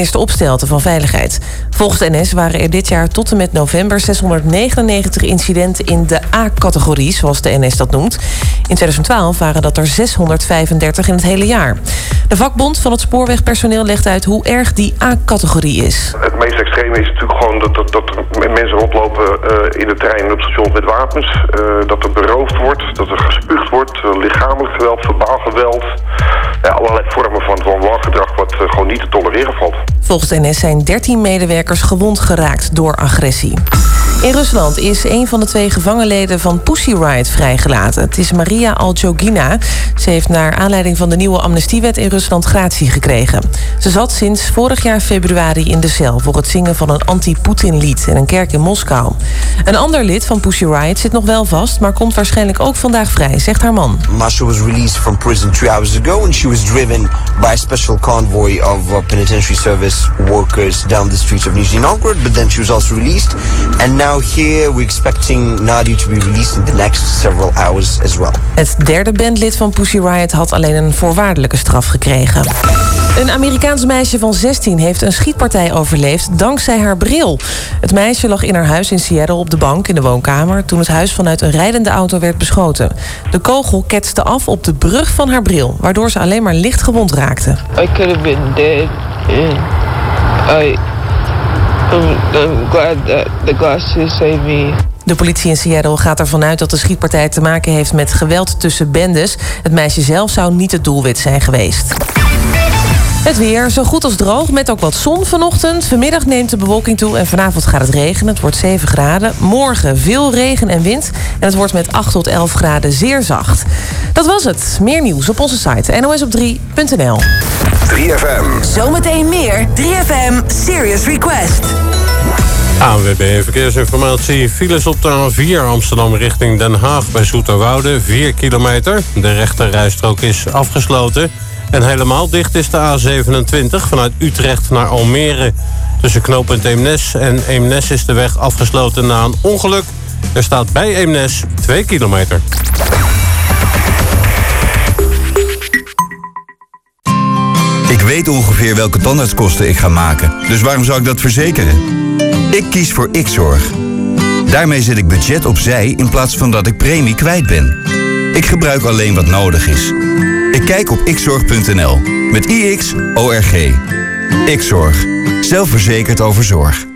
Minister Opstelten van Veiligheid. Volgens NS waren er dit jaar tot en met november 699 incidenten in de A-categorie, zoals de NS dat noemt. In 2012 waren dat er 635 in het hele jaar. De vakbond van het spoorwegpersoneel legt uit hoe erg die A-categorie is. Het meest extreme is natuurlijk gewoon dat, dat, dat mensen rondlopen uh, in de trein en op stations met wapens. Uh, dat er beroofd wordt, dat er gespuugd wordt, uh, lichamelijk geweld, verbaal geweld. Ja, allerlei vormen van, van wangedrag wat gewoon niet te tolereren valt. Volgens NS zijn 13 medewerkers gewond geraakt door agressie. In Rusland is een van de twee gevangenleden van Pussy Riot vrijgelaten. Het is Maria Aljogina. Ze heeft naar aanleiding van de nieuwe amnestiewet in Rusland gratie gekregen. Ze zat sinds vorig jaar februari in de cel voor het zingen van een anti-Poetin-lied in een kerk in Moskou. Een ander lid van Pussy Riot zit nog wel vast, maar komt waarschijnlijk ook vandaag vrij, zegt haar man. Masha was released from prison two hours ago and she was driven by a special convoy of uh, penitentiary service workers down the streets of Nizhny Novgorod, but then she was also released. And here we're expecting Nadia to be released in the next several hours as well. Het derde bandlid van Pussy Riot had alleen een voorwaardelijke straf gekregen. Een Amerikaans meisje van 16 heeft een schietpartij overleefd dankzij haar bril. Het meisje lag in haar huis in Seattle op de bank in de woonkamer toen het huis vanuit een rijdende auto werd beschoten. De kogel ketste af op de brug van haar bril, waardoor ze alleen maar licht gewond raakte. I could have been dead. I, De politie in Seattle gaat ervan uit dat de schietpartij te maken heeft met geweld tussen bendes. Het meisje zelf zou niet het doelwit zijn geweest. Het weer zo goed als droog, met ook wat zon vanochtend. Vanmiddag neemt de bewolking toe en vanavond gaat het regenen. Het wordt 7 graden. Morgen veel regen en wind. En het wordt met 8 tot 11 graden zeer zacht. Dat was het. Meer nieuws op onze site nosop3.nl. 3FM. Zometeen meer 3FM Serious Request. ANWB Verkeersinformatie. Files op de A4 Amsterdam richting Den Haag bij Zoeterwoude. 4 kilometer. De rechterrijstrook is afgesloten. En helemaal dicht is de A27 vanuit Utrecht naar Almere. Tussen knooppunt Eemnes en Eemnes is de weg afgesloten na een ongeluk. Er staat bij Eemnes 2 kilometer. Ik weet ongeveer welke tandartskosten ik ga maken. Dus waarom zou ik dat verzekeren? Ik kies voor Xzorg. Daarmee zet ik budget opzij in plaats van dat ik premie kwijt ben. Ik gebruik alleen wat nodig is. Kijk op xzorg.nl met IX-ORG. Xzorg. Zelfverzekerd over zorg.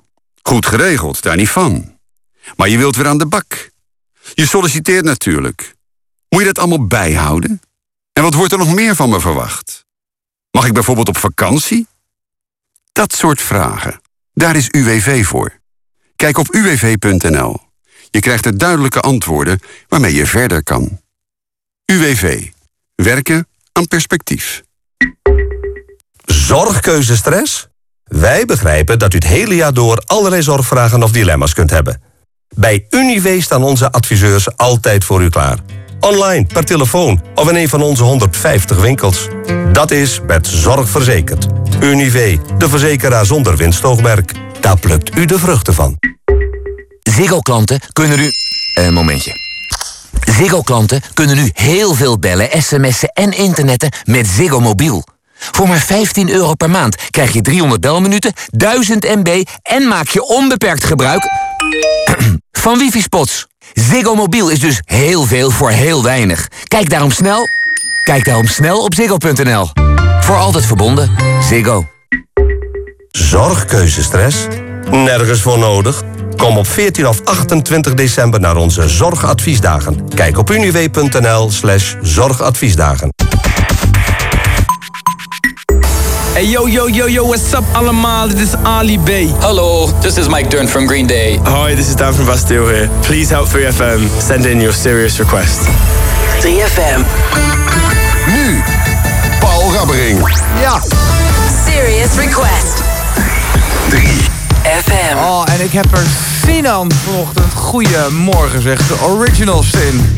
Goed geregeld, daar niet van. Maar je wilt weer aan de bak. Je solliciteert natuurlijk. Moet je dat allemaal bijhouden? En wat wordt er nog meer van me verwacht? Mag ik bijvoorbeeld op vakantie? Dat soort vragen. Daar is UWV voor. Kijk op uwv.nl. Je krijgt er duidelijke antwoorden waarmee je verder kan. UWV. Werken aan perspectief. Zorgkeuzestress? Wij begrijpen dat u het hele jaar door allerlei zorgvragen of dilemma's kunt hebben. Bij Unive staan onze adviseurs altijd voor u klaar. Online, per telefoon of in een van onze 150 winkels. Dat is met zorg verzekerd. Unive, de verzekeraar zonder winstoogmerk. Daar plukt u de vruchten van. Ziggo-klanten kunnen nu... Een momentje. Ziggo-klanten kunnen nu heel veel bellen, sms'en en internetten met Ziggo Mobiel. Voor maar 15 euro per maand krijg je 300 belminuten, 1000 MB en maak je onbeperkt gebruik van wifi-spots. Ziggo Mobiel is dus heel veel voor heel weinig. Kijk daarom snel, kijk daarom snel op ziggo.nl. Voor altijd verbonden. Ziggo. Zorgkeuzestress? Nergens voor nodig. Kom op 14 of 28 december naar onze zorgadviesdagen. Kijk op uniw.nl slash zorgadviesdagen. Hey yo yo yo yo, what's up allemaal? Dit is Ali B. Hallo, this is Mike Dern from Green Day. Hi, this is Dan from Bastille here. Please help 3FM. Send in your serious request. 3FM. Nu, Paul Rabbering. Ja. Serious Request. En ik heb er zin aan vanochtend. Goedemorgen, zegt de Original Sin.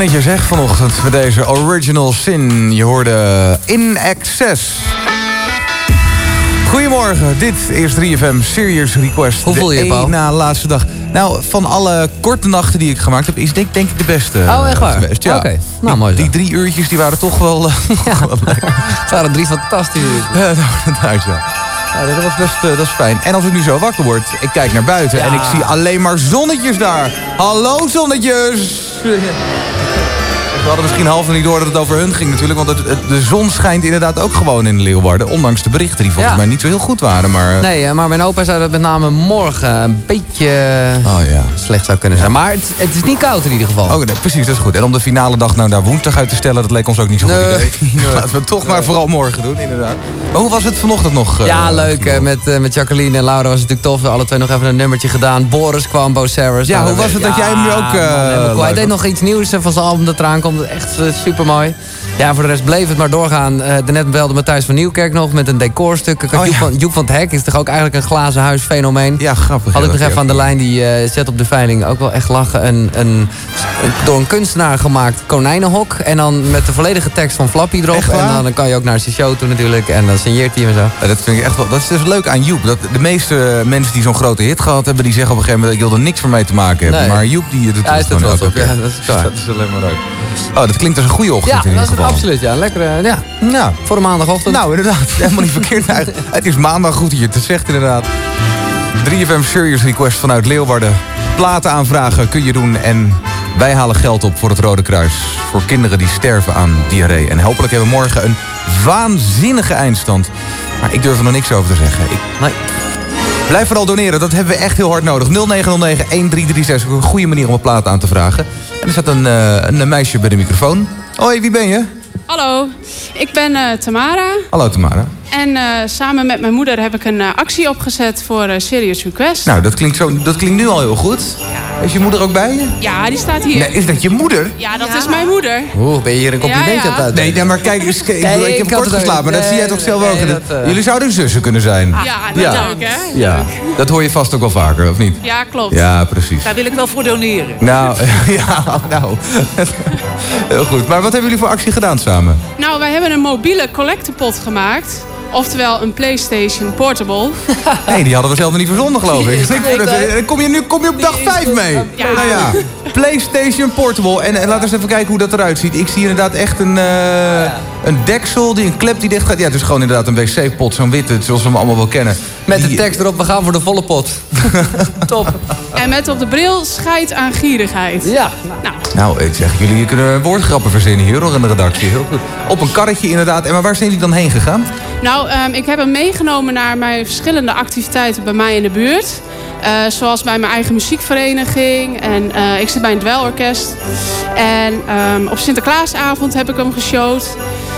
Beginnetje zeg vanochtend met deze Original Sin. Je hoorde In Excess. Goedemorgen, dit is 3FM Serious Request. Hoe voel je je, Paul? na laatste dag. Nou, van alle korte nachten die ik gemaakt heb, is denk, denk ik de beste. Oh, echt waar? eh, geweest. Ja. Oké. Nou, Die- mooi zo. Die drie uurtjes die waren toch wel... eh, Het waren drie fantastische uurtjes. Ja, nou, ja. Ja, dat was best eh, dat is fijn. En als ik nu zo wakker word, ik kijk naar buiten Ja. en ik zie alleen maar zonnetjes daar. Hallo zonnetjes! We hadden misschien half niet door dat het over hun ging natuurlijk. Want het, het- de zon schijnt inderdaad ook gewoon in Leeuwarden. Ondanks de berichten die volgens Ja. mij niet zo heel goed waren. Maar, eh, Nee, eh, maar mijn opa zei dat met name morgen een beetje Oh ja. slecht zou kunnen zijn. Maar het, het is niet koud in ieder geval. Oh, nee, precies, dat is goed. En om de finale dag nou naar woensdag uit te stellen, dat leek ons ook niet zo goed Nee. idee. Laten we het toch maar vooral morgen doen, inderdaad. Maar hoe was het vanochtend nog? eh, ja, leuk. eh, met, eh, met Jacqueline en Laura was het natuurlijk tof. Alle twee nog even een nummertje gedaan. Boris kwam, Bo Sarris. Ja, hoe was het dat jij hem nu ook, Hij deed nog iets nieuws van zijn album dat eraan komt. Echt super mooi. Ja, voor de rest bleef het maar doorgaan. Eh daarnet belde Matthijs van Nieuwkerk nog met een decorstuk. Oh, Joep, ja. van, Joep van het Hek is toch ook eigenlijk een glazen huis fenomeen. Ja, grappig. Had ik nog even aan de lijn, die eh, zet op de veiling ook wel echt lachen. Een, een, een door een kunstenaar gemaakt konijnenhok. En dan met de volledige tekst van Flappy erop. En dan, dan kan je ook naar zijn show toe natuurlijk. En dan signeert hij hem en zo. Ja, dat vind ik echt wel. Dat is dus leuk aan Joep. Dat de meeste mensen die zo'n grote hit gehad hebben, die zeggen op een gegeven moment: ik wil er niks voor mee te maken hebben. Nee. Maar Joep die doet is het er gewoon op, keer. ja, dat is. Dat is alleen maar leuk. Oh, dat klinkt als een goede ochtend Ja, in ieder dat is geval. absoluut. Ja, lekker. eh, ja. Nou, Voor een maandagochtend. nou, inderdaad. Helemaal niet verkeerd eigenlijk. Het is maandag goed hier te zegt inderdaad. 3FM Serious Request vanuit Leeuwarden. Platen aanvragen kun je doen en wij halen geld op voor het Rode Kruis. Voor kinderen die sterven aan diarree. En hopelijk hebben we morgen een waanzinnige eindstand. Maar ik durf er nog niks over te zeggen. Ik, Nee. Blijf vooral doneren, dat hebben we echt heel hard nodig. 0909-1336, een goede manier om een plaat aan te vragen. En er staat een, eh, een meisje bij de microfoon. Hoi, wie ben je? Hallo, ik ben eh, Tamara. Hallo Tamara. En eh, samen met mijn moeder heb ik een eh, actie opgezet voor eh, Serious Request. Nou, dat klinkt, zo, dat klinkt nu al heel goed. Is je moeder ook bij je? Ja, die staat hier. Nee, is dat je moeder? Ja, dat is mijn moeder. Oeh, ben je hier een Ja, ja. aan het Nee, nee, maar kijk, eens, ik, ik heb kort het geslapen, maar dat zie jij toch zelf nee, ook. dat, Jullie zouden zussen kunnen zijn. Ja, dat Ja. ook, hè? Ja, dat hoor je vast ook wel vaker, of niet? Ja, klopt. Ja, precies. Daar wil ik wel voor doneren. Nou, ja, nou. Heel goed. Maar wat hebben jullie voor actie gedaan samen? Nou, wij hebben een mobiele collectepot gemaakt. Oftewel een PlayStation Portable. Nee, die hadden we zelf nog niet verzonnen, geloof ik. Eh, kom je nu kom je op dag 5 mee? Ja. Nou ja, PlayStation Portable. En, en laten we eens even kijken hoe dat eruit ziet. Ik zie inderdaad echt een, eh, een deksel, die, een klep die dicht gaat. Ja, het is gewoon inderdaad een wc-pot, zo'n witte, zoals we hem allemaal wel kennen. Met de tekst erop, we gaan voor de volle pot. Top. En met op de bril scheid aan gierigheid. Ja. Nou, Nou, ik zeg, jullie kunnen woordgrappen verzinnen hier hoor in de redactie. Heel goed. Op een karretje inderdaad. En maar waar zijn jullie dan heen gegaan? nou ehm, ik heb hem meegenomen naar mijn verschillende activiteiten bij mij in de buurt. Eh, zoals bij mijn eigen muziekvereniging. En eh, ik zit bij een dwelorkest. En ehm, op Sinterklaasavond heb ik hem geshowd.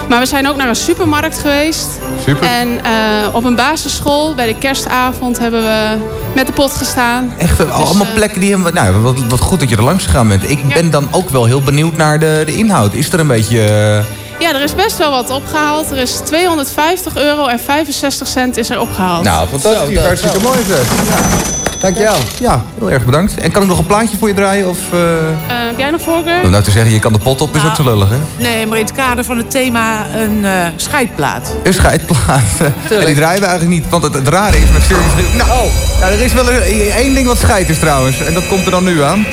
Maar we zijn ook naar een supermarkt geweest. Super. En eh, op een basisschool bij de kerstavond hebben we met de pot gestaan. Echt eh, allemaal eh, plekken die hebben... Nou, wat, wat goed dat je er langs gegaan bent. Ik ben dan ook wel heel benieuwd naar de, de inhoud. Is er een beetje... Ja, er is best wel wat opgehaald. Er is 250 euro en 65 cent is er opgehaald. Nou, fantastisch. Hartstikke mooi zeg. Dankjewel. Ja, heel erg bedankt. En kan ik nog een plaatje voor je draaien? Of, eh, Eh, heb jij nog voorkeur? Om nou te zeggen, je kan de pot op, is ook te lullig, hè? Nee, maar in het kader van het thema een eh scheidplaat. Een scheidplaat. En die draaien we eigenlijk niet. Want het, het rare is met Serious... Nou, nou, er is wel een- één ding wat scheid is trouwens. En dat komt er dan nu aan.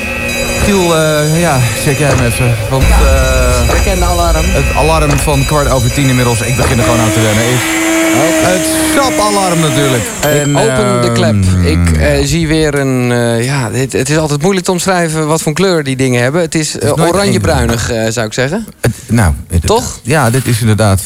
Giel, eh, ja, check jij hem even. Want eh, Bekende alarm. het alarm van kwart over tien inmiddels, ik begin er gewoon aan te wennen, is het sapalarm natuurlijk. Ik En, open de ehm, klep. Ik eh, zie weer een... eh, ja, het, het is altijd moeilijk te omschrijven wat voor kleur die dingen hebben. Het is nooit oranje-bruinig, eh, zou ik zeggen. Nou. Toch? Ja, dit is inderdaad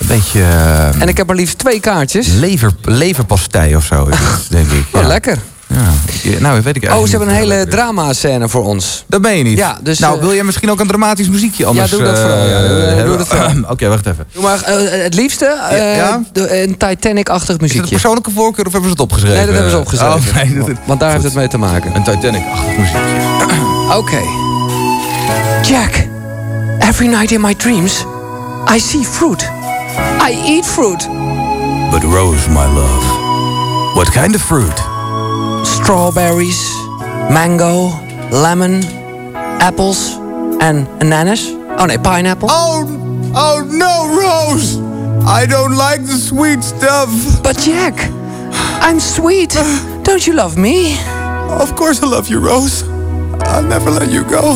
een beetje... eh, En ik heb maar liefst twee kaartjes. lever, leverpastei of zo, is het, denk ik. Oh, lekker. Ja, nou, weet ik eigenlijk Oh, ze hebben een hele drama-scène voor ons. Dat ben je niet. Ja, dus, nou, eh, wil jij misschien ook een dramatisch muziekje anders? Ja, doe dat vooral, ja. eh, Doe- dat vooral. Oké, wacht even. Doe maar eh, het liefste Ja? een Titanic-achtig Is het muziekje. een persoonlijke voorkeur of hebben ze het opgeschreven? Nee, dat hebben ze opgeschreven. Oh, nee, dat- Want daar heeft het mee te maken. Een Titanic-achtig muziekje. Oké. Jack, every night in my dreams, I see fruit. I eat fruit. But Rose, my love, what kind of fruit? Strawberries, mango, lemon, apples and ananas. Oh nee, pineapple. Oh, oh no, Rose! I don't like the sweet stuff. But Jack, I'm sweet. Don't you love me? Of course I love you, Rose. I'll never let you go.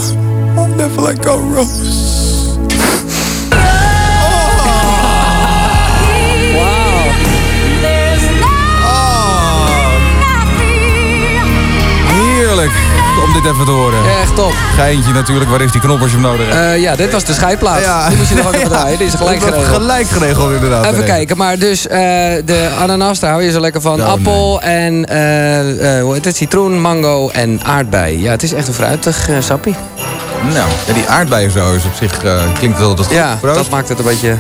I'll never let go, Rose. Om dit even te horen. Echt top. Geintje natuurlijk, waar is die knop als je hem nodig hebt? Eh, ja, dit was de scheidplaat. Die moest je nog even draaien. Dit is gelijk geregeld. Gelijk geregeld inderdaad. Even kijken, maar dus eh, de ananas, daar hou je zo lekker van. Ja, Appel en eh, hoe heet het? citroen, mango en aardbei. Ja, het is echt een fruitig sappie. Nou, ja, die aardbeien zo is op zich klinkt wel dat. Ja, dat maakt het een beetje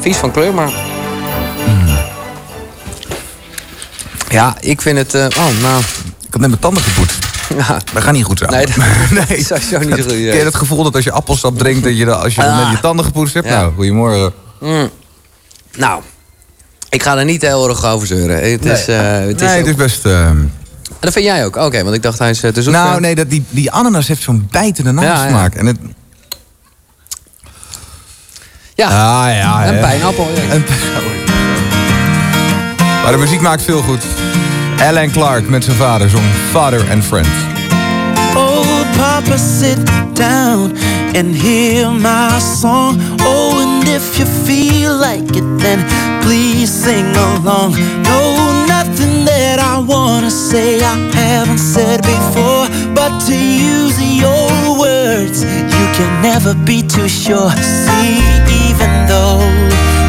vies van kleur, maar... Ja, ik vind het... oh, nou... Ik had net mijn tanden gepoetst. Dat gaat niet goed samen. Nee, dat nee. is sowieso niet zo goed. Ken je het gevoel dat als je appelsap drinkt... dat je dan, als je Ah. net je tanden gepoetst hebt? Ja. Nou, goedemorgen. Mm. Nou, ik ga er niet heel erg over zeuren. Het is, Nee. eh, het is nee, ook- het is best... ehm, Dat vind jij ook? Oké, want ik dacht hij is eh, te zoeken. nou, nee, dat die, die ananas heeft zo'n bijtende nasmaak. En het... Ja, ah, ja een pijnappel. ja. Een Maar de muziek maakt veel goed. Alan Clark met zijn vader zong Father and Friend. Oh, Papa, sit down and hear my song. Oh, and if you feel like it, then please sing along. No, nothing that I wanna say I haven't said before. But to use your words, you can never be too sure. See, even though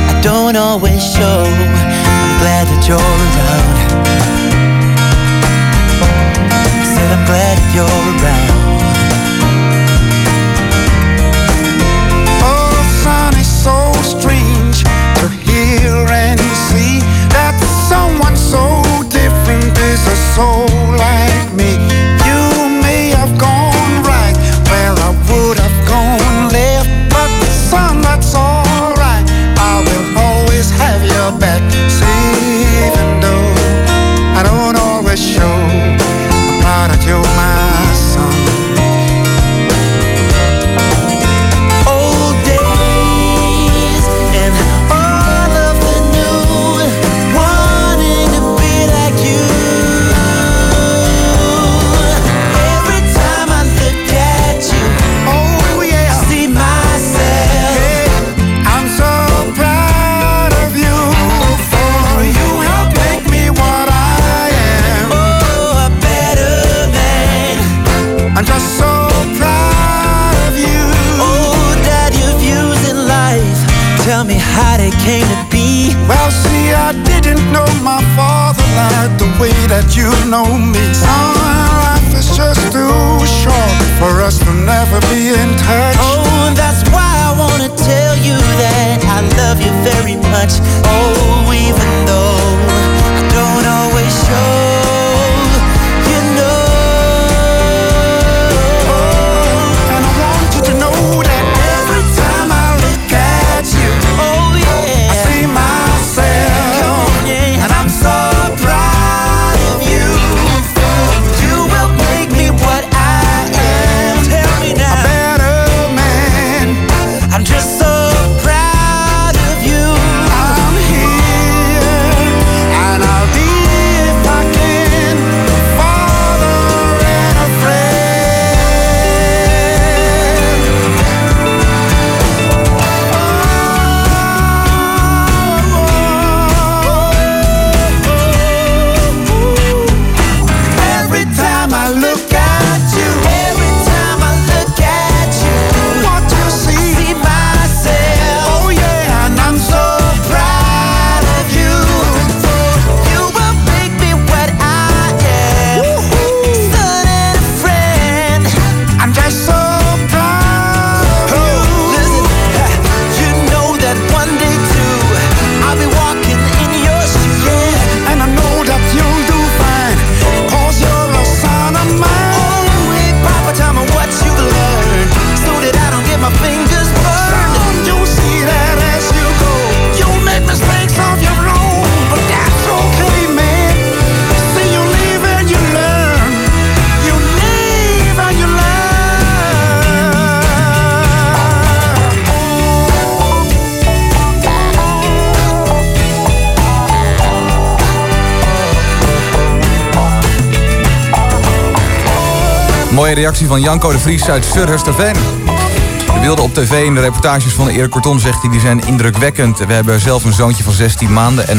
I don't always show, I'm glad that you're around. I'm glad you're around. Know my father like the way that you know me. Son, life is just too short for us to never be in touch. Oh, that's why I wanna tell you that I love you very much. Oh, even though Mooie reactie van Janko de Vries uit Surhusterveen. De beelden op tv en de reportages van Erik Korton zegt hij, die zijn indrukwekkend. We hebben zelf een zoontje van 16 maanden en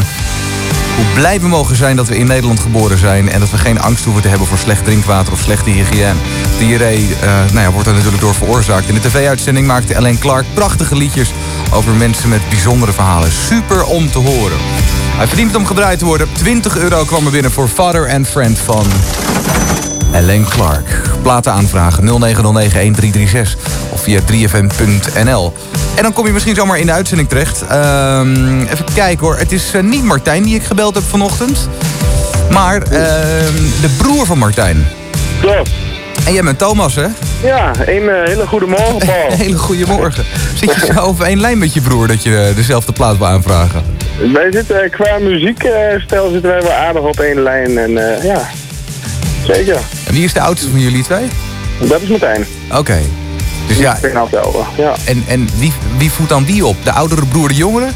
hoe blij we mogen zijn dat we in Nederland geboren zijn... en dat we geen angst hoeven te hebben voor slecht drinkwater of slechte hygiëne. Diarree eh, nou ja, wordt er natuurlijk door veroorzaakt. In de tv-uitzending maakte Ellen Clark prachtige liedjes... over mensen met bijzondere verhalen. Super om te horen. Hij verdient om gedraaid te worden. 20 euro kwam er binnen voor Father and Friend van... Ellen Clark. Platen aanvragen 0909-1336 of via 3fm.nl. En dan kom je misschien zomaar in de uitzending terecht. Ehm, even kijken hoor. Het is eh, niet Martijn die ik gebeld heb vanochtend. Maar ehm, de broer van Martijn. Klopt. En jij bent Thomas, hè? Ja, een eh, hele goede morgen, Paul. Een hele goede morgen. Zit je zo over één lijn met je broer dat je eh, dezelfde plaat wil aanvragen? Wij zitten qua muziekstijl zitten wij wel aardig op één lijn en ja, zeker. Wie is de oudste van jullie twee? Dat is Martijn. Oké. Dus ja. Ik ben ja. En, en wie, wie voedt dan wie op? De oudere broer, de jongere?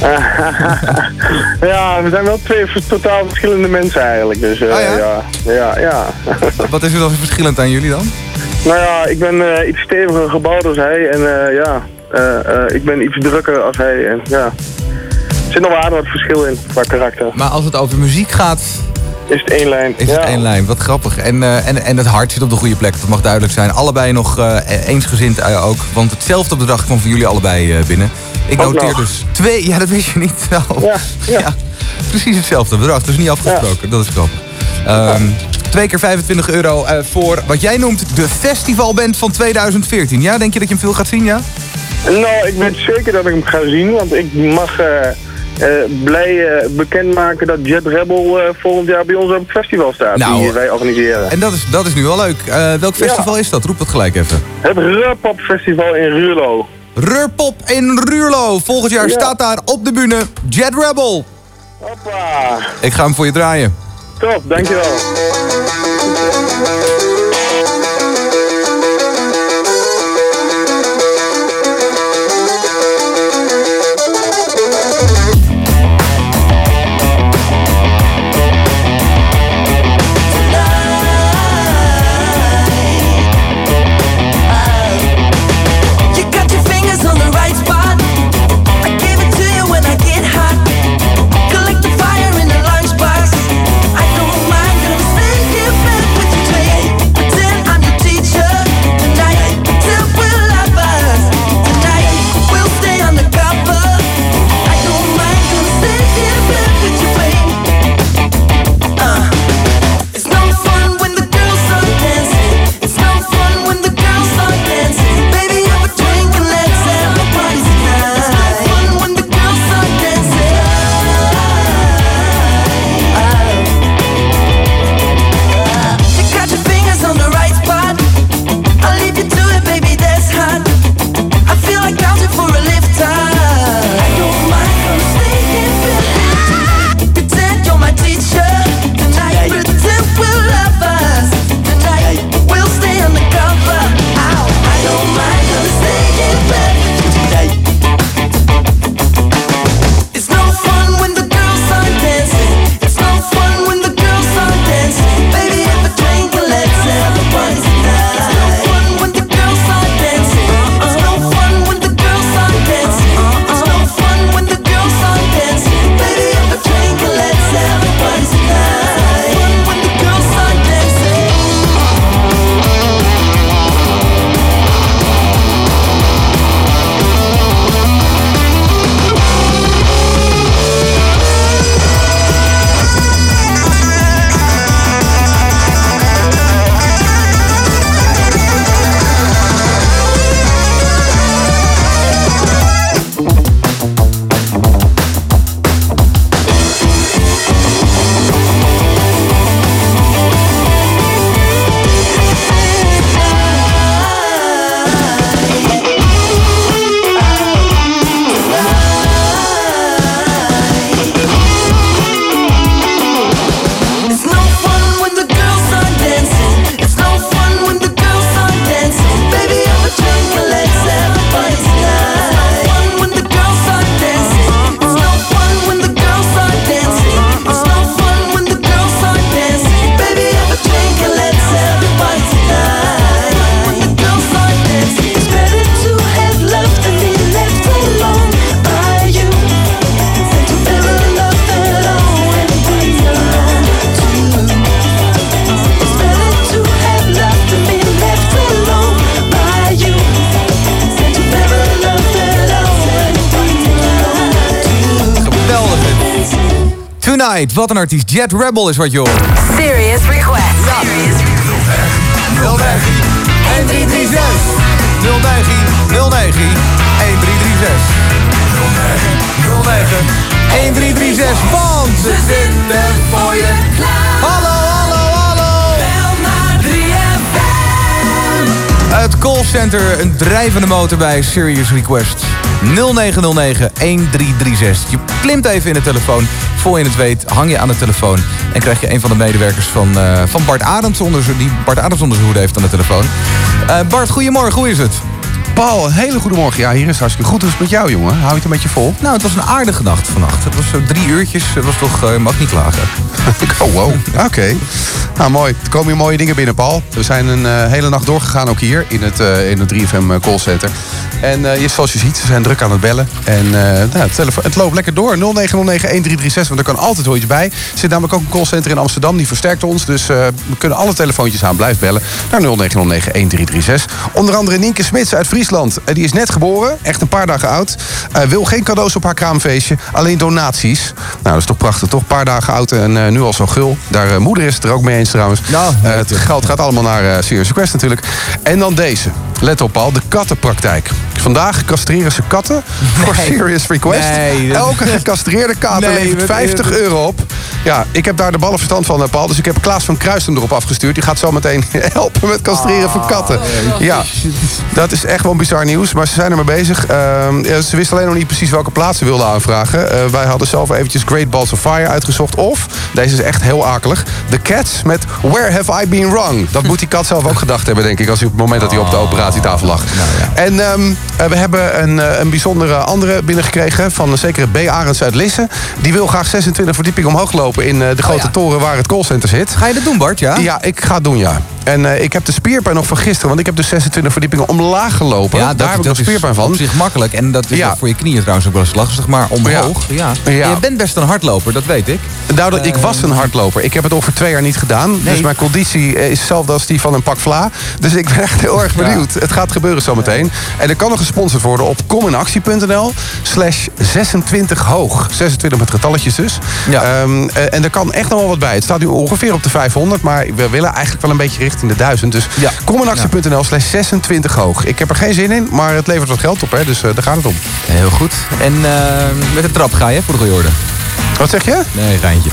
ja, we zijn wel twee totaal verschillende mensen eigenlijk. Dus eh, Oh ja? ja, ja, ja. Wat is er dan verschillend aan jullie dan? nou ja, ik ben eh, iets steviger gebouwd als hij en eh, ja, ik ben iets drukker als hij en ja. Er zit nog wel aardig wat verschil in qua karakter. Maar als het over muziek gaat... Is het één lijn. Is het één lijn, wat grappig. En, eh, en, en het hart zit op de goede plek, dat mag duidelijk zijn. Allebei nog eh, eensgezind eh, ook. Want hetzelfde op de dag kwam van jullie allebei binnen. Ik Ook noteer nog. dus twee... Ja, dat wist je niet. Nou, Ja, ja. precies hetzelfde bedrag, dus niet afgesproken. Dat is grappig. Ehm, twee keer 25 euro voor wat jij noemt de festivalband van 2014. Ja, denk je dat je hem veel gaat zien, ja? Nou, ik weet zeker dat ik hem ga zien, want ik mag blij eh, bekendmaken dat Jet Rebel eh, volgend jaar bij ons op het festival staat, Nou, die wij organiseren. En dat is, dat is nu wel leuk. Eh, welk festival is dat? Roep dat gelijk even. Het Reurpop Festival in Ruurlo. Reurpop in Ruurlo. Volgend jaar Ja. staat daar op de bühne Jet Rebel. Hoppa. Ik ga hem voor je draaien. Top, dankjewel. Wat een artiest. Jet Rebel is wat joh. Serious request. Serious request. 09 1336. 09 09 1336. 09 09 1336, want ze zitten voor je klaar. Hallo, hallo, hallo. Bel naar 3FM. Het callcenter, een drijvende motor bij Serious Request. 0909 1336. Je klimt even in de telefoon. Voor je het weet hang je aan de telefoon. En krijg je een van de medewerkers van, eh, van Bart Adams onder, die Bart Adams onder zijn hoede heeft aan de telefoon. Eh, Bart, goedemorgen. Hoe is het? Paul, een hele goede morgen. Ja, hier is hartstikke goed. Hoe is het met jou, jongen? Hou je het een beetje vol? Nou, het was een aardige nacht vannacht. Het was zo drie uurtjes. Het was toch, eh, mag niet klagen. oh, wow. Oké. Nou, mooi. Er komen hier mooie dingen binnen, Paul. We zijn een eh, hele nacht doorgegaan, ook hier in het, eh, in het 3FM callcenter. En eh, je, zoals je ziet, ze zijn druk aan het bellen. En eh, nou, het, telefoon, het loopt lekker door. 0909-1336, want er kan altijd wel iets bij. Er zit namelijk ook een callcenter in Amsterdam, die versterkt ons. Dus eh, we kunnen alle telefoontjes aan. Blijf bellen naar 0909-1336. Onder andere Nienke Smits uit Friesland. Die is net geboren, echt een paar dagen oud. Wil geen cadeaus op haar kraamfeestje, alleen donaties. Nou, dat is toch prachtig, toch? Een paar dagen oud en nu al zo gul. Daar moeder is het er ook mee eens trouwens. Eh, het geld gaat allemaal naar Serious Request natuurlijk. En dan deze. Let op, Paul. De kattenpraktijk. Vandaag castreren ze katten voor Serious Request. Nee, Elke gecastreerde kat Nee, levert wat- 50 euro op. Ja, ik heb daar de ballen verstand van, eh, Paul. Dus ik heb Klaas van Kruisem erop afgestuurd. Die gaat zo meteen helpen met castreren van katten. Ja, dat is echt wel bizar nieuws. Maar ze zijn ermee bezig. Ehm, ze wisten alleen nog niet precies welke plaats ze wilden aanvragen. Eh, wij hadden zelf eventjes Great Balls of Fire uitgezocht. Of, deze is echt heel akelig, The Cats met Where Have I Been Wrong? Dat moet die kat zelf ook gedacht hebben, denk ik. Als hij op het moment dat hij op de operatietafel lag. En ehm, eh, we hebben een, eh, een bijzondere andere binnengekregen... van een zekere B. Arends uit Lisse. Die wil graag 26 verdieping omhoog lopen... in eh, de grote toren waar het callcenter zit. Ga je dat doen, Bart? Ja? Ja, ik ga het doen, ja. En eh, ik heb de spierpijn nog van gisteren... want ik heb dus 26 verdiepingen omlaag gelopen. Ja, Daar heb ik nog spierpijn van. op zich makkelijk. En dat is Ja. ook voor je knieën trouwens ook wel eens lastig. Maar omhoog, ja. Ja. Je bent best een hardloper, dat weet ik. Nou, ik was een hardloper. Ik heb het over twee jaar niet gedaan. Dus mijn conditie eh, is hetzelfde als die van een pak vla. Dus ik ben echt heel erg benieuwd. Het gaat gebeuren zometeen. En er kan nog gesponsord worden op cominactie.nl slash 26 hoog. 26 met getalletjes dus. Ehm, eh, en er kan echt nog wel wat bij. Het staat nu ongeveer op de 500. Maar we willen eigenlijk wel een beetje richting de 1000. Dus cominactie.nl slash 26 hoog. Ik heb er geen zin in, maar het levert wat geld op. Hè, dus eh, daar gaat het om. Heel goed. En eh, met de trap ga je, voor de goede orde. Wat zeg je? Nee, geintje.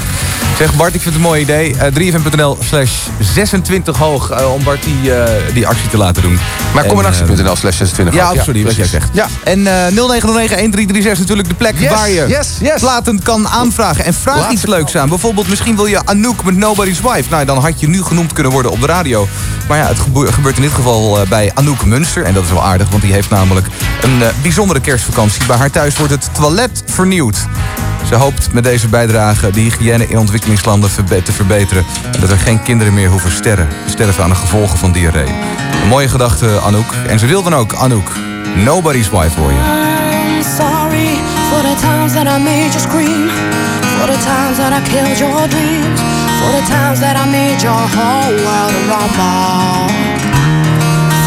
Zeg Bart, ik vind het een mooi idee. Eh 3fm.nl slash 26 hoog eh, om Bart die, eh, die actie te laten doen. Maar En, cominactie.nl slash 26 Ja, hoog. oh, sorry, wat jij zegt. Ja. En eh 0909-1336 is natuurlijk de plek Yes, waar je yes, yes. platen kan aanvragen. En vraag iets leuks aan. Bijvoorbeeld, misschien wil je Anouk met Nobody's Wife. Nou, dan had je nu genoemd kunnen worden op de radio. Maar ja, het gebeurt in dit geval eh, bij Anouk Munster. En dat is wel aardig, want die heeft namelijk een eh, bijzondere kerstvakantie. Bij haar thuis wordt het toilet vernieuwd. Ze hoopt met deze bijdrage de hygiëne in ontwikkelingslanden te verbeteren. En dat er geen kinderen meer hoeven sterren, sterven aan de gevolgen van diarree. Een mooie gedachte, Anouk. En ze wil dan ook, Anouk, Nobody's Wife voor je. I'm sorry for the times that I made you scream, for the times that I killed your dreams, for the times that I made your whole world a rumble,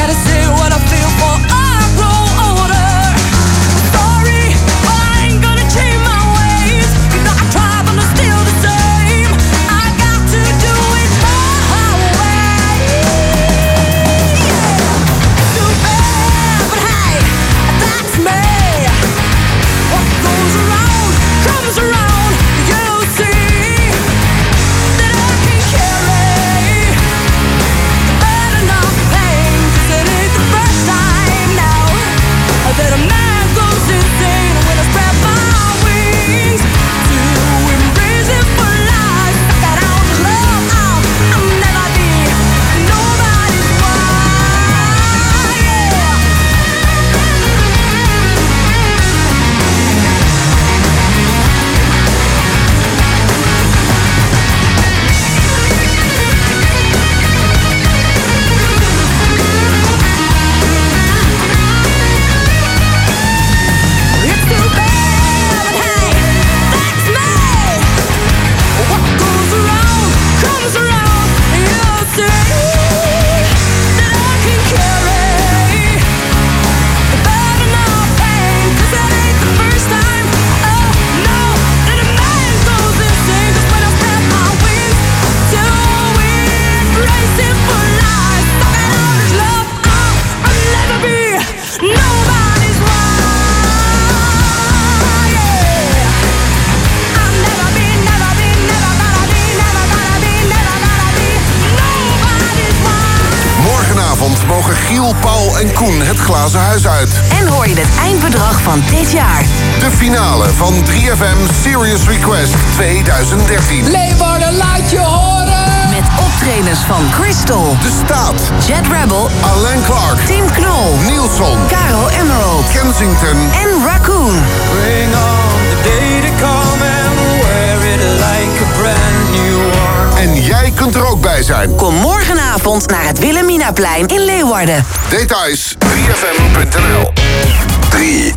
gotta van 3FM Serious Request 2013. Leeuwarden, laat je horen! Met optredens van Crystal, De Staat, Jet Rebel, Alain Clark, Tim Knol, Nielson, Caro Emerald Kensington en Raccoon. Bring on the day to come and wear it like a brand new one. En jij kunt er ook bij zijn. Kom morgenavond naar het Wilhelminaplein in Leeuwarden. Details 3fm.nl 3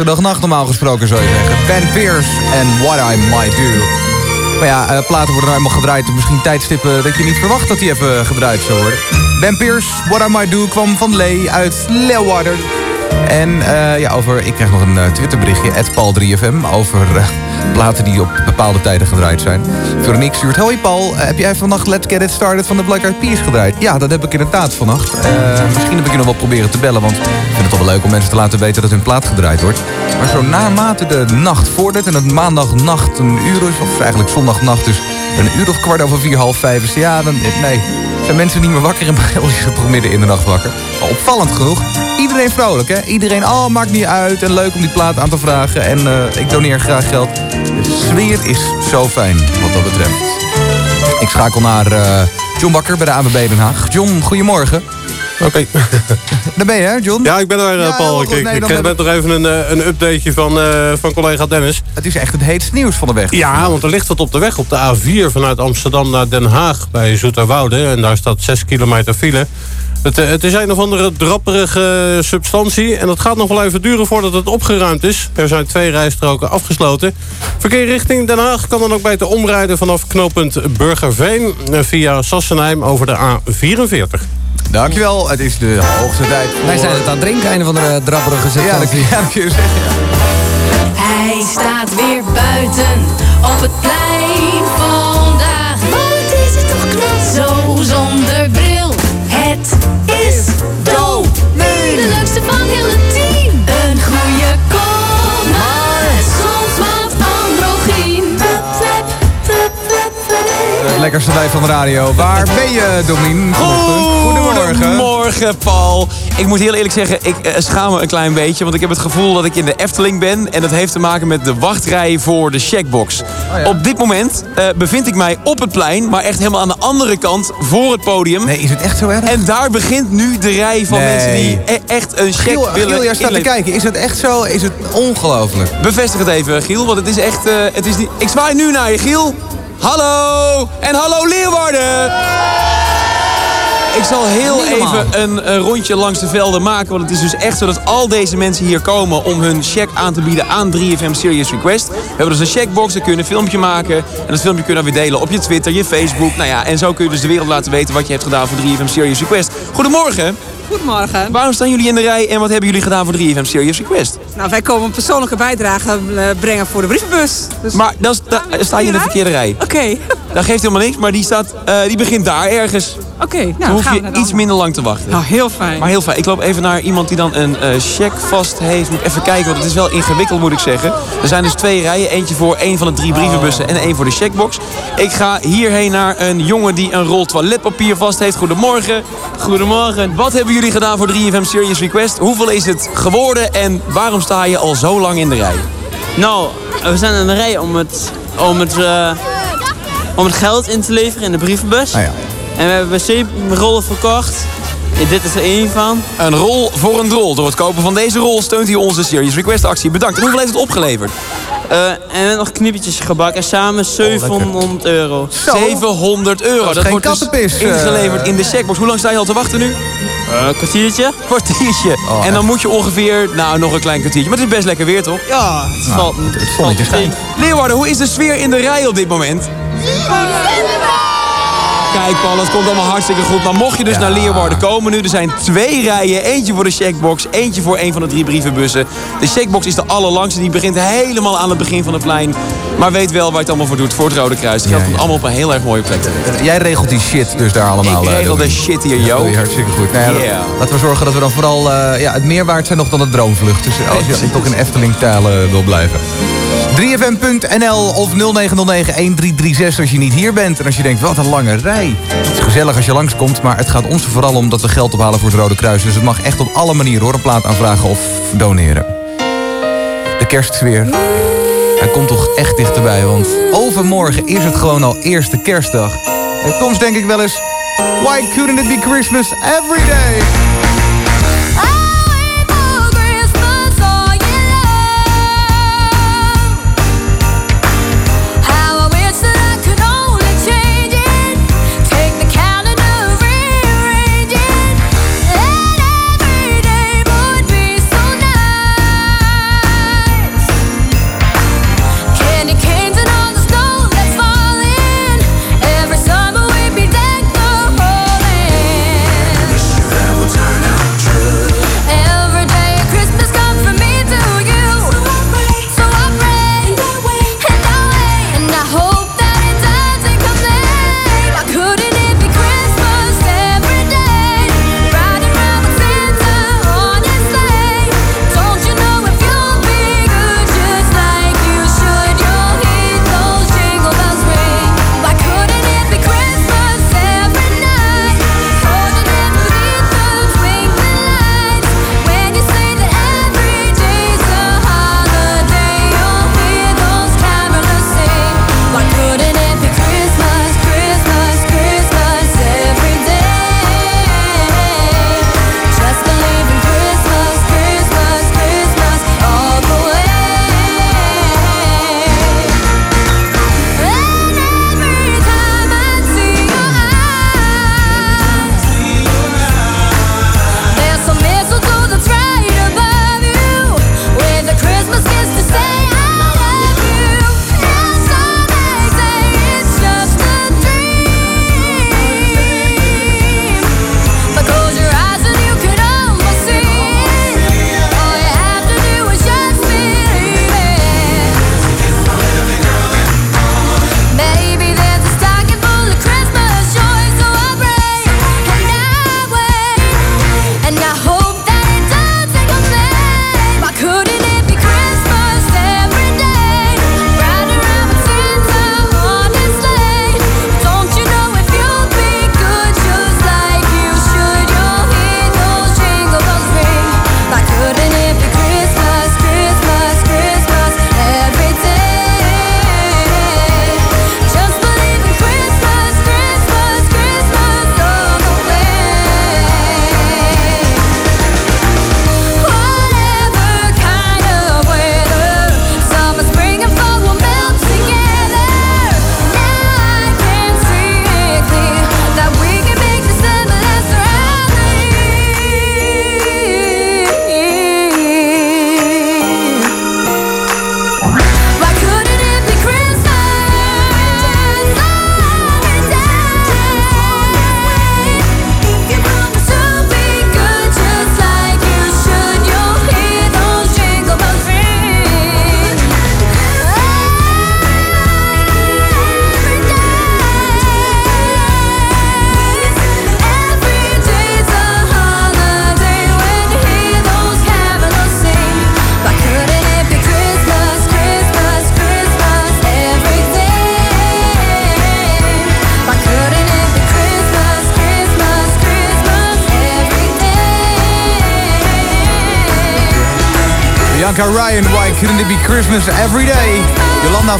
zaterdagnacht normaal gesproken zou je zeggen. Ben Pierce en What I Might Do. Maar ja, eh, platen worden nou eenmaal gedraaid misschien tijdstippen dat je niet verwacht dat die even gedraaid zou worden. Ben Pierce, What I Might Do kwam van Lee uit Leeuwarden. En eh, ja, over, ik krijg nog een eh, Twitterberichtje, Paul3FM, over platen die op bepaalde tijden gedraaid zijn. Veronique stuurt, hoi Paul, eh, heb jij vannacht Let's Get It Started van de Black Eyed Peas gedraaid? Ja, dat heb ik inderdaad vannacht. Eh, misschien heb ik je nog wel proberen te bellen, want ik vind het toch wel leuk om mensen te laten weten dat hun plaat gedraaid wordt. Maar zo naarmate de nacht vordert en het maandagnacht een uur is, of eigenlijk zondagnacht dus een uur of kwart over vier, half vijf is, ja, dan, eh, nee, zijn mensen niet meer wakker in België, toch midden in de nacht wakker. Opvallend genoeg, iedereen vrolijk, hè? Iedereen, oh, maakt niet uit en leuk om die plaat aan te vragen. En ik doneer graag geld. Sfeer is zo fijn, wat dat betreft. Ik schakel naar eh, John Bakker bij de ANWB Den Haag. John, goedemorgen. Oké. Daar ben je, hè, John? Ja, ik ben er, eh, Ja, Paul. heel Ik, goed. ik, Nee, ik dan heb heb- nog even een, eh, een updateje van, van collega Dennis. Het is echt het heetste nieuws van de weg. Ja, want er ligt wat op de weg op de A4 vanuit Amsterdam naar Den Haag bij Zoeterwoude. En daar staat 6 kilometer file. Het, het is een of andere drapperige substantie en het gaat nog wel even duren voordat het opgeruimd is. Er zijn twee rijstroken afgesloten. Verkeer richting Den Haag kan dan ook beter omrijden vanaf knooppunt Burgerveen... eh, via Sassenheim over de A44. Dankjewel, het is de hoogste tijd voor... Wij zijn het aan het drinken, een van de drabberige Ja, dat kun je zeggen. Hij staat weer buiten op het plein lekkerste tijd van de radio. Waar ben je, Domien? Goedemorgen. Goedemorgen, Paul. Ik moet heel eerlijk zeggen, ik eh, schaam me een klein beetje. Want ik heb het gevoel dat ik in de Efteling ben. En dat heeft te maken met de wachtrij voor de checkbox. Op dit moment eh, bevind ik mij op het plein. Maar echt helemaal aan de andere kant voor het podium. Nee, is het echt zo erg? En daar begint nu de rij van Nee. mensen die e- echt een check Giel, willen Giel, jij staat te kijken. Is het echt zo? Is het ongelooflijk? Bevestig het even, Giel, want het is echt... eh, het is niet... Ik zwaai nu naar je, Giel. Hallo! En hallo Leeuwarden! Ik zal heel even een, een rondje langs de velden maken. Want het is dus echt zo dat al deze mensen hier komen om hun check aan te bieden aan 3FM Serious Request. We hebben dus een checkbox, daar kun je een filmpje maken. En dat filmpje kun je dan weer delen op je Twitter, je Facebook. Nou ja, en zo kun je dus de wereld laten weten wat je hebt gedaan voor 3FM Serious Request. Goedemorgen. Goedemorgen. Waarom staan jullie in de rij en wat hebben jullie gedaan voor 3FM Serious Request? Nou, wij komen een persoonlijke bijdrage eh, brengen voor de brievenbus. Dus... Maar dan sta, sta je in de verkeerde rij. Oké. Dat geeft helemaal niks, maar die, staat, eh, die begint daar ergens. Oké, dan nou hoef gaan we je dan. iets minder lang te wachten. Nou, heel fijn. Maar heel fijn. Ik loop even naar iemand die dan een eh check vast heeft. Moet even kijken, want het is wel ingewikkeld moet ik zeggen. Er zijn dus twee rijen. Eentje voor één van de drie brievenbussen en één voor de checkbox. Ik ga hierheen naar een jongen die een rol toiletpapier vast heeft. Goedemorgen. Goedemorgen. Wat hebben jullie gedaan voor 3FM Serious Request? Hoeveel is het geworden en waarom sta je al zo lang in de rij? Nou, we zijn in de rij om het, om het, eh, om het geld in te leveren in de brievenbus. Ah ja. En we hebben wc-rollen verkocht. En dit is er één van. Een rol voor een drol. Door het kopen van deze rol steunt hij onze Serious Request actie. Bedankt. En hoeveel heeft het opgeleverd? Eh, en nog knippetjes gebakken. Samen 700 euro. 700 euro. Dat is Dat, geen wordt dus eh. ingeleverd in de checkbox. Hoe lang sta je al te wachten nu? Een kwartiertje. Kwartiertje. Oh, en dan moet je ongeveer, nou nog een klein kwartiertje. Maar het is best lekker weer toch? Ja, het Nou, valt het schijnt. Leeuwarden, hoe is de sfeer in de rij op dit moment? Kijk Paul, het komt allemaal hartstikke goed. Maar mocht je dus naar Leeuwarden komen nu, er zijn twee rijen. Eentje voor de checkbox, eentje voor een van de drie brievenbussen. De checkbox is de allerlangste, die begint helemaal aan het begin van het plein. Maar weet wel waar je het allemaal voor doet, voor het Rode Kruis. Het komt allemaal op een heel erg mooie plek terecht. Jij regelt die shit dus daar allemaal. Ik eh, regel de shit hier, doe je hartstikke goed. Nou ja, Yeah. Laten we zorgen dat we dan vooral eh, ja, het meer waard zijn nog dan het droomvlucht. Dus als je toch in Efteling-taal eh, wil blijven. 3fm.nl of 0909-1336 als je niet hier bent. En als je denkt, wat een lange rij. Het is gezellig als je langskomt, maar het gaat ons vooral om dat we geld ophalen voor het Rode Kruis. Dus het mag echt op alle manieren hoor, een plaat aanvragen of doneren. De kerstsfeer. Hij komt toch echt dichterbij, want overmorgen is het gewoon al eerste kerstdag. En soms denk ik wel eens, why couldn't it be Christmas every day?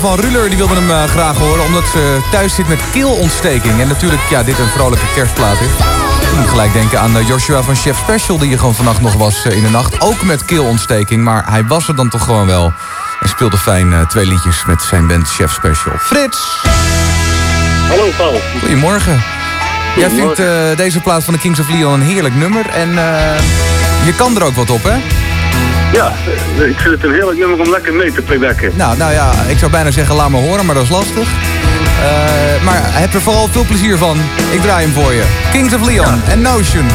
Van Ruller die wilde hem eh, graag horen... omdat ze thuis zit met keelontsteking. En natuurlijk, ja, dit een vrolijke kerstplaat is. Ik moet gelijk denken aan eh, Joshua van Chef Special... die hier gewoon vannacht nog was eh, in de nacht. Ook met keelontsteking, maar hij was er dan toch gewoon wel. En speelde fijn twee liedjes met zijn band Chef Special. Frits! Hallo Paul. Goedemorgen. Jij vindt deze plaat van de Kings of Leon een heerlijk nummer. En je kan er ook wat op, hè? Ja, ik vind het een heerlijk nummer om lekker mee te playbacken. Nou, nou ja, ik zou bijna zeggen laat me horen, maar dat is lastig. Eh, maar heb er vooral veel plezier van. Ik draai hem voor je. Kings of Leon en Notion.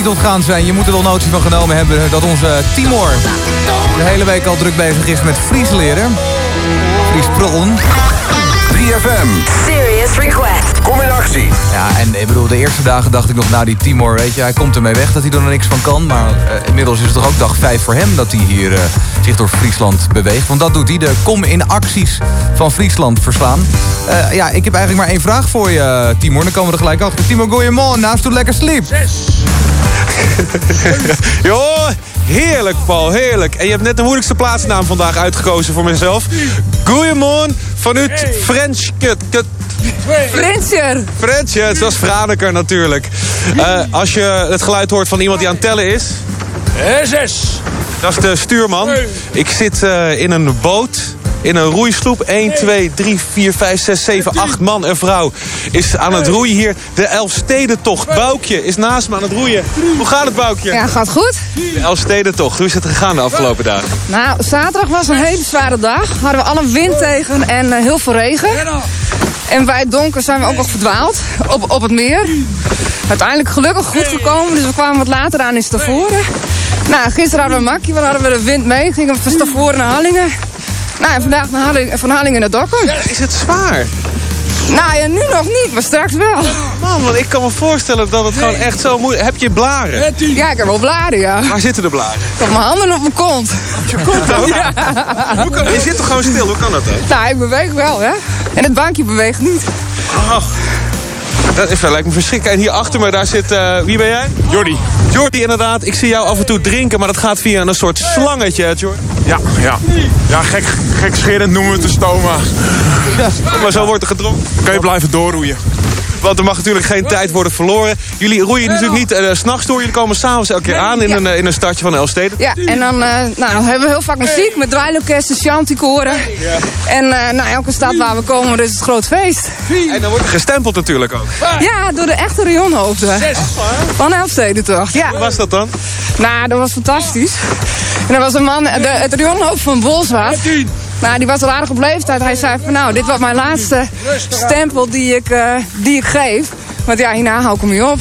Niet ontgaan zijn. Je moet er wel notie van genomen hebben dat onze Timor de hele week al druk bezig is met Fries leren. Fries prullen. 3FM. Serious Request. Kom in actie. Ja, en ik bedoel, de eerste dagen dacht ik nog, nou die Timor, weet je, hij komt ermee weg dat hij er nog niks van kan. Maar eh, inmiddels is het toch ook dag 5 voor hem dat hij hier eh, zich door Friesland beweegt. Want dat doet hij, de kom in acties van Friesland verslaan. Eh, ja, ik heb eigenlijk maar één vraag voor je, Timor. Dan komen we er gelijk achter. Timor, goeiemorgen, naast toe lekker sleep. Jo, heerlijk Paul, heerlijk. En je hebt net de moeilijkste plaatsnaam vandaag uitgekozen voor mezelf. Goeiemorgen vanuit French Kut. Kut. Het was Franeker natuurlijk. Eh, als je het geluid hoort van iemand die aan het tellen is... SS. Dat is de stuurman. Ik zit eh, in een boot, in een roeisloep. 1, 2, 3, 4, 5, 6, 7, 8 man en vrouw is aan het roeien hier. De Elfstedentocht. Boukje is naast me aan het roeien. Hoe gaat het, Boukje? Ja, gaat goed. De Elfstedentocht. Hoe is het gegaan de afgelopen dagen? Nou, zaterdag was een hele zware dag. Hadden we alle wind tegen en eh, heel veel regen. En bij het donker zijn we ook nog verdwaald op, op het meer. Uiteindelijk gelukkig goed gekomen, dus we kwamen wat later aan in Stavoren. Nou, gisteren hadden we een makkie, hadden we de wind mee. Gingen we van Stavoren naar Hallingen. Nou, en vandaag naar Halling- van Hallingen naar Dokkum. Is het zwaar? Nou ja, nu nog niet, maar straks wel. Man, want ik kan me voorstellen dat het gewoon echt zo moeilijk... Heb je blaren? Ja, ik heb wel blaren, ja. Waar zitten de blaren? Ik heb mijn handen op mijn kont. Je kont ook? Je zit toch gewoon stil? Hoe kan dat dan? Nou, ik beweeg wel, hè. En het bankje beweegt niet. Ach, dat is lijkt me verschrikkelijk. En hier achter me, daar zit... eh, wie ben jij? Jordi. Jordi, inderdaad. Ik zie jou af en toe drinken, maar dat gaat via een soort slangetje, hè, Jordi? Ja, ja. Ja, gek, gekscherend noemen we het de stoma. Maar zo wordt er gedronken. Kan je blijven doorroeien. Want er mag natuurlijk geen tijd worden verloren. Jullie roeien natuurlijk niet uh, s'nachts door. Jullie komen s'avonds elke keer aan in, een, eh, in een stadje van Elstede. Ja, en dan, eh, nou, dan hebben we heel vaak muziek met draaiorkesten, chanticoren. En eh, nou, elke stad waar we komen, dus is het groot feest. En dan wordt er gestempeld natuurlijk ook. Ja, door de echte rionhoofden. Van Elfsteden toch? Ja. Hoe was dat dan? Nou, dat was fantastisch. En er was een man, de, het rionhoofd van Bolsward. Nou, die was al aardig op leeftijd. Hij zei van, nou, dit was mijn laatste stempel die ik, eh, die ik geef. Want ja, hierna hou ik hem niet op.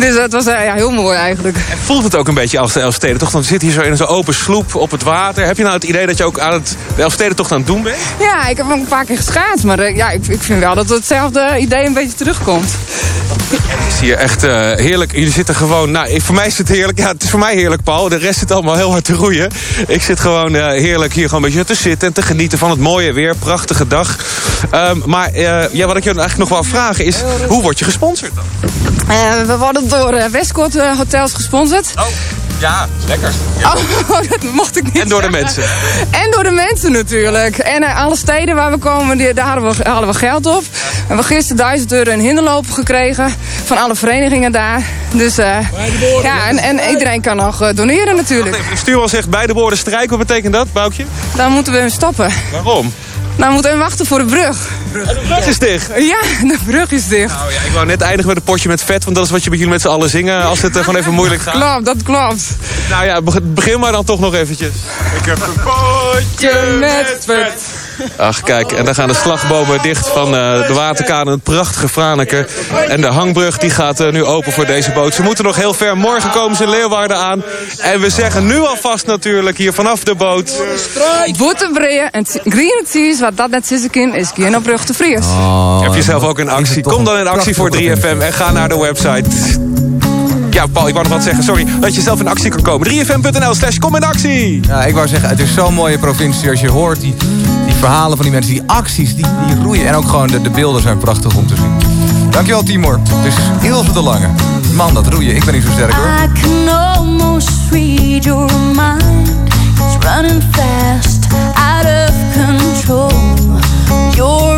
Dus dat was eh, ja, heel mooi eigenlijk. En voelt het ook een beetje als de Elfsteden toch? Dan zit hier zo in zo'n open sloep op het water. Heb je nou het idee dat je ook aan het, de Elfsteden toch aan het doen bent? Ja, ik heb ook een paar keer geschaatst. Maar eh, ja, ik, ik vind wel dat hetzelfde idee een beetje terugkomt. Het is hier echt eh, heerlijk. Jullie zitten gewoon... Nou, voor mij is het heerlijk. Ja, het is voor mij heerlijk, Paul. De rest zit allemaal heel hard te roeien. Ik zit gewoon heerlijk hier gewoon een beetje te zitten... en te genieten van het mooie weer. Prachtige dag. Ehm, maar ja, wat ik je eigenlijk nog wil vragen is... hoe word je gesponsord dan? Eh, we worden door eh, Westcourt eh, Hotels gesponsord. Oh, ja, lekker. Oh, dat mocht ik niet En door de mensen. En door de mensen natuurlijk. En alle steden waar we komen, die, daar halen we, halen we geld op. We hebben gisteren 1000 euro in hinderloop gekregen. Van alle verenigingen daar. Dus eh, ja, en, en iedereen kan nog doneren natuurlijk. De stuurman zegt bij de woorden strijken. Wat betekent dat, Boukje? Dan moeten we hem stoppen. Waarom? Nou moeten we wachten voor de brug. De brug is dicht. Ja, de brug is dicht. Nou ja, ik wou net eindigen met een potje met vet, want dat is wat je bij jullie met z'n allen zingen als het eh, gewoon even moeilijk gaat. Klopt, dat klopt. Nou ja, beg- begin maar dan toch nog eventjes. Ik heb een potje met vet. Ach, kijk, en dan gaan de slagbomen dicht van eh, de waterkade, het prachtige Franeker. En de hangbrug die gaat eh, nu open voor deze boot. Ze moeten nog heel ver. Morgen komen ze in Leeuwarden aan. En we zeggen nu alvast natuurlijk hier vanaf de boot... Boetebreien en green cheese, wat dat net zitten kan, is geen op brug te vries. Heb je zelf ook in actie? Kom dan in actie voor 3FM en ga naar de website. Ja, Paul, ik wou nog wat zeggen. Sorry, dat je zelf in actie kan komen. 3fm.nl slash kom in actie. Ja, ik wou zeggen, het is zo'n mooie provincie als je hoort die, die verhalen van die mensen, die acties, die, die roeien. En ook gewoon de, de beelden zijn prachtig om te zien. Dankjewel Timor. Dus Ilse de Lange. Man, dat roeien. Ik ben niet zo sterk hoor. I can almost read your mind. It's running fast, out of control. You're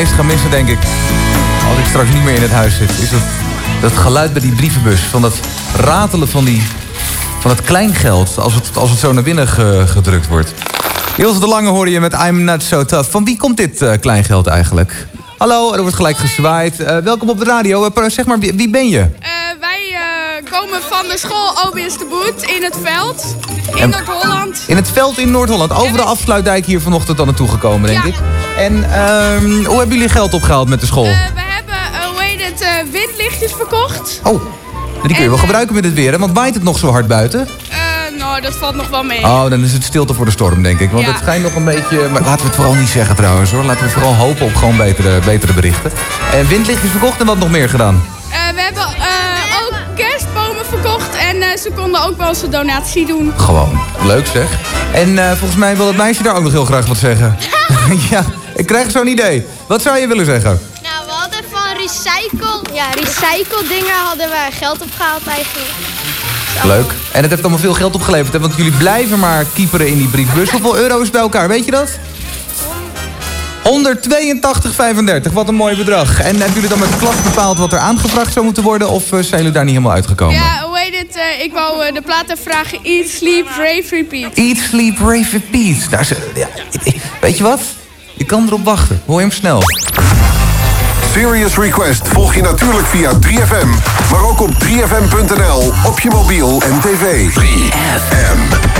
meest ga missen, denk ik... als ik straks niet meer in het huis zit... is dat, dat geluid bij die brievenbus. Van dat ratelen van, die, van het kleingeld... als het, als het zo naar binnen ge- gedrukt wordt. Ilse de Lange hoorde je met I'm Not So Tough. Van wie komt dit eh, kleingeld eigenlijk? Hallo, er wordt gelijk gezwaaid. Eh, welkom op de radio. Eh, zeg maar, wie, wie ben je? wij komen van de school OBS de Boet in het veld in Noord-Holland. In het veld in Noord-Holland. Over de afsluitdijk hier vanochtend dan naartoe gekomen, denk ik. En ehm, hoe hebben jullie geld opgehaald met de school? We hebben, eh, hoe heet het, eh, windlichtjes verkocht. Oh, die kun je wel gebruiken met het weer, hè? Want waait het nog zo hard buiten? Eh, nou, dat valt nog wel mee. Oh, dan is het stilte voor de storm, denk ik. Want Ja. het schijnt nog een beetje... Maar laten we het vooral niet zeggen trouwens, hoor. Laten we vooral hopen op gewoon betere, betere berichten. En windlichtjes verkocht en wat nog meer gedaan? Eh, we hebben eh, ook kerstbomen verkocht en eh, ze konden ook wel eens een donatie doen. Gewoon. Leuk zeg. En eh, volgens mij wil het meisje daar ook nog heel graag wat zeggen. ja, ik krijg zo'n idee. Wat zou je willen zeggen? Nou, we hadden van recycle, ja, recycle dingen hadden we geld opgehaald eigenlijk. Leuk. En het heeft allemaal veel geld opgeleverd, hè? Want jullie blijven maar kieperen in die briefbus. Hoeveel euro is bij elkaar, weet je dat? 182,35. Wat een mooi bedrag. En hebben jullie dan met de klas bepaald wat er aangevraagd zou moeten worden? Of eh, zijn jullie daar niet helemaal uitgekomen? Ja, hoe heet het? eh, ik wou eh, de platen vragen Eat, Sleep, Rave, Repeat. Eat, sleep, rave, repeat. Daar is, ja, weet je wat? Je kan erop wachten. Hoor hem snel. Serious Request volg je natuurlijk via 3FM. Maar ook op 3FM.nl, op je mobiel en tv. 3FM.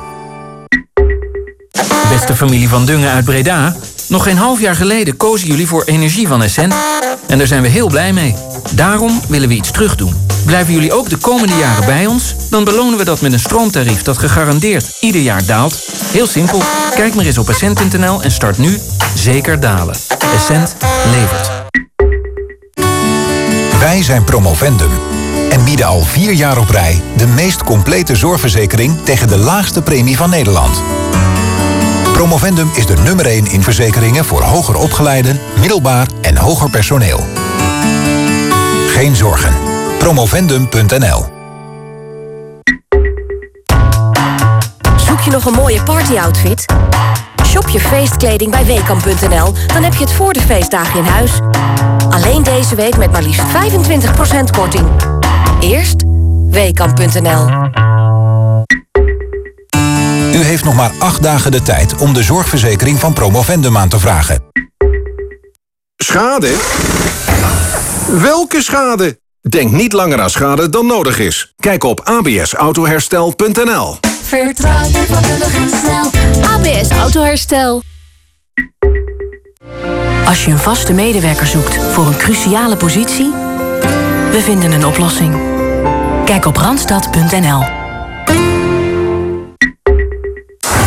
Beste familie van Dungen uit Breda. Nog geen half jaar geleden kozen jullie voor energie van Essent. En daar zijn we heel blij mee. Daarom willen we iets terugdoen. Blijven jullie ook de komende jaren bij ons? Dan belonen we dat met een stroomtarief dat gegarandeerd ieder jaar daalt. Heel simpel. Kijk maar eens op essent.nl en start nu Zeker Dalen. Essent levert. Wij zijn Promovendum en bieden al vier jaar op rij de meest complete zorgverzekering tegen de laagste premie van Nederland. Promovendum is de nummer 1 in verzekeringen voor hoger opgeleiden, middelbaar en hoger personeel. Geen zorgen. Promovendum.nl Zoek je nog een mooie partyoutfit? Shop je feestkleding bij Weekamp.nl, dan heb je het voor de feestdagen in huis. Alleen deze week met maar liefst 25% korting. Eerst Weekamp.nl. U heeft nog maar acht dagen de tijd om de zorgverzekering van Promovendum aan te vragen. Schade? Welke schade? Denk niet langer aan schade dan nodig is. Kijk op absautoherstel.nl Vertrouw je vakkundig en snel. ABS Autoherstel. Als je een vaste medewerker zoekt voor een cruciale positie, we vinden een oplossing. Kijk op randstad.nl.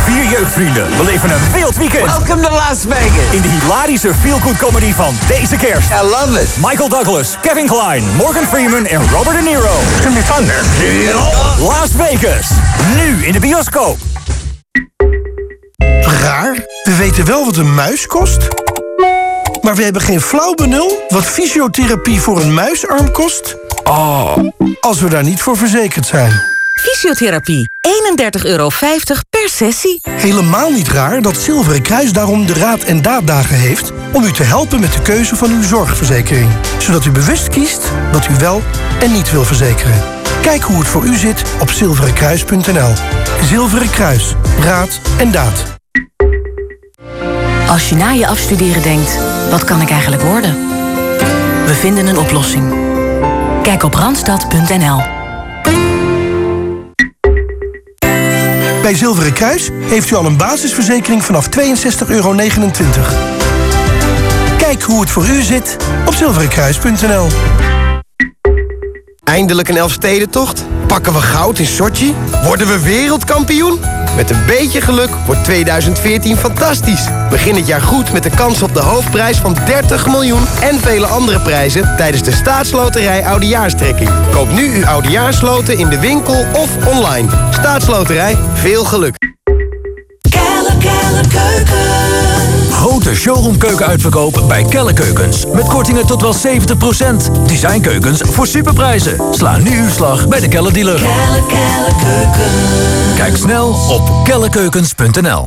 Vier jeugdvrienden beleven een wild weekend. Welcome to Las Vegas. In de hilarische feel-good comedy van deze kerst. I love it. Michael Douglas, Kevin Kline, Morgan Freeman en Robert De Niro. It's gonna be fun there. Las Vegas. Nu in de bioscoop. Raar, we weten wel wat een muis kost. Maar we hebben geen flauw benul wat fysiotherapie voor een muisarm kost. Oh, als we daar niet voor verzekerd zijn. Fysiotherapie, 31,50 euro per sessie. Helemaal niet raar dat Zilveren Kruis daarom de Raad en Daaddagen heeft... om u te helpen met de keuze van uw zorgverzekering. Zodat u bewust kiest wat u wel en niet wil verzekeren. Kijk hoe het voor u zit op zilverenkruis.nl. Zilveren Kruis, Raad en Daad. Als je na je afstuderen denkt, wat kan ik eigenlijk worden? We vinden een oplossing. Kijk op randstad.nl. Bij Zilveren Kruis heeft u al een basisverzekering vanaf 62,29 euro. Kijk hoe het voor u zit op zilverenkruis.nl. Eindelijk een Elfstedentocht? Pakken we goud in Sochi? Worden we wereldkampioen? Met een beetje geluk wordt 2014 fantastisch. Begin het jaar goed met de kans op de hoofdprijs van 30 miljoen... en vele andere prijzen tijdens de staatsloterij Oudejaarstrekking. Koop nu uw Oudejaarsloten in de winkel of online. Staatsloterij, veel geluk. Grote showroomkeuken uitverkoop bij Kelle Keukens. Met kortingen tot wel 70%. Designkeukens voor superprijzen. Sla nu uw slag bij de Kelle dealer. Kijk snel op kellekeukens.nl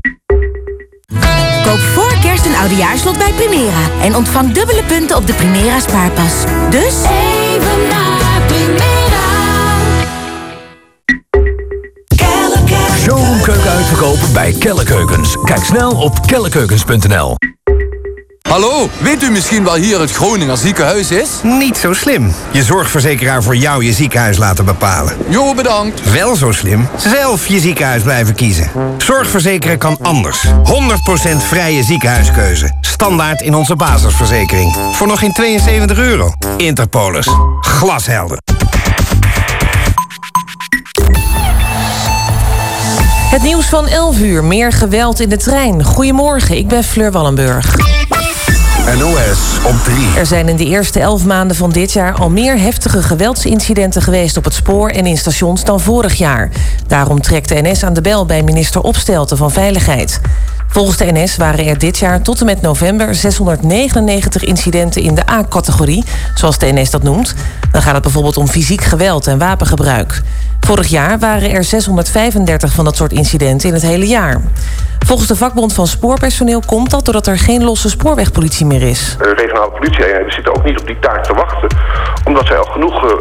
Koop voor kerst een oudejaarslot bij Primera. En ontvang dubbele punten op de Primera spaarpas. Dus... Even naar Primera. Showroomkeuken uitverkoop bij Kelle Keukens. Kijk snel op kellekeukens.nl Hallo, weet u misschien wel hier het Groninger ziekenhuis is? Niet zo slim. Je zorgverzekeraar voor jou je ziekenhuis laten bepalen. Jo, bedankt. Wel zo slim. Zelf je ziekenhuis blijven kiezen. Zorgverzekeren kan anders. 100% vrije ziekenhuiskeuze. Standaard in onze basisverzekering. Voor nog geen 72 euro. Interpolis. Glashelder. Het nieuws van 11 uur. Meer geweld in de trein. Goedemorgen, ik ben Fleur Wallenburg. NOS op 3. Er zijn in de eerste 11 maanden van dit jaar al meer heftige geweldsincidenten geweest op het spoor en in stations dan vorig jaar. Daarom trekt de NS aan de bel bij minister Opstelten van Veiligheid. Volgens de NS waren er dit jaar tot en met november 699 incidenten in de A-categorie, zoals de NS dat noemt. Dan gaat het bijvoorbeeld om fysiek geweld en wapengebruik. Vorig jaar waren er 635 van dat soort incidenten in het hele jaar. Volgens de vakbond van spoorpersoneel komt dat doordat er geen losse spoorwegpolitie meer is. De regionale politieeenheden zitten ook niet op die taak te wachten. Omdat zij al genoeg uh,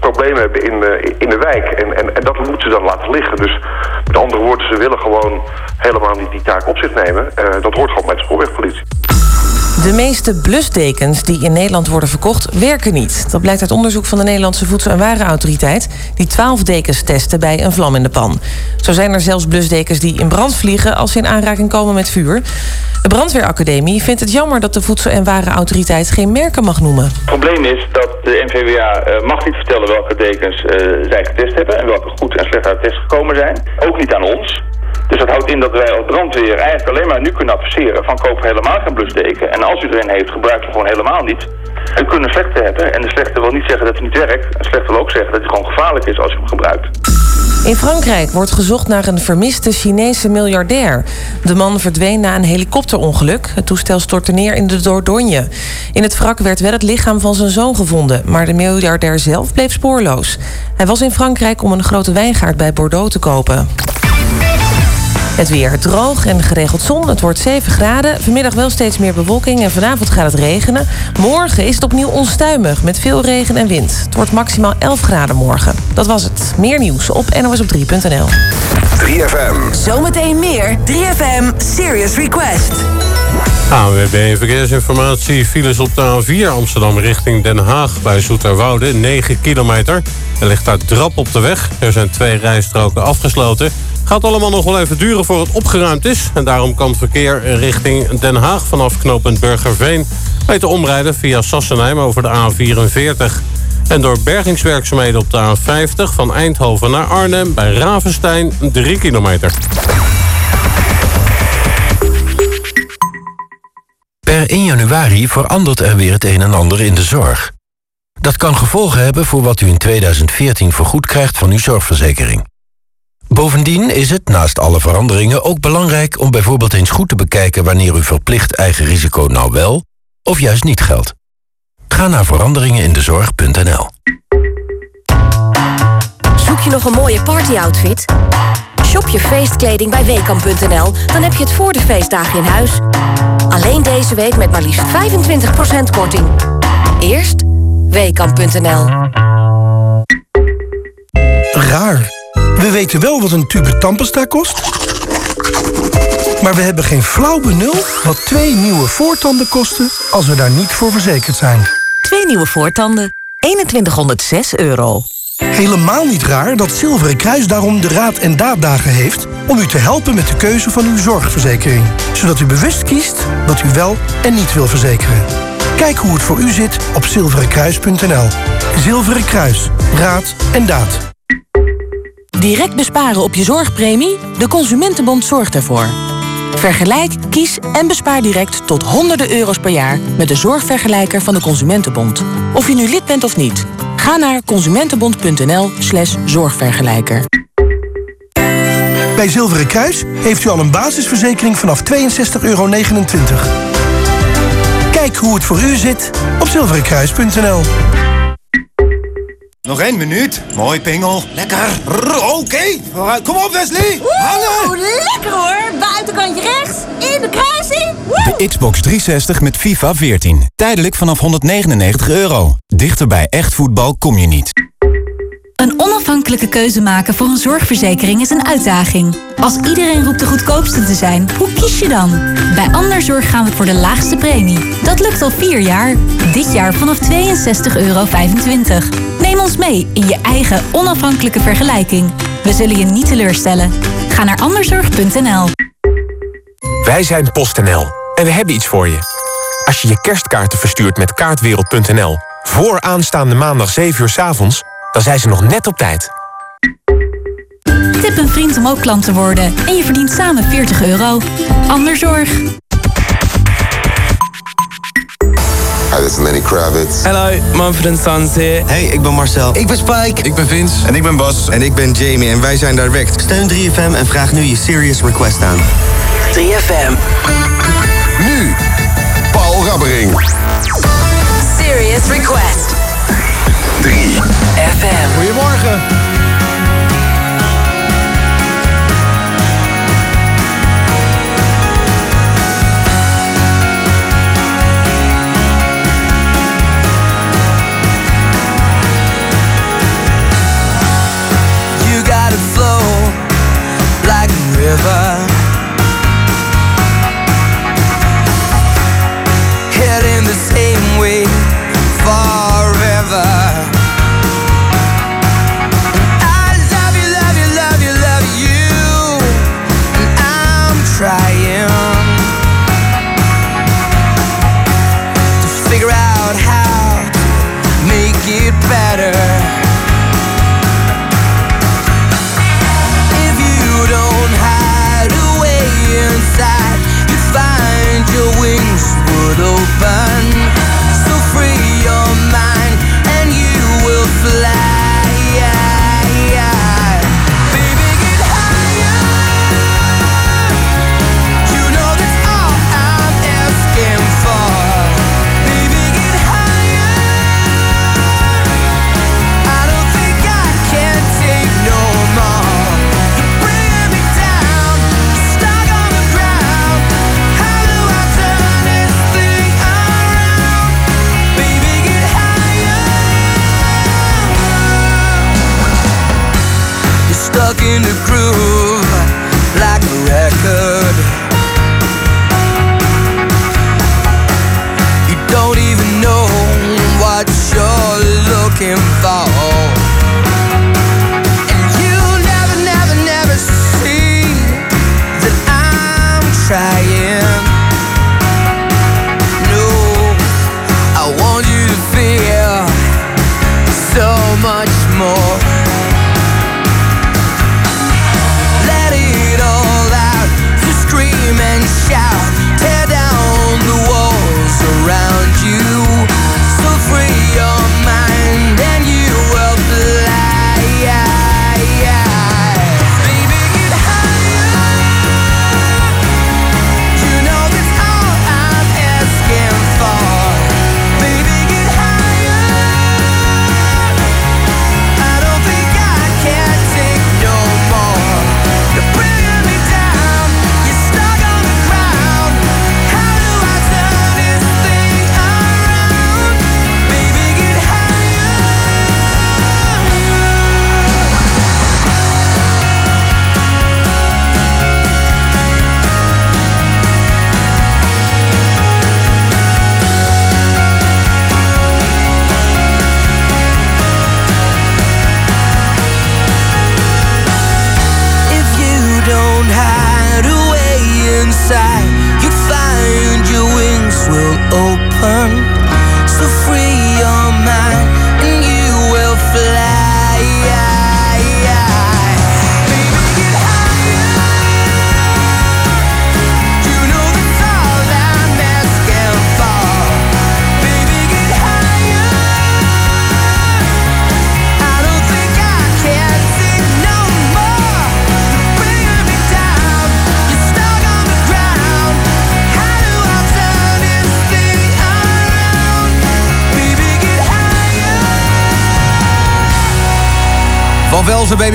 problemen hebben in, uh, in de wijk. En, en, en dat moeten ze dan laten liggen. Dus met andere woorden, ze willen gewoon helemaal niet die taak op zich nemen. Uh, dat hoort gewoon bij de spoorwegpolitie. De meeste blusdekens die in Nederland worden verkocht, werken niet. Dat blijkt uit onderzoek van de Nederlandse Voedsel- en Warenautoriteit... die 12 dekens testen bij een vlam in de pan. Zo zijn er zelfs blusdekens die in brand vliegen... als ze in aanraking komen met vuur. De Brandweeracademie vindt het jammer dat de Voedsel- en Warenautoriteit... geen merken mag noemen. Het probleem is dat de NVWA uh, mag niet vertellen welke dekens uh, zij getest hebben... en welke goed en slecht uit test gekomen zijn. Ook niet aan ons... Dus dat houdt in dat wij als brandweer eigenlijk alleen maar nu kunnen adviseren van koop helemaal geen blusdeken. En als u er een heeft, gebruik hem gewoon helemaal niet. U kunt een slechte hebben en de slechte wil niet zeggen dat hij niet werkt. Een slechte wil ook zeggen dat hij gewoon gevaarlijk is als je hem gebruikt. In Frankrijk wordt gezocht naar een vermiste Chinese miljardair. De man verdween na een helikopterongeluk. Het toestel stortte neer in de Dordogne. In het wrak werd wel het lichaam van zijn zoon gevonden... maar de miljardair zelf bleef spoorloos. Hij was in Frankrijk om een grote wijngaard bij Bordeaux te kopen. Het weer droog en geregeld zon. Het wordt 7 graden. Vanmiddag wel steeds meer bewolking en vanavond gaat het regenen. Morgen is het opnieuw onstuimig met veel regen en wind. Het wordt maximaal 11 graden morgen. Dat was het. Meer nieuws op nosop3.nl. 3FM. Zometeen meer 3FM Serious Request. ANWB Verkeersinformatie. Files op de A4 Amsterdam richting Den Haag bij Zoeterwoude. 9 kilometer. Er ligt daar drap op de weg. Er zijn twee rijstroken afgesloten. Gaat allemaal nog wel even duren voor het opgeruimd is. En daarom kan verkeer richting Den Haag vanaf knooppunt Burgerveen... beter omrijden via Sassenheim over de A44. En door bergingswerkzaamheden op de A50 van Eindhoven naar Arnhem... bij Ravenstein 3 kilometer. Per 1 januari verandert er weer het een en ander in de zorg. Dat kan gevolgen hebben voor wat u in 2014 vergoed krijgt van uw zorgverzekering. Bovendien is het, naast alle veranderingen, ook belangrijk om bijvoorbeeld eens goed te bekijken wanneer uw verplicht eigen risico nou wel of juist niet geldt. Ga naar veranderingenindezorg.nl. Zoek je nog een mooie partyoutfit? Shop je feestkleding bij Weekamp.nl, dan heb je het voor de feestdagen in huis. Alleen deze week met maar liefst 25% korting. Eerst Weekamp.nl. Raar. We weten wel wat een tube tandpasta kost. Maar we hebben geen flauw benul wat twee nieuwe voortanden kosten... als we daar niet voor verzekerd zijn. Twee nieuwe voortanden, 2106 euro. Helemaal niet raar dat Zilveren Kruis daarom de Raad en Daaddagen heeft... om u te helpen met de keuze van uw zorgverzekering. Zodat u bewust kiest wat u wel en niet wil verzekeren. Kijk hoe het voor u zit op zilverenkruis.nl. Zilveren Kruis. Raad en daad. Direct besparen op je zorgpremie? De Consumentenbond zorgt ervoor. Vergelijk, kies en bespaar direct tot honderden euro's per jaar... met de zorgvergelijker van de Consumentenbond. Of je nu lid bent of niet. Ga naar consumentenbond.nl slash zorgvergelijker. Bij Zilveren Kruis heeft u al een basisverzekering vanaf 62,29 euro. Kijk hoe het voor u zit op zilverenkruis.nl. Nog één minuut. Mooi, Pingel. Lekker. Oké. Vooruit. Kom op, Wesley. Hangen. lekker hoor. Buitenkantje rechts. In de kruising. De Xbox 360 met FIFA 14. Tijdelijk vanaf 199 euro. Dichter bij echt voetbal kom je niet. Een onafhankelijke keuze maken voor een zorgverzekering is een uitdaging. Als iedereen roept de goedkoopste te zijn, hoe kies je dan? Bij Anderzorg gaan we voor de laagste premie. Dat lukt al vier jaar. Dit jaar vanaf 62,25 euro. Neem ons mee in je eigen onafhankelijke vergelijking. We zullen je niet teleurstellen. Ga naar anderzorg.nl. Wij zijn PostNL en we hebben iets voor je. Als je je kerstkaarten verstuurt met kaartwereld.nl... voor aanstaande maandag 7 uur s avonds, dan zijn ze nog net op tijd. Tip een vriend om ook klant te worden. En je verdient samen 40 euro. Anderzorg. Hi, this is Lenny Kravitz. Hello, Manfred Sons here. Hey, ik ben Marcel. Ik ben Spike. Ik ben Vince. En ik ben Bas. En ik ben Jamie en wij zijn Direct. Steun 3FM en vraag nu je serious request aan. 3FM. Nu, Paul Rabbering. Serious Request. 3 Goedemorgen.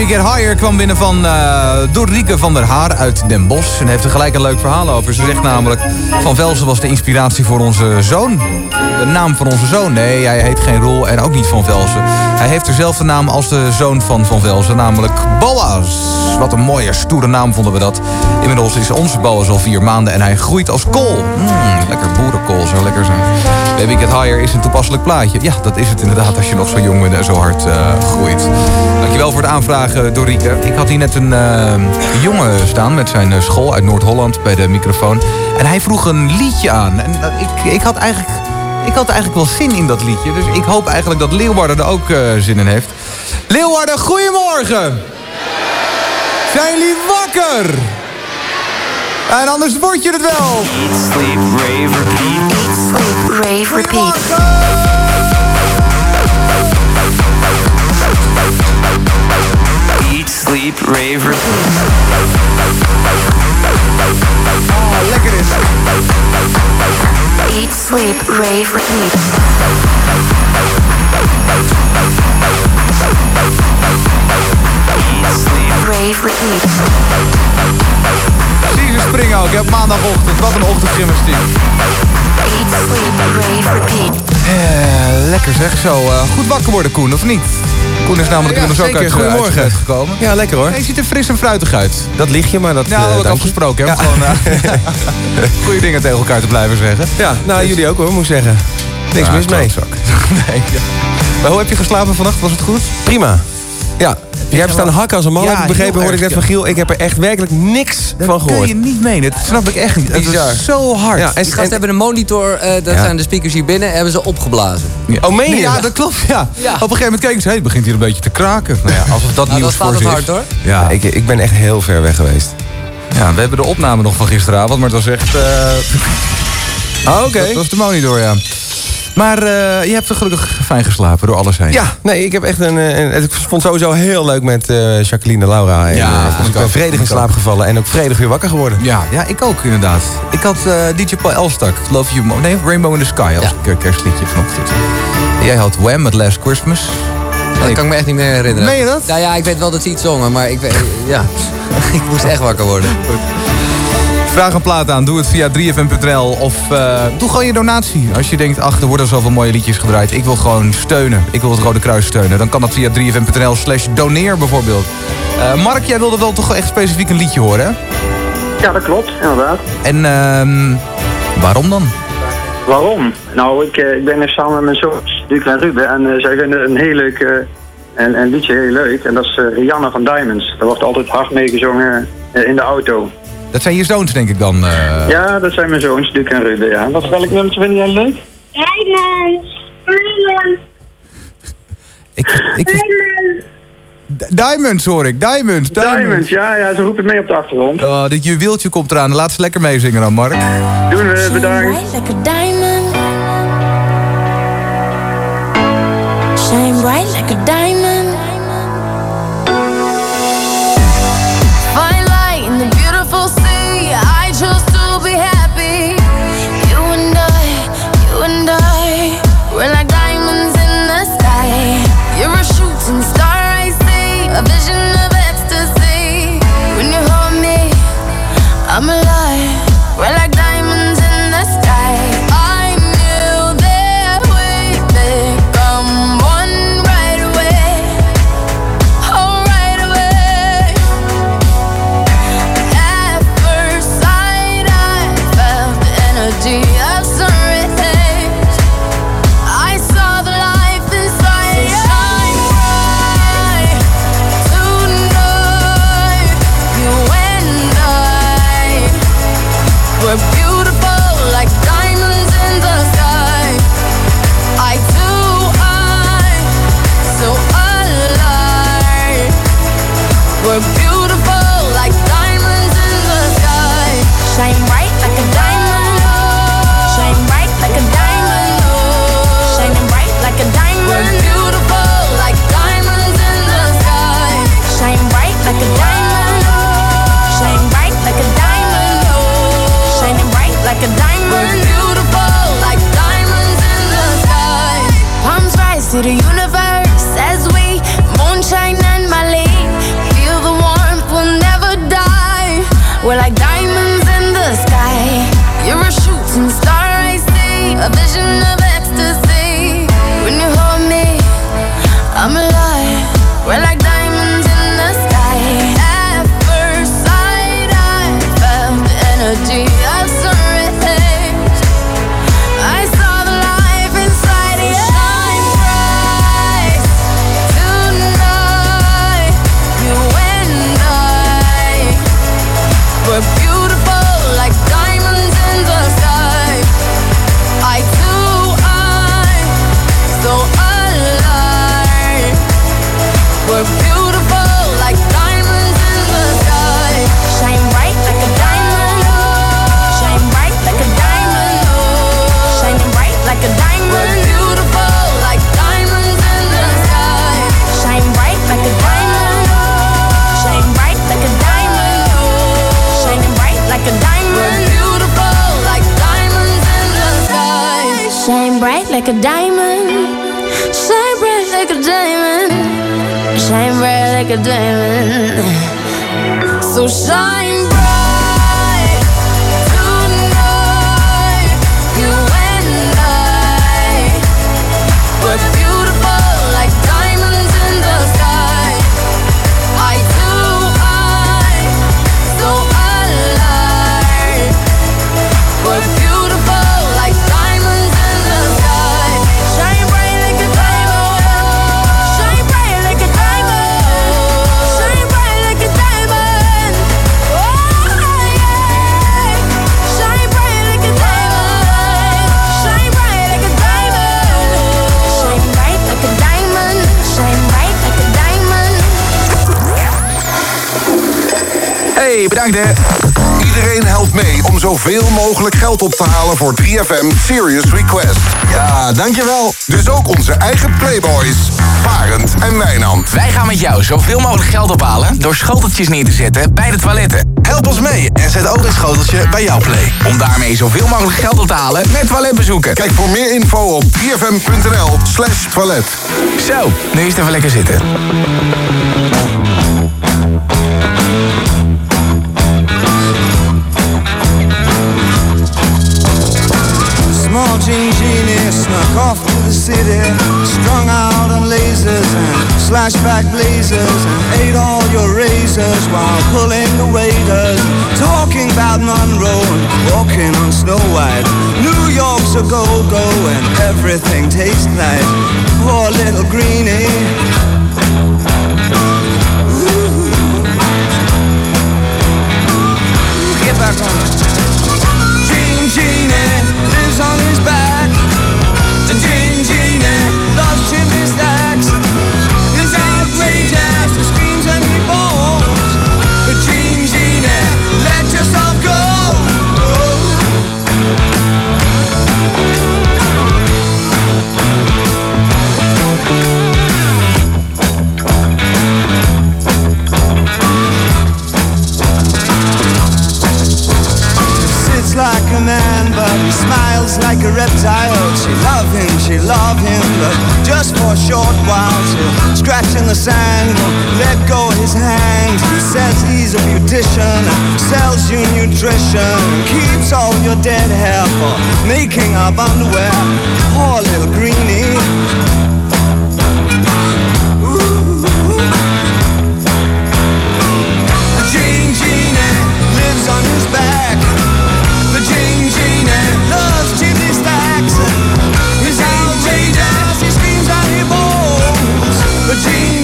Baby Get Higher kwam binnen van uh, van der Haar uit Den Bosch. En heeft er gelijk een leuk verhaal over. Ze zegt namelijk, Van Velzen was de inspiratie voor onze zoon. De naam van onze zoon. Nee, hij heet geen Roel en ook niet Van Velzen. Hij heeft dezelfde naam als de zoon van Van Velzen, namelijk Boas. Wat een mooie, stoere naam vonden we dat. Inmiddels is onze Boas al vier maanden en hij groeit als kool. Mm, lekker boerenkool, zou lekker zijn. Baby Get Higher is een toepasselijk plaatje. Ja, dat is het inderdaad als je nog zo jong en zo hard uh, groeit. Dankjewel voor het aanvragen, Dorieke. Ik had hier net een uh, jongen staan met zijn school uit Noord-Holland bij de microfoon. En hij vroeg een liedje aan. En ik, ik had eigenlijk... Ik had eigenlijk wel zin in dat liedje. Dus ik hoop eigenlijk dat Leeuwarden er ook zin in heeft. Leeuwarden, goedemorgen! Zijn jullie wakker? En anders word je het wel. Sleep, sleep, rave, repeat. Eat, sleep, rave, repeat. Oh, lekker is Eat, sleep, rave, repeat. Eat, sleep, rave, repeat. Zie ze springen ook, hè, op maandagochtend. Wat een ochtendgymnastiek. Eh, lekker zeg, zo. Uh, goed wakker worden, Koen, of niet? Koen is namelijk inmiddels ook uit, Goedemorgen. uit gekomen. Ja, lekker hoor. Hij ziet er fris en fruitig uit. Dat ligt je, maar dat... Ja, dat heb ik afgesproken. Hè, om gewoon uh, goede dingen tegen elkaar te blijven zeggen. Ja, nou dus... jullie ook hoor, moet ik zeggen. Niks ja, mis mee. nee, ja. Maar hoe heb je geslapen vannacht? Was het goed? Prima. Ja, je hebt staan hakken als een man, ja, heb ik begrepen, hoorde ik net van Giel. Ik heb er echt werkelijk niks dat van gehoord. Dat kun je niet menen, dat snap ik echt niet. Het is zo hard. Ja, en, die gasten hebben een monitor, uh, dat ja. zijn de speakers hier binnen, hebben ze opgeblazen. Ja. Oh, meen je? Ja, dat klopt, ja. ja. Op een gegeven moment keken ze, hey, het begint hier een beetje te kraken. Nou ja, alsof dat nou, nieuws voor is. hard hoor. Ja, ik, ik ben echt heel ver weg geweest. Ja, we hebben de opname nog van gisteravond, maar het was echt... Uh... Oh, oké. Okay. Dat was de monitor, ja. Maar uh, je hebt er gelukkig fijn geslapen door alles heen. Ja, nee, ik heb echt een. een ik vond het sowieso heel leuk met uh, Jacqueline en Laura. En, ja, uh, ik ben vredig in slaap gevallen en ook vredig weer wakker geworden. Ja, ja ik ook inderdaad. Ik had DJ Paul Elstak, Love You. Nee, Rainbow in the Sky als ja. kerstliedje vanochtend. Jij had Wham met Last Christmas. Dat kan ik me echt niet meer herinneren. Meen je dat? Nou ja, ik weet wel dat ze iets zongen, maar ik, ja, ik moest echt wakker worden. Vraag een plaat aan. Doe het via 3fm.nl of uh, doe gewoon je donatie. Als je denkt, ach, er worden zoveel mooie liedjes gedraaid. Ik wil gewoon steunen. Ik wil het Rode Kruis steunen. Dan kan dat via 3fm.nl slash doneer bijvoorbeeld. Uh, Mark, jij wilde wel toch echt specifiek een liedje horen, hè? Ja, dat klopt, inderdaad. En uh, waarom dan? Waarom? Nou, ik, ik ben er samen met mijn zoon, Duke en Ruben. En zij vinden een heel leuk en, een liedje heel leuk. En dat is Rihanna van Diamonds. Daar wordt altijd hard mee gezongen in de auto. Dat zijn je zoons, denk ik dan? Uh... Ja, dat zijn mijn zoons, Duke en Ruben, ja. Wat, welk nummer vind jij leuk? Diamonds. Diamonds. Ik, ik... Diamonds hoor ik, Diamonds, Diamonds. Diamonds, ja, ja, ze roepen mee op de achtergrond. Oh, dit juweeltje komt eraan, laat ze lekker meezingen dan, Mark. Doen we, bedankt. Like a diamond. Iedereen helpt mee om zoveel mogelijk geld op te halen voor 3FM Serious Request. Ja, dankjewel. Dus ook onze eigen Playboys, Barend en Wijnand. Wij gaan met jou zoveel mogelijk geld ophalen door schoteltjes neer te zetten bij de toiletten. Help ons mee en zet ook een schoteltje bij jouw play. Om daarmee zoveel mogelijk geld op te halen met toiletbezoeken. Kijk voor meer info op 3fm.nl slash toilet. Zo, nu is het even lekker zitten. Jean genie snuck off to the city, strung out on lasers and slashback blazers, and ate all your razors while pulling the waiters, talking about Monroe and walking on Snow White. New York's a go-go and everything tastes nice. Poor little greenie. Ooh. Get back on smiles like a reptile. She love him, she love him, but just for a short while. She'll scratch in the sand, let go his hand. He says he's a beautician, sells you nutrition, keeps all your dead hair for making up underwear. Poor little greenie. dream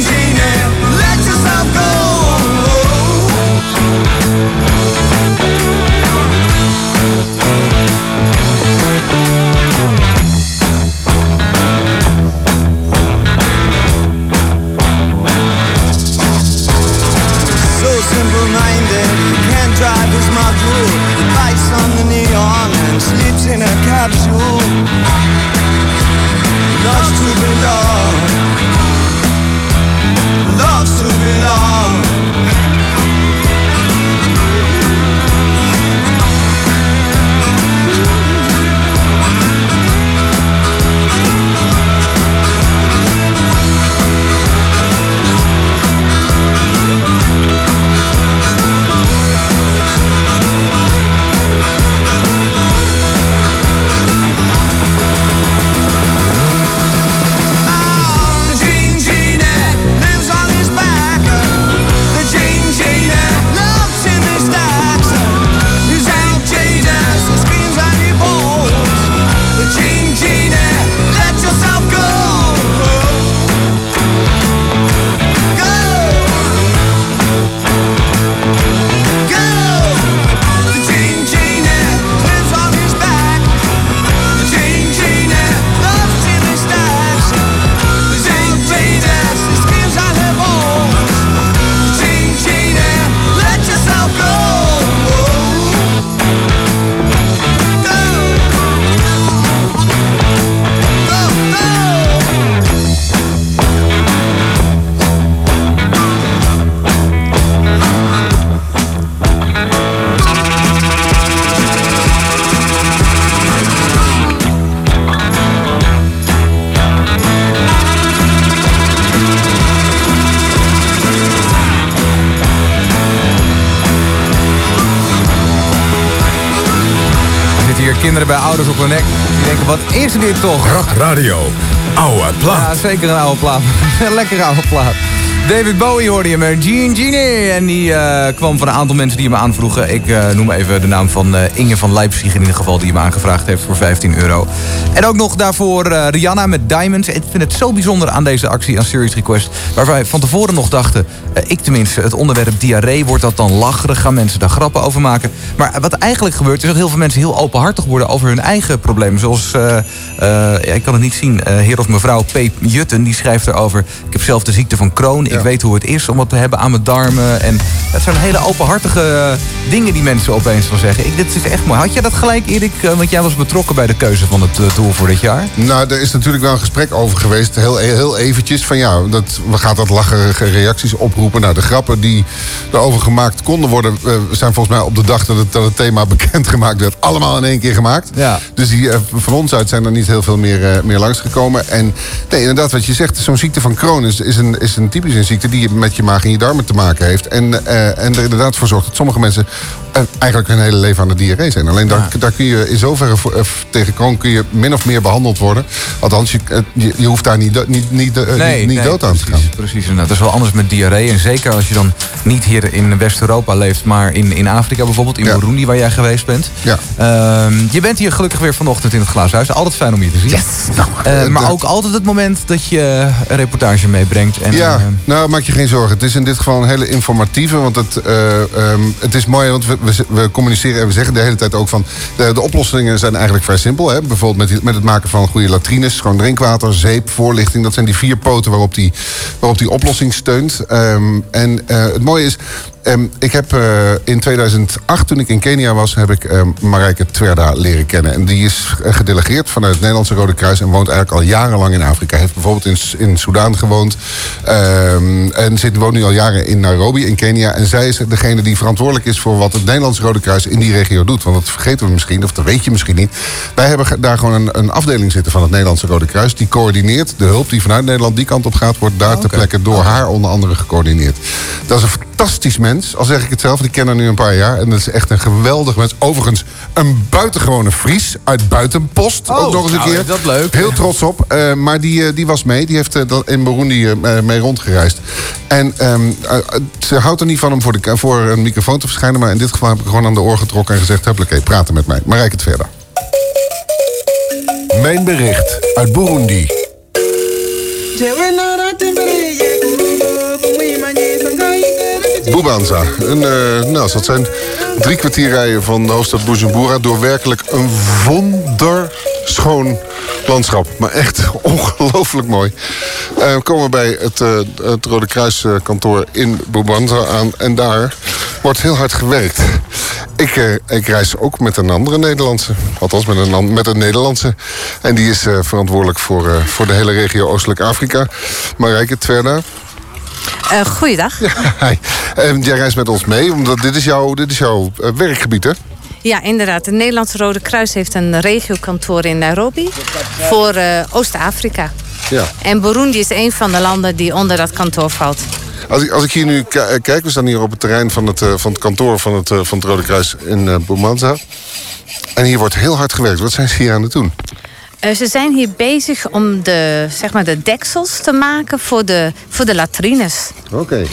zeker een oude plaat. Een lekkere oude plaat. David Bowie hoorde je met Gene Genie. En die eh, kwam van een aantal mensen die me aanvroegen. Ik eh, noem even de naam van eh, Inge van Leipzig in ieder geval... die me aangevraagd heeft voor 15 euro. En ook nog daarvoor Rihanna met Diamonds. Ik vind het zo bijzonder aan deze actie, aan Serious Request... waar wij van tevoren nog dachten... ik tenminste, het onderwerp diarree... wordt dat dan lacherig, gaan mensen daar grappen over maken. Maar wat eigenlijk gebeurt is dat heel veel mensen heel openhartig worden... over hun eigen problemen. Zoals, ja, ik kan het niet zien, eh, heer of mevrouw P. Jutten... die schrijft erover... ik heb zelf de ziekte van Crohn... Ik weet hoe het is om het te hebben aan mijn darmen. En dat zijn hele openhartige eh, dingen die mensen opeens van zeggen. Ik, dit is echt mooi. Had jij dat gelijk, Erik? Eh, Want jij was betrokken bij de keuze van het eh, doel voor dit jaar. Nou, er is natuurlijk wel een gesprek over geweest. Heel, heel eventjes van ja, dat, we gaan dat lacherige reacties oproepen. Nou, de grappen die erover gemaakt konden worden... eh, zijn volgens mij op de dag dat het, dat het thema bekendgemaakt werd... allemaal in één keer gemaakt. Ja. Dus die, van ons uit zijn er niet heel veel meer, meer langsgekomen. En nee, inderdaad, wat je zegt, zo'n ziekte van Crohn... is, is, een, is een typische ziekte die met je maag en je darmen te maken heeft. En, en er inderdaad voor zorgt dat sommige mensen... eh, eigenlijk hun hele leven aan de diarree zijn. Alleen daar, daar kun je in zoverre voor, eh, tegen Crohn kun je min of meer behandeld worden. Althans, je, eh, je, je hoeft daar niet, niet, niet, eh, niet, niet dood aan te gaan. Precies, nou, dat is wel anders met diarree. En zeker als je dan niet hier in West-Europa leeft... maar in, in Afrika bijvoorbeeld, in Burundi waar jij geweest bent. Ja. Ehm, je bent hier gelukkig weer vanochtend in het Glaashuis. Altijd fijn om je te zien. Eh, maar ook altijd het moment dat je een reportage meebrengt. En, ja, eh, nou maak je geen zorgen. Het is in dit geval een hele informatieve. Want het, eh, ehm, het is mooi, want we, we, we communiceren en we zeggen de hele tijd ook van... De, de oplossingen zijn eigenlijk vrij simpel. Hè? Bijvoorbeeld met, met het maken van goede latrines, schoon drinkwater, zeep, voorlichting. Dat zijn die vier poten waarop die, waarop die oplossing steunt. Ehm, en eh, het mooie is, Ehm, ik heb eh, in 2008, toen ik in Kenia was, heb ik ehm, Marijke Twerda leren kennen. En die is gedelegeerd vanuit het Nederlandse Rode Kruis en woont eigenlijk al jarenlang in Afrika. Heeft bijvoorbeeld in, in Soudaan gewoond. Ehm, en zit, woont nu al jaren in Nairobi, in Kenia. En zij is degene die verantwoordelijk is voor wat het Nederlandse Rode Kruis in die regio doet. Want dat vergeten we misschien, of dat weet je misschien niet. Wij hebben daar gewoon een, een afdeling zitten van het Nederlandse Rode Kruis. Die coördineert de hulp die vanuit Nederland die kant op gaat, wordt daar ter plekke door haar onder andere gecoördineerd. Dat is een fantastisch mens, al zeg ik het zelf. want Ik ken haar nu een paar jaar. En dat is echt een geweldig mens. Overigens, een buitengewone Fries uit Buitenpost. Oh, ook nog eens een nou, keer. dat leuk. Heel trots op. Eh, maar die, eh, die was mee. Die heeft eh, dan in Burundi mee rondgereisd. En ehm, eh, ze houdt er niet van om voor, de, voor een microfoon te verschijnen. Maar in dit geval heb ik gewoon aan de oor getrokken en gezegd... Huppakee, praten met mij. Maar rijk het verder. Mijn bericht uit Burundi. Bubanza. Eh, nou, dat zijn drie kwartier rijden van de hoofdstad Bujumbura... door werkelijk een wonderschoon landschap. Maar echt ongelooflijk mooi. Eh, we komen bij het, eh, het Rode Kruiskantoor in Bubanza aan... en daar wordt heel hard gewerkt. Ik, ik reis ook met een andere Nederlandse. Althans, met een, met een Nederlandse. En die is verantwoordelijk voor, voor de hele regio Oostelijk Afrika. Marijke Twerda. Eh goeiedag. Hi. En jij reist met ons mee, omdat dit is jouw, dit is jouw eh, werkgebied, hè? Ja, inderdaad. Het Nederlandse Rode Kruis heeft een regiokantoor in Nairobi voor eh, Oost-Afrika. Ja. En Burundi is een van de landen die onder dat kantoor valt. Als ik, als ik hier nu ki- kijk, we staan hier op het terrein van het, van het kantoor van het, van het Rode Kruis in uh, Bumanza. En hier wordt heel hard gewerkt. Wat zijn ze hier aan het doen? Eh, ze zijn hier bezig om de, zeg maar de deksels te maken voor de, voor de latrines. Oké.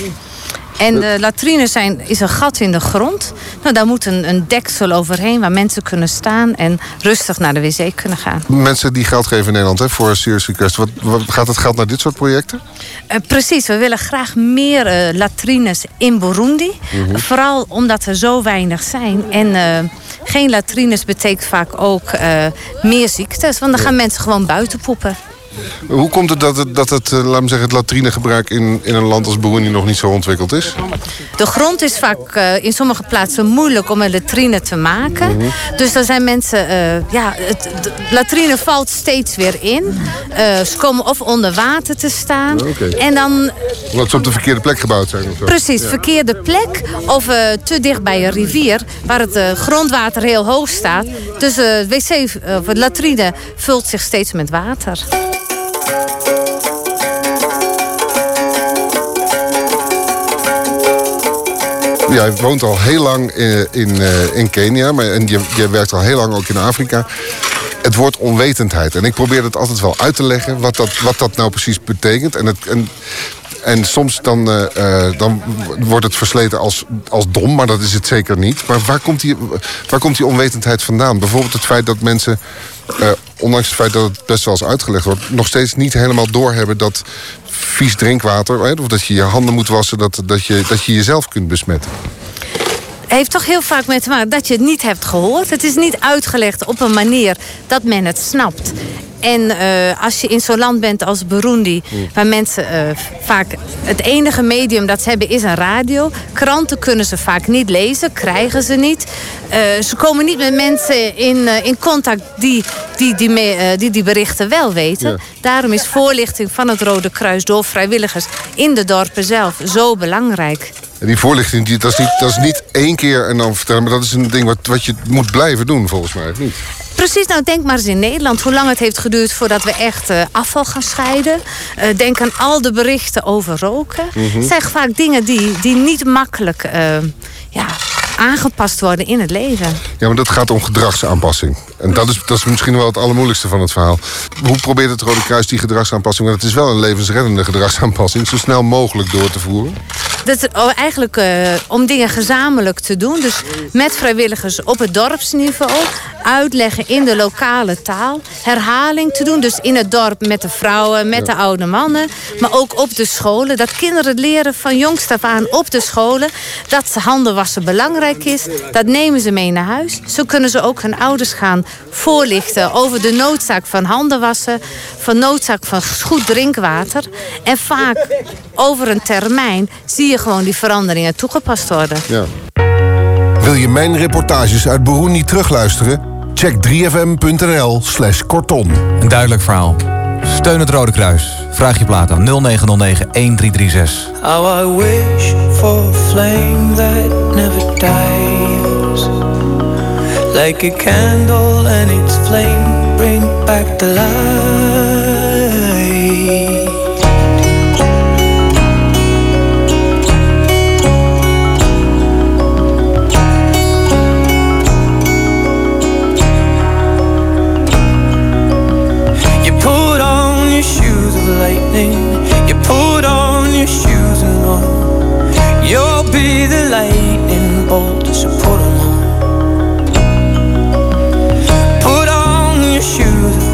En de latrines zijn, is een gat in de grond. Nou, daar moet een, een deksel overheen waar mensen kunnen staan en rustig naar de wc kunnen gaan. Mensen die geld geven in Nederland hè, voor Serious Request. Wat, wat, gaat het geld naar dit soort projecten? Eh, precies, we willen graag meer eh, latrines in Burundi. Mhm. Vooral omdat er zo weinig zijn. En eh, geen latrines betekent vaak ook meer ziektes. Want dan gaan mensen gewoon buiten poepen. Hoe komt het dat het, dat het eh, laat me zeggen, het latrinegebruik in, in een land als Burundi nog niet zo ontwikkeld is? De grond is vaak eh, in sommige plaatsen moeilijk om een latrine te maken. Mhm. Dus dan zijn mensen... eh, ja, het, de latrine valt steeds weer in. Eh, ze komen of onder water te staan. En dan Omdat ze op de verkeerde plek gebouwd zijn of zo? Precies, Ja. verkeerde plek of te dicht bij een rivier waar het grondwater heel hoog staat. Dus het wc of het latrine vult zich steeds met water. Jij woont al heel lang in, in, eh, in Kenia, maar en je, je werkt al heel lang ook in Afrika. Het woord onwetendheid. En ik probeer het altijd wel uit te leggen wat dat, wat dat nou precies betekent. En, het, en, en soms dan, eh, eh, dan wordt het versleten als, als dom, maar dat is het zeker niet. Maar waar komt die, waar komt die onwetendheid vandaan? Bijvoorbeeld het feit dat mensen, eh, ondanks het feit dat het best wel eens uitgelegd wordt... nog steeds niet helemaal doorhebben dat vies drinkwater... hè, of dat je je handen moet wassen, dat, dat, je, dat je jezelf kunt besmetten. heeft toch heel vaak mee te maken dat je het niet hebt gehoord. Het is niet uitgelegd op een manier dat men het snapt. En eh, als je in zo'n land bent als Burundi, waar mensen eh, vaak het enige medium dat ze hebben is een radio. Kranten kunnen ze vaak niet lezen, krijgen ze niet. Eh, ze komen niet met mensen in, in contact die die, die, mee, die die berichten wel weten. Ja. Daarom is voorlichting van het Rode Kruis door vrijwilligers in de dorpen zelf zo belangrijk. En die voorlichting, die, dat, is niet, dat is niet één keer en dan vertellen... maar dat is een ding wat, wat je moet blijven doen, volgens mij, niet? Precies, nou denk maar eens in Nederland hoe lang het heeft geduurd voordat we echt eh, afval gaan scheiden. Eh, denk aan al de berichten over roken. Mhm. Het zijn vaak dingen die, die niet makkelijk eh, ja, aangepast worden in het leven. Ja, maar dat gaat om gedragsaanpassing. En dat is, dat is misschien wel het allermoeilijkste van het verhaal. Hoe probeert het Rode Kruis die gedragsaanpassing... want het is wel een levensreddende gedragsaanpassing... zo snel mogelijk door te voeren? Dat oh, eigenlijk eh, om dingen gezamenlijk te doen. Dus met vrijwilligers op het dorpsniveau. Uitleggen in de lokale taal. Herhaling te doen. Dus in het dorp met de vrouwen, met de oude mannen. Maar ook op de scholen. Dat kinderen leren van jongst af aan op de scholen. Dat handen wassen belangrijk is. Dat nemen ze mee naar huis. Zo kunnen ze ook hun ouders gaan voorlichten over de noodzaak van handen wassen. Van noodzaak van goed drinkwater. En vaak over een termijn zie je gewoon die veranderingen toegepast worden. Ja. Wil je mijn reportages uit Burundi terugluisteren? Check 3fm.nl slash korton. Een duidelijk verhaal. Steun het Rode Kruis. Vraag je plaat aan 0909 1336. How I wish for a flame that never dies. Like a candle and its flame bring back the light. You put on your shoes of lightning. You put on your shoes and run. You'll be the lightning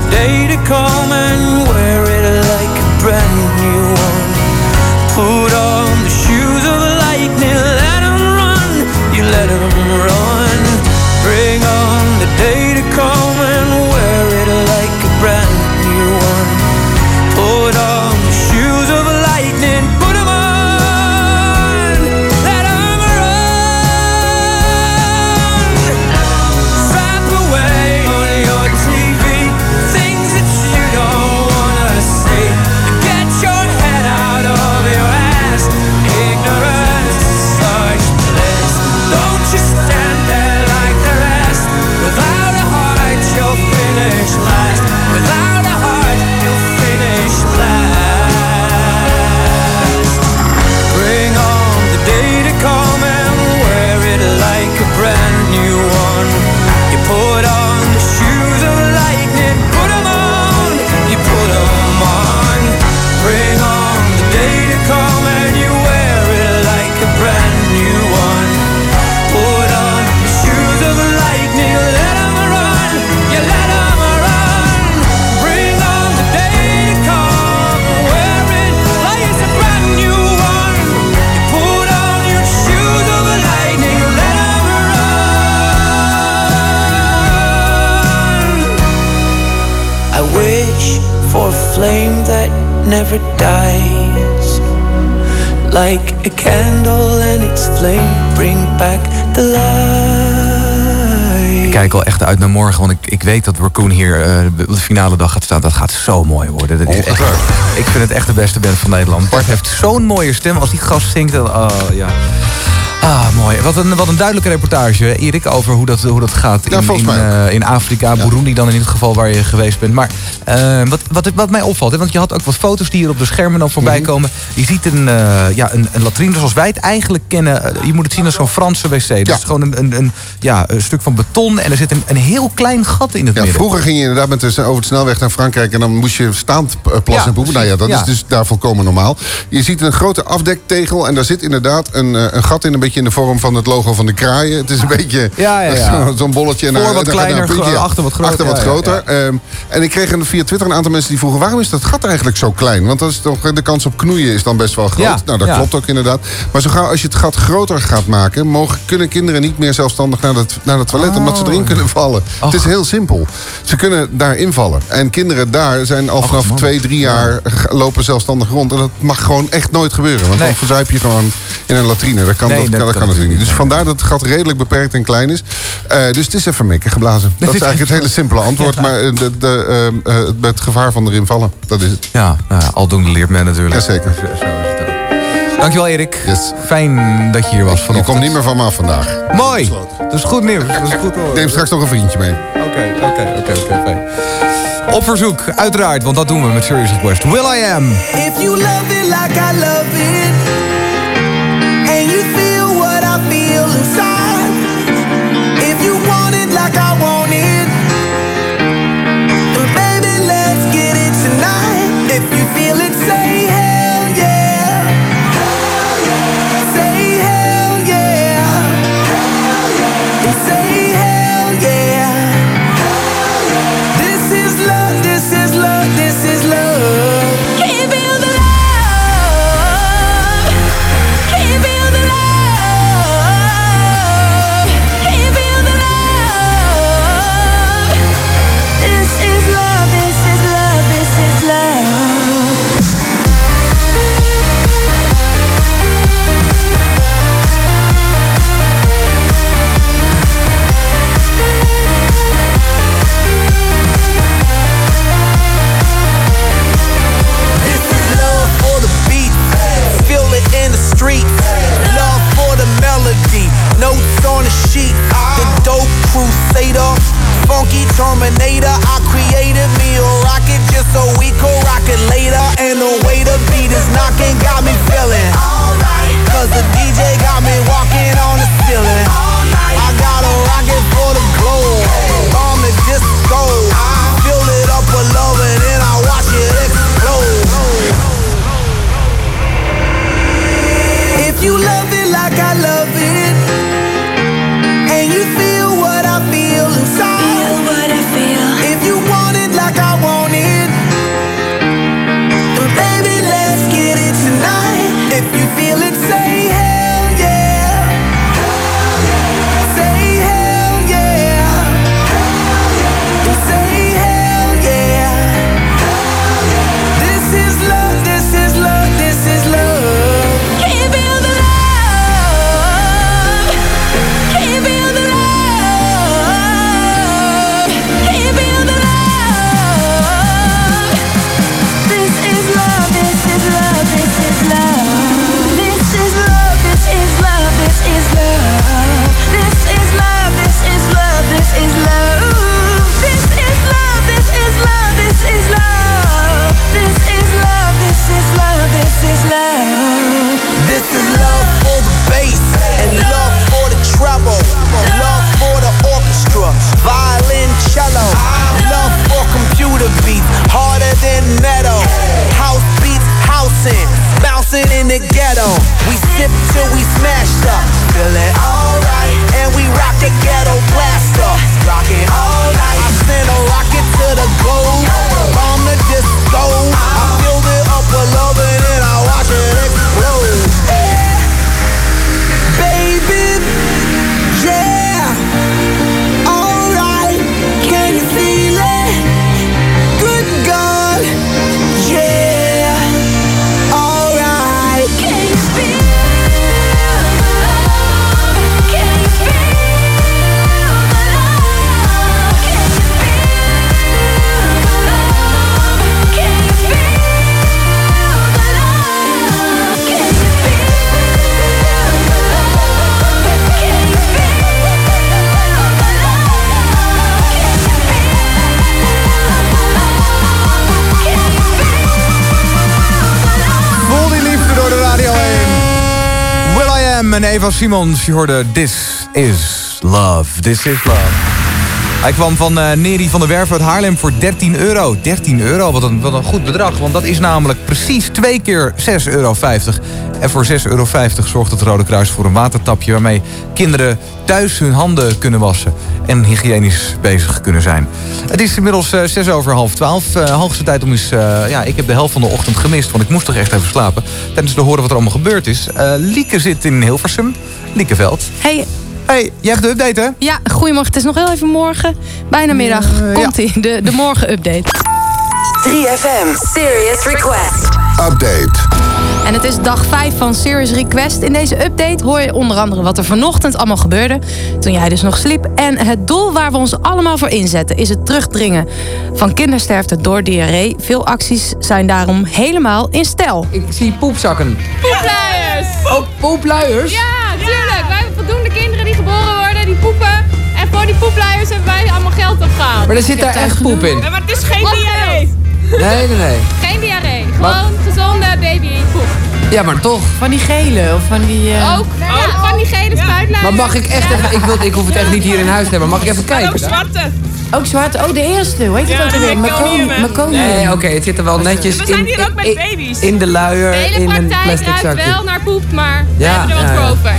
the day to come uit naar morgen, want ik, ik weet dat Raccoon hier eh, de finale dag gaat staan. Dat gaat zo mooi worden. Dat is echt, ik vind het echt de beste band van Nederland. Bart heeft zo'n mooie stem als die gast zingt. dan- Oh, ja. Ah, mooi. Wat een, wat een duidelijke reportage, Erik, over hoe dat, hoe dat gaat in, in, eh, in Afrika. Burundi dan in dit geval waar je geweest bent. Maar eh, wat, wat, wat mij opvalt, hè, want je had ook wat foto's die hier op de schermen dan voorbij Mhm. komen. Je ziet een, eh, ja, een, een latrine zoals wij het eigenlijk kennen. Eh, Je moet het zien als zo'n Franse wc. Dat is gewoon een, een, een, ja, een stuk van beton en er zit een, een heel klein gat in het Ja, midden. vroeger ging je inderdaad met de, over de snelweg naar Frankrijk... en dan moest je staand eh, plassen Ja, en poepen. Nou ja, dat is dus daar volkomen normaal. Je ziet een grote afdektegel en daar zit inderdaad een, een gat in... een beetje in de vorm van het logo van de kraaien. Het is een beetje Ja, ja, ja. zo- zo'n bolletje. Voor wat kleiner, puntje, achter wat groter. Achter wat groter. Ehm, en ik kreeg een- via Twitter een aantal mensen die vroegen... waarom is dat gat eigenlijk zo klein? Want dat is toch, de kans op knoeien is dan best wel groot. Ja, nou, dat ja. klopt ook inderdaad. Maar zo gauw als je het gat groter gaat maken... Mogen, kunnen kinderen niet meer zelfstandig naar het, naar het toilet... omdat ze erin kunnen vallen. Het is heel simpel. Ze kunnen daar invallen. En kinderen daar zijn al vanaf twee, drie jaar... lopen zelfstandig rond. En dat mag gewoon echt nooit gebeuren. Want dan verzuip je gewoon in een latrine. Dat kan, Nee, dat, dat kan, dat kan kan natuurlijk niet. Dus vandaar dat het gat redelijk beperkt en klein is. Eh, dus het is even mikken geblazen. Dat is eigenlijk het hele simpele antwoord. Maar eh, de, de, eh, het gevaar van erin vallen, dat is het. Ja, nou ja, aldoende leert men natuurlijk. Jazeker. Dankjewel Erik. Fijn dat je hier was Je vanochtend. komt niet meer van me af vandaag. Mooi. Dat is goed nieuws. Dat is goed horen. Neem straks nog een vriendje mee. Oké, oké, oké, oké, fijn. Op verzoek, uiteraard, want dat doen we met Serious Request. Will I Am. If you love it like I love it, Terminator. I created me a rocket just so we could rock it later. ghetto. We sip till we smashed up, Feel it alright. And we rock the ghetto blaster, rocking all en Eva Simons. Je hoorde This is Love. This is Love. Hij kwam van eh, Neri van der Werf uit Haarlem voor 13 euro. 13 euro, wat een, wat een goed bedrag. Want dat is namelijk precies twee keer 6,50 euro. En voor 6,50 euro zorgt het Rode Kruis voor een watertapje... waarmee kinderen thuis hun handen kunnen wassen. En hygiënisch bezig kunnen zijn. Het is inmiddels eh 6 over half 12. Eh, hoogste tijd om eens... eh, ja, ik heb de helft van de ochtend gemist, want ik moest toch echt even slapen. Tijdens te horen wat er allemaal gebeurd is. Eh, Lieke zit in Hilversum. Lieke Veld. Hey. Hey, jij hebt de update, hè? Ja, goedemorgen. Het is nog heel even morgen. Bijna middag. Komt-ie, de, de morgen-update. 3FM, Serious Request. Update. En het is dag 5 van Serious Request. In deze update hoor je onder andere wat er vanochtend allemaal gebeurde. Toen jij dus nog sliep. En het doel waar we ons allemaal voor inzetten is het terugdringen van kindersterfte door diarree. Veel acties zijn daarom helemaal in stijl. Ik zie poepzakken. Poepluiers! Oh, poepluiers? Ja, tuurlijk. Wij hebben voldoende kinderen die geboren worden, die poepen. En voor die poepluiers hebben wij allemaal geld opgehaald. Maar er zit daar echt poep in. Ja, maar het is geen diarree. Nee, nee, nee. Geen diarree. Maar- Gewoon gezonde babypoep. Ja, maar toch. Van die gele of van die... Ook, ook van die gele spuitluiers. Maar mag ik echt even... Ik, wil, ik hoef het echt niet hier in huis te hebben. Mag ik even kijken? Ook zwarte. Ook zwart. Oh, de eerste. Hoe heet het ook alweer? meconium, Meconium. hè? Meconium. Nee, oké. het zit er wel netjes We in, zijn hier ook met in, baby's. in de De luier, hele in een praktijk plastic ruikt zakje. wel naar poep, maar we Ja, hebben er wat ja, voor over.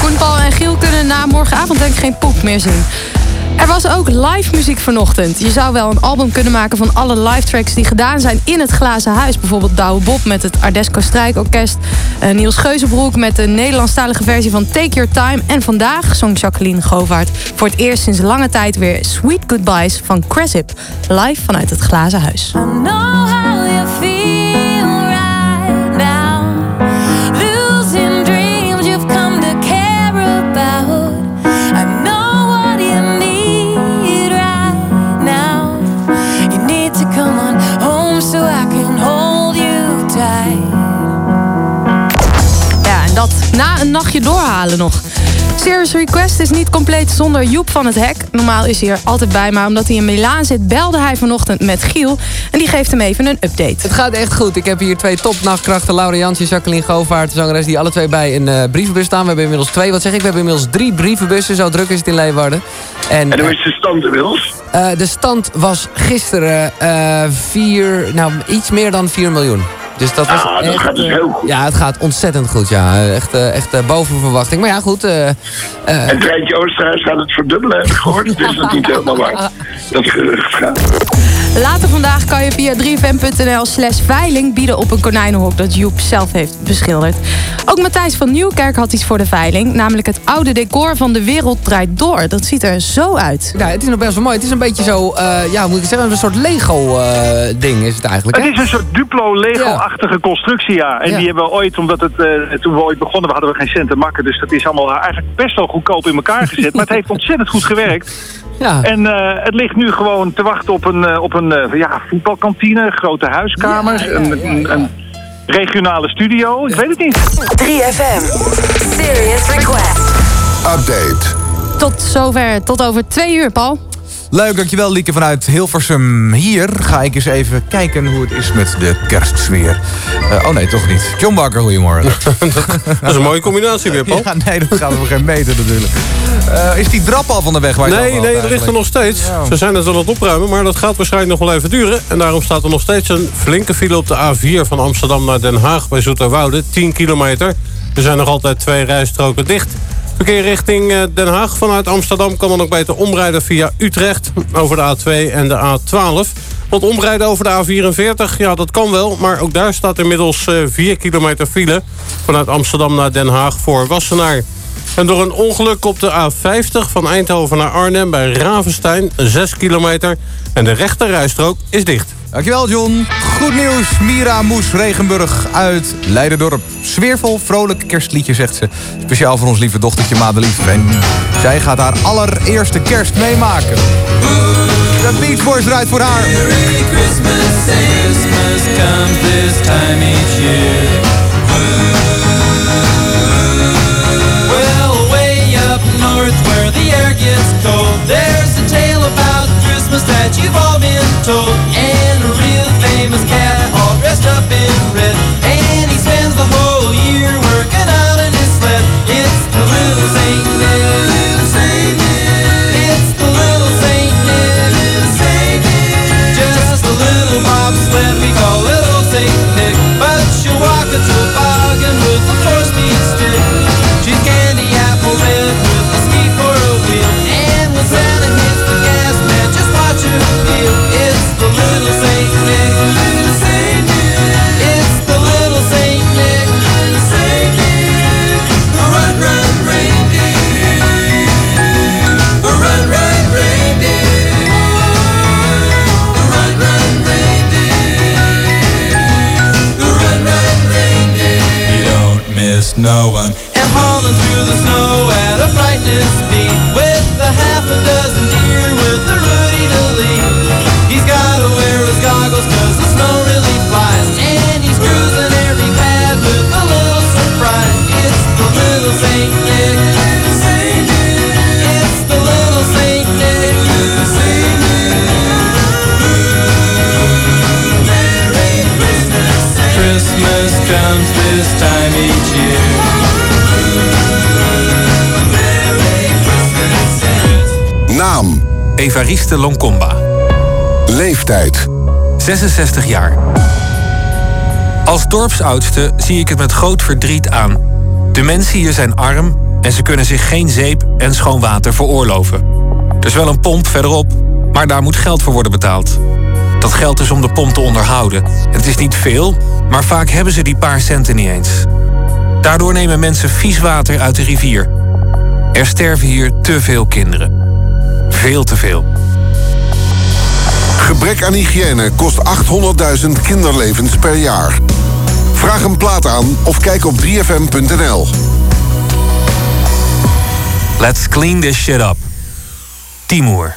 Koen, Paul en Giel kunnen na morgenavond denk ik geen poep meer zien. Er was ook live muziek vanochtend. Je zou wel een album kunnen maken van alle live tracks die gedaan zijn in het Glazen Huis. Bijvoorbeeld Douwe Bob met het Ardesco Strijkorkest. eh, Niels Geuzenbroek met de Nederlandstalige versie van Take Your Time. En vandaag zong Jacqueline Govaert voor het eerst sinds lange tijd weer Sweet Goodbyes van Cressip. Live vanuit het Glazen Huis. know how you feel nachtje doorhalen nog. Serious Request is niet compleet zonder Joep van het Hek. Normaal is hij er altijd bij, maar omdat hij in Milaan zit... belde hij vanochtend met Giel en die geeft hem even een update. Het gaat echt goed. Ik heb hier twee topnachtkrachten. Laura Jansje, Jacqueline Govaert, de zangeres... die alle twee bij een eh, brievenbus staan. We hebben inmiddels twee, wat zeg ik? We hebben inmiddels drie brievenbussen. Zo druk is het in Leeuwarden. En, En hoe is de stand inmiddels? eh, de stand was gisteren eh vier, nou, iets meer dan 4 miljoen. Dus dat was Ah, dat echt, gaat dus eh, heel goed. Ja, het gaat ontzettend goed. Ja. Echt, eh, echt eh, boven verwachting. Maar ja, goed. eh, En Treintje Oosterhuis gaat het verdubbelen, heb ik gehoord. Is dat niet helemaal waar. Dat gerucht gaat. Later vandaag kan je via 3fm.nl slash veiling bieden op een konijnenhok dat Joep zelf heeft beschilderd. Ook Matthijs van Nieuwkerk had iets voor de veiling, namelijk het oude decor van De Wereld Draait Door. Dat ziet er zo uit. Ja, het is nog best wel mooi. Het is een beetje zo, eh, ja, hoe moet ik het zeggen, een soort Lego-ding is het eigenlijk. Het Hè? is een soort Duplo-Lego-achtige constructie, ja. En Ja. die hebben we ooit, omdat het, eh, toen we ooit begonnen, hadden we geen cent te makken. Dus dat is allemaal eigenlijk best wel goedkoop in elkaar gezet. maar het heeft ontzettend goed gewerkt. Ja. En eh, het ligt nu gewoon te wachten op een, eh, op een eh, ja, voetbalkantine, grote huiskamer, Een, een, een regionale studio. Ik weet het niet. 3FM, Serious Request. Update. Tot zover, tot over twee uur, Paul. Leuk, dankjewel Lieke vanuit Hilversum. Hier ga ik eens even kijken hoe het is met de kerstsfeer. Eh, oh nee, toch niet. John Bakker, goedemorgen. Dat is een mooie combinatie weer, Paul. Ja, nee, dat gaat voor geen meter natuurlijk. Eh, is die drap al van de weg waar Nee, nee, er ligt er nog steeds. Ja. Ze zijn het aan het opruimen, maar dat gaat waarschijnlijk nog wel even duren. En daarom staat er nog steeds een flinke file op de A4 van Amsterdam naar Den Haag bij Zoeterwoude. 10 kilometer. Er zijn nog altijd twee rijstroken dicht. Verkeer richting eh, Den Haag vanuit Amsterdam kan dan ook beter omrijden via Utrecht over de A2 en de A12. Want omrijden over de A44, ja dat kan wel, maar ook daar staat inmiddels eh 4 kilometer file vanuit Amsterdam naar Den Haag voor Wassenaar. En door een ongeluk op de A50 van Eindhoven naar Arnhem bij Ravenstein, 6 kilometer. En de rechterrijstrook is dicht. Dankjewel John. Goed nieuws. Mira Moes Regenburg uit Leiderdorp. Sfeervol, vrolijk kerstliedje, zegt ze. Speciaal voor ons lieve dochtertje Madelief. En zij gaat haar allereerste kerst meemaken. De Beach Boys draait voor haar. Christmas, Christmas comes this time each year. the air gets cold. There's a tale about Christmas that you've all been told. And a real famous cat all dressed up in red. And he spends the whole year working out in his sled. It's the little Saint Nick. It's the little Saint Nick. Just a little bobsled we call it Old Saint Nick. But she'll walk a bargain with the force no. And falling through the snow at a breathless speed. Naam: Evariste Lonkomba. Leeftijd: 66 jaar. Als dorpsoudste zie ik het met groot verdriet aan. De mensen hier zijn arm en ze kunnen zich geen zeep en schoon water veroorloven. Er is wel een pomp verderop, maar daar moet geld voor worden betaald. Dat geld is om de pomp te onderhouden. Het is niet veel, maar vaak hebben ze die paar centen niet eens. Daardoor nemen mensen vies water uit de rivier. Er sterven hier te veel kinderen. Veel te veel. Gebrek aan hygiëne kost 800.000 kinderlevens per jaar. Vraag een plaat aan of kijk op 3fm.nl. Let's clean this shit up. Timur.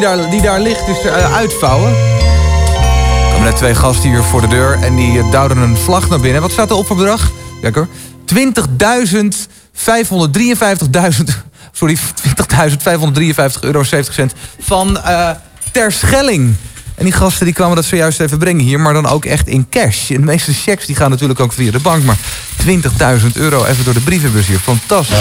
Die daar, ligt dus eh, uitvouwen? Er net twee gasten hier voor de deur en die eh, duwden een vlag naar binnen. Wat staat er op voor bedrag? Hoor. 20.553.000... Sorry, 20.553 euro 70 cent van eh Terschelling. En die gasten die kwamen dat zojuist even brengen hier, maar dan ook echt in cash. De meeste checks die gaan natuurlijk ook via de bank, maar 20.000 euro even door de brievenbus hier. Fantastisch.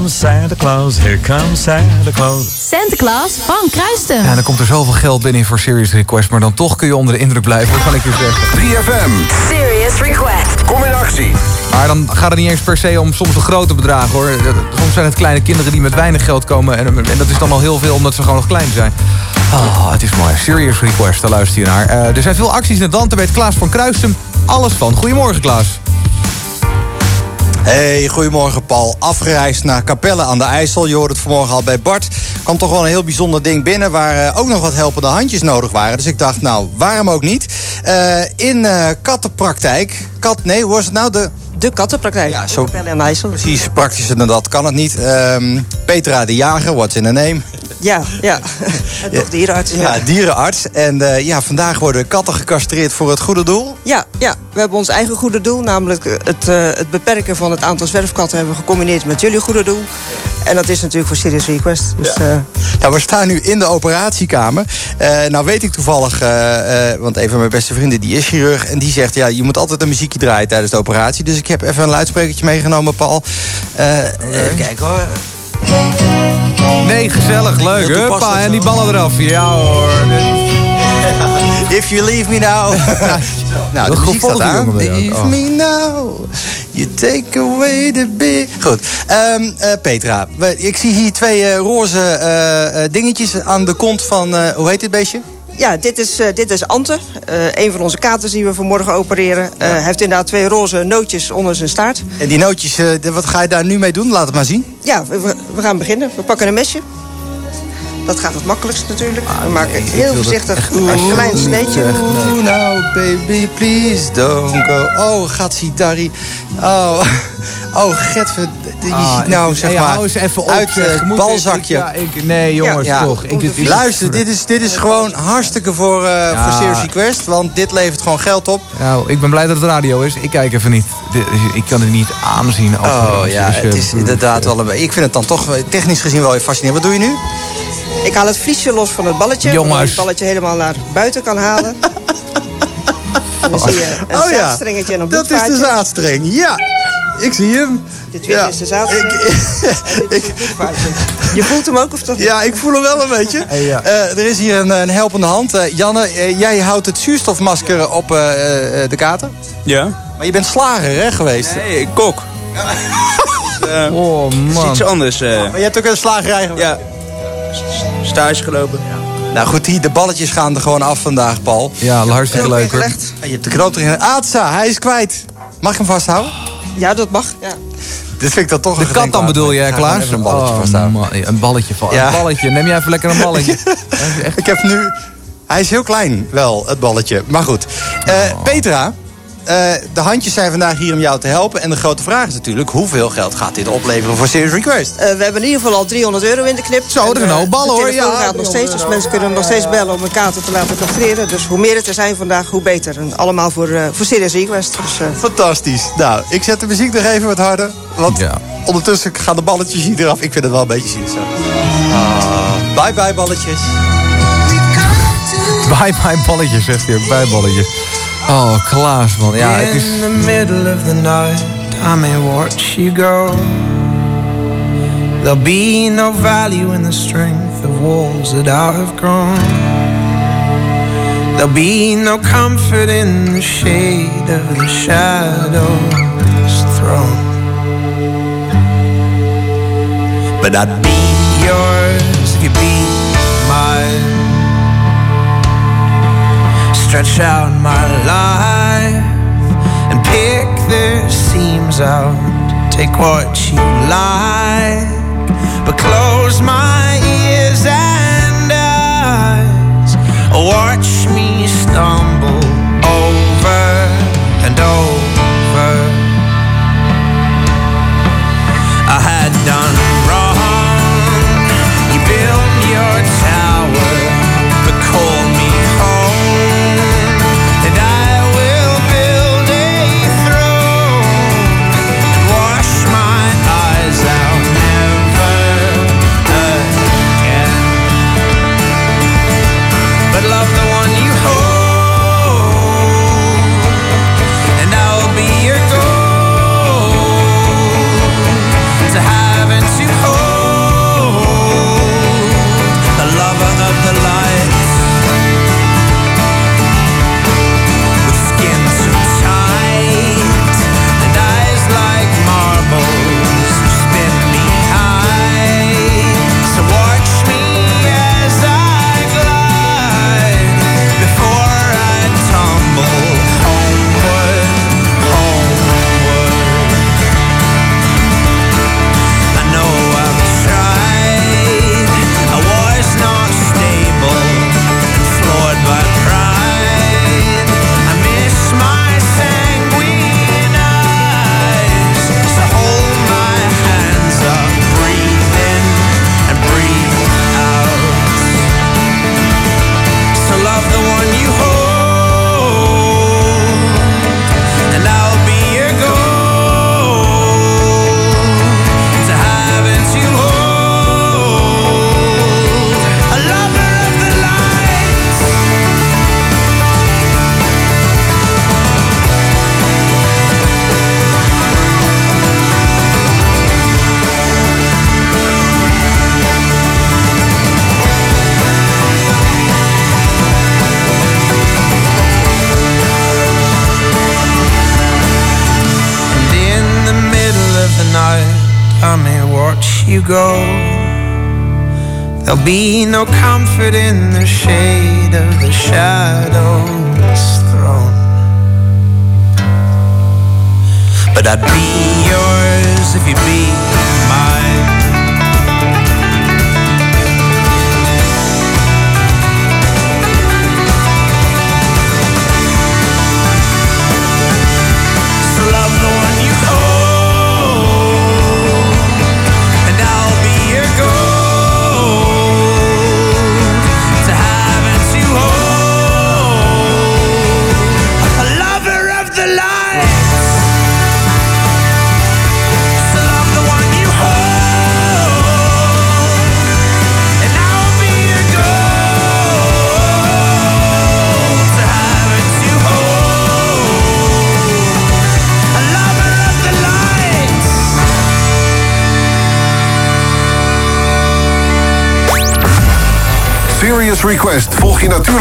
Comes Santa Claus, here comes Santa Claus. Santa Claus van Kruisten. Ja, en dan komt er zoveel geld binnen voor Serious Request... maar dan toch kun je onder de indruk blijven, dat kan ik je zeggen. 3FM. Serious Request. Kom in actie. Maar dan gaat het niet eens per se om soms de grote bedragen, hoor. Soms zijn het kleine kinderen die met weinig geld komen... en, en dat is dan al heel veel omdat ze gewoon nog klein zijn. Oh, het is mooi. Serious Request, daar luister je naar. Eh, er zijn veel acties in het land, daar weet Klaas van Kruistum alles van. Goedemorgen, Klaas. Hey, goedemorgen Paul. Afgereisd naar Capelle aan de IJssel. Je hoorde het vanmorgen al bij Bart. kwam toch wel een heel bijzonder ding binnen... waar eh, ook nog wat helpende handjes nodig waren. Dus ik dacht, nou, waarom ook niet? Eh, in eh, kattenpraktijk... Kat, nee, hoe was het nou? De, de kattenpraktijk. Ja, zo Capelle aan de IJssel. precies praktischer dan dat kan het niet. Ehm, Petra de Jager, what's in the name? Ja, ja. En toch dierenarts. Ja, dierenarts. En ja, vandaag worden katten gecastreerd voor het goede doel. Ja, ja, we hebben ons eigen goede doel, namelijk het, eh, het beperken van het aantal zwerfkatten hebben we gecombineerd met jullie goede doel. En dat is natuurlijk voor Serious Request. Dus, eh, Nou, we staan nu in de operatiekamer. Eh, nou weet ik toevallig, eh, eh, want een van mijn beste vrienden die is chirurg... en die zegt, ja, je moet altijd een muziekje draaien tijdens de operatie. Dus ik heb even een luidsprekertje meegenomen, Paul. Eh, even kijken hoor. Nee, gezellig, leuk. Huppa, en die ballen eraf. Ja hoor. If you leave me now. nou, de muziek staat aan. Leave Oh. me now. You take away the big... Goed. Ehm, eh, Petra, ik zie hier twee eh, roze eh, eh, dingetjes aan de kont van... eh, hoe heet dit beestje? ja, dit is, eh, dit is Ante, eh, een van onze katers die we vanmorgen opereren. Eh, Hij heeft inderdaad twee roze nootjes onder zijn staart. En die nootjes, eh, wat ga je daar nu mee doen? Laat het maar zien. Ja, we gaan beginnen. We pakken een mesje. Dat gaat het makkelijkst natuurlijk. Ah, We maken heel voorzichtig een klein sneetje. Oeh, nou, baby, please don't go. Oh, Gatsidari. Oh, oh, Getver. Je Ah, ziet nou, ik- zeg hey, maar, hou eens even op, uit het Moet balzakje. ik- ja, ik- nee, jongens, toch. Ik- dit- dit- Luister, dit is, dit is gewoon hartstikke voor, eh Ja. voor Serious Request. Want dit levert gewoon geld op. Nou, ik ben blij dat het radio is. Ik kijk even niet. Ik kan het niet aanzien. als- Oh ja, eh, het is inderdaad wel een beetje... Ik vind het dan toch eh, technisch gezien wel even fascinerend. Wat doe je nu? Ik haal het vliesje los van het balletje. Jongens. Je het balletje helemaal naar buiten kan halen. En dan zie je een Oh ja, zaadstrengetje en een dat is de zaadstreng. Ja, ik zie hem. Dit Ja. is de zaadstreng. Is bloedvaatje. Je voelt hem ook of toch? Ja, ik voel hem wel een beetje. Eh, er is hier een, een helpende hand. Eh, Janne, eh, jij houdt het zuurstofmasker op eh, eh, de kater. Ja? Maar je bent slager, hè, geweest? Nee, kok. oh, man. Iets anders. eh. Maar je hebt ook een slagerij geweest? Ja. Stage gelopen. Nou goed, hier, de balletjes gaan er gewoon af vandaag, Paul. Ja, hartstikke leuk hoor. Je hebt de knoop erin. Aatsa, hij is kwijt. Mag ik hem vasthouden? Ja, dat mag. Ja. Dit vind ik dan toch De een kat dan bedoel je, Klaas? een balletje Oh, vasthouden. man, een balletje van. Ja. Een balletje. Neem jij even lekker een balletje. Ik heb nu... Hij is heel klein, wel, het balletje. Maar goed. Eh, Petra, eh, de handjes zijn vandaag hier om jou te helpen. En de grote vraag is natuurlijk... hoeveel geld gaat dit opleveren voor Serious Request? Eh, we hebben in ieder geval al 300 euro in de knip. Zo, dat is En, een eh, hoop ballen, de hoor. telefoon Ja, gaat nog steeds, dus mensen kunnen nog steeds bellen om een kater te laten castreren. Dus hoe meer het er zijn vandaag, hoe beter. En allemaal voor, eh voor Serious Request. Dus, eh, Fantastisch. Nou, ik zet de muziek nog even wat harder. Want ondertussen gaan de balletjes hier eraf. Ik vind het wel een beetje zielig zo. Ah, bye bye balletjes. Bye bye balletjes, zegt hij ook. Bye balletjes. Oh, Klaas man. Ja, het is... In the middle of the night, I may watch you go. There'll be no value in the strength of walls that I have grown. There'll be no comfort in the shade of the shadow's throne. But I'd be yours if you'd be mine. Stretch out my life and pick the seams out. Take what you like, but close my ears and eyes. Watch me stumble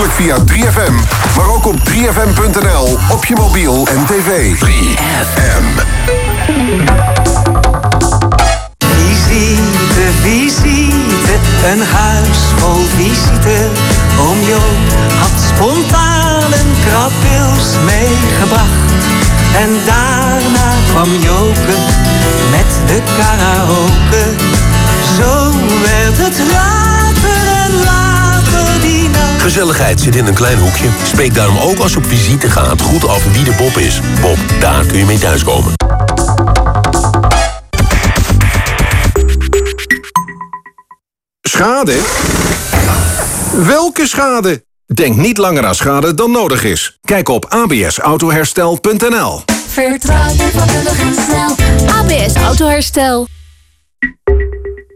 via 3FM, maar ook op 3FM.nl, op je mobiel en tv. 3FM. Visite, visite, een huis vol visite. Oom Jo had spontaan een krabwils meegebracht. En daarna kwam Joke met de karaoke. Gezelligheid zit in een klein hoekje. Spreek daarom ook als je op visite gaat goed af wie de Bob is. Bob, daar kun je mee thuiskomen. Schade? Welke schade? Denk niet langer aan schade dan nodig is. Kijk op absautoherstel.nl Vertrouw je vakkundig en snel. ABS Autoherstel.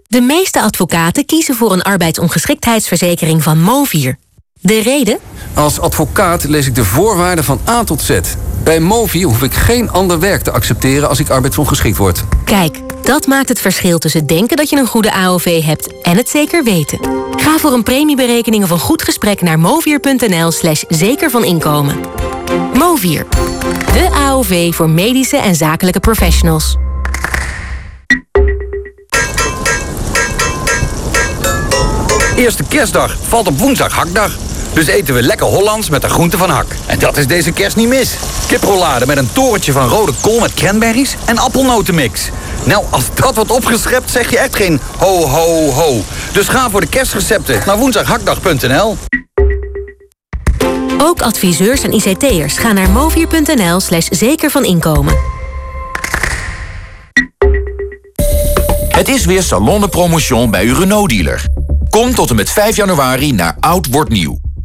De meeste advocaten kiezen voor een arbeidsongeschiktheidsverzekering van Movier. De reden? Als advocaat lees ik de voorwaarden van A tot Z. Bij Movi hoef ik geen ander werk te accepteren als ik arbeidsongeschikt word. Kijk, dat maakt het verschil tussen denken dat je een goede AOV hebt en het zeker weten. Ga voor een premieberekening of een goed gesprek naar movier.nl slash zeker van inkomen. Movier, de AOV voor medische en zakelijke professionals. Eerste kerstdag valt op woensdag hakdag. Dus eten we lekker Hollands met de groente van hak. En dat is deze kerst niet mis. Kiprollade met een torentje van rode kool met cranberries en appelnotenmix. Nou, als dat wordt opgeschept, zeg je echt geen ho, ho, ho. Dus ga voor de kerstrecepten naar woensdaghakdag.nl. Ook adviseurs en ICT'ers gaan naar movier.nl slash zeker van inkomen. Het is weer Salon de Promotion bij uw Renault-dealer. Kom tot en met 5 januari naar Oud Wordt Nieuw.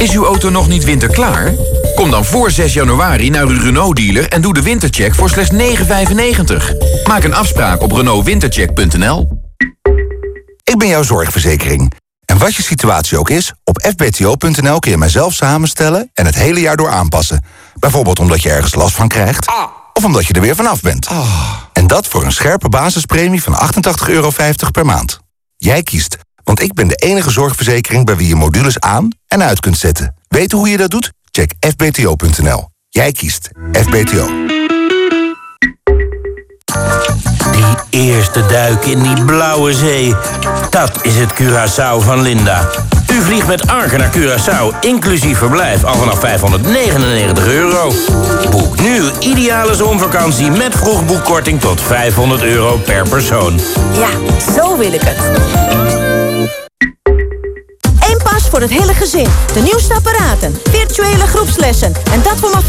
Is uw auto nog niet winterklaar? Kom dan voor 6 januari naar uw Renault-dealer en doe de wintercheck voor slechts 9,95. Maak een afspraak op renaultwintercheck.nl. Ik ben jouw zorgverzekering. En wat je situatie ook is, op fbto.nl kun je mijzelf samenstellen en het hele jaar door aanpassen. Bijvoorbeeld omdat je ergens last van krijgt, of omdat je er weer vanaf bent. En dat voor een scherpe basispremie van 88,50 euro per maand. Jij kiest, want ik ben de enige zorgverzekering bij wie je modules aan en uit kunt zetten. Weet hoe je dat doet? Check fbto.nl. Jij kiest FBTO. Die eerste duik in die blauwe zee. Dat is het Curaçao van Linda. U vliegt met Arke naar Curaçao, inclusief verblijf, al vanaf 599 euro. Boek nu uw ideale zomervakantie met vroegboekkorting tot 500 euro per persoon. Ja, zo wil ik het. Voor het hele gezin. De nieuwste apparaten, virtuele groepslessen en dat voor maar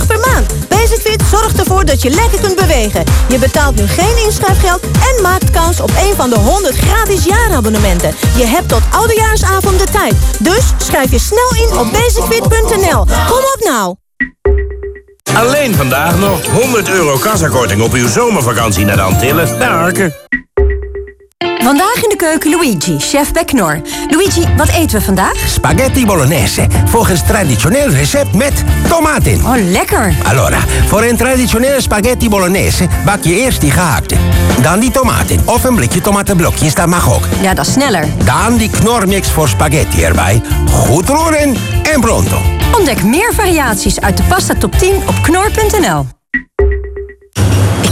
15,95 per maand. Basicfit zorgt ervoor dat je lekker kunt bewegen. Je betaalt nu geen inschrijfgeld en maakt kans op een van de 100 gratis jaarabonnementen. Je hebt tot oudejaarsavond de tijd. Dus schrijf je snel in op basicfit.nl. Kom op nou! Alleen vandaag nog 100 euro kassakorting op uw zomervakantie naar de Antillen. Naar Arken. Vandaag in de keuken Luigi, chef bij Knor. Luigi, wat eten we vandaag? Spaghetti bolognese, volgens traditioneel recept met tomaten. Oh, lekker. Allora, voor een traditionele spaghetti bolognese bak je eerst die gehaakte. Dan die tomaten, of een blikje tomatenblokjes, dat mag ook. Ja, dat is sneller. Dan die knormix voor spaghetti erbij. Goed roeren en pronto. Ontdek meer variaties uit de pasta top 10 op knor.nl.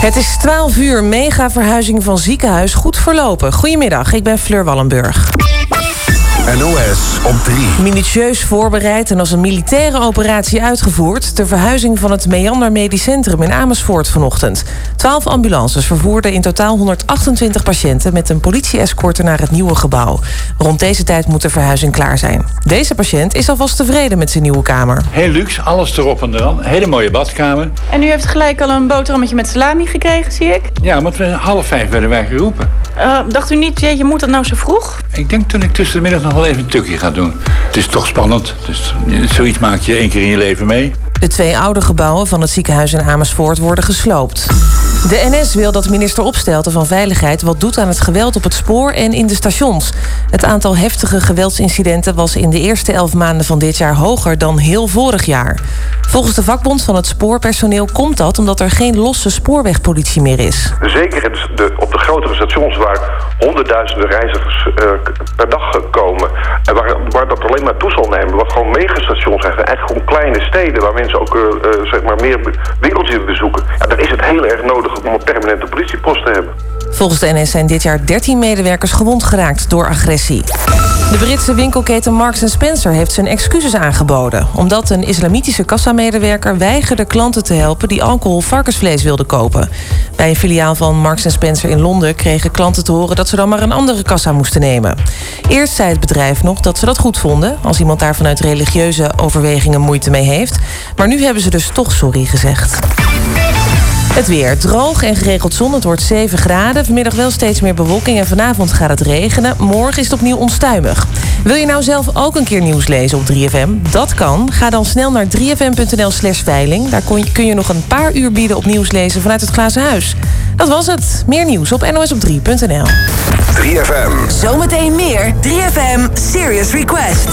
Het is 12 uur, mega verhuizing van ziekenhuis goed verlopen. Goedemiddag, ik ben Fleur Wallenburg. NOS op 3. Minutieus voorbereid en als een militaire operatie uitgevoerd... ter verhuizing van het Meander Medisch Centrum in Amersfoort vanochtend. 12 ambulances vervoerden in totaal 128 patiënten... met een politie-escorte naar het nieuwe gebouw. Rond deze tijd moet de verhuizing klaar zijn. Deze patiënt is alvast tevreden met zijn nieuwe kamer. Heel luxe, alles erop en eraan. Hele mooie badkamer. En u heeft gelijk al een boterhammetje met salami gekregen, zie ik? Ja, want we half vijf werden wij geroepen. Uh, dacht u niet, je moet dat nou zo vroeg? Ik denk toen ik tussen de middag nog even een tukje ga doen. Het is toch spannend. Dus zoiets maak je één keer in je leven mee. De twee oude gebouwen van het ziekenhuis in Amersfoort worden gesloopt. De NS wil dat minister Opstelten van Veiligheid wat doet aan het geweld op het spoor en in de stations. Het aantal heftige geweldsincidenten was in de eerste elf maanden van dit jaar hoger dan heel vorig jaar. Volgens de vakbond van het spoorpersoneel komt dat omdat er geen losse spoorwegpolitie meer is. Zeker op de grotere stations waar honderdduizenden reizigers uh, per dag komen en waar, waar dat alleen maar toe zal nemen, wat gewoon megastations zijn, eigenlijk gewoon kleine steden waar mensen ook uh, uh, zeg maar meer winkeltjes bezoeken. Ja, dan is het heel erg nodig om een permanente politiepost te hebben. Volgens de NS zijn dit jaar 13 medewerkers gewond geraakt door agressie. De Britse winkelketen Marks Spencer heeft zijn excuses aangeboden... omdat een islamitische kassamedewerker weigerde klanten te helpen... die alcohol varkensvlees wilden kopen. Bij een filiaal van Marks Spencer in Londen kregen klanten te horen... dat ze dan maar een andere kassa moesten nemen. Eerst zei het bedrijf nog dat ze dat goed vonden... als iemand daar vanuit religieuze overwegingen moeite mee heeft. Maar nu hebben ze dus toch sorry gezegd. Het weer droog en geregeld zon. Het wordt 7 graden. Vanmiddag wel steeds meer bewolking en vanavond gaat het regenen. Morgen is het opnieuw onstuimig. Wil je nou zelf ook een keer nieuws lezen op 3FM? Dat kan. Ga dan snel naar 3fm.nl slash veiling. Daar kun je nog een paar uur bieden op nieuws lezen vanuit het glazen huis. Dat was het. Meer nieuws op nosop3.nl. 3FM. Zometeen meer 3FM Serious Request.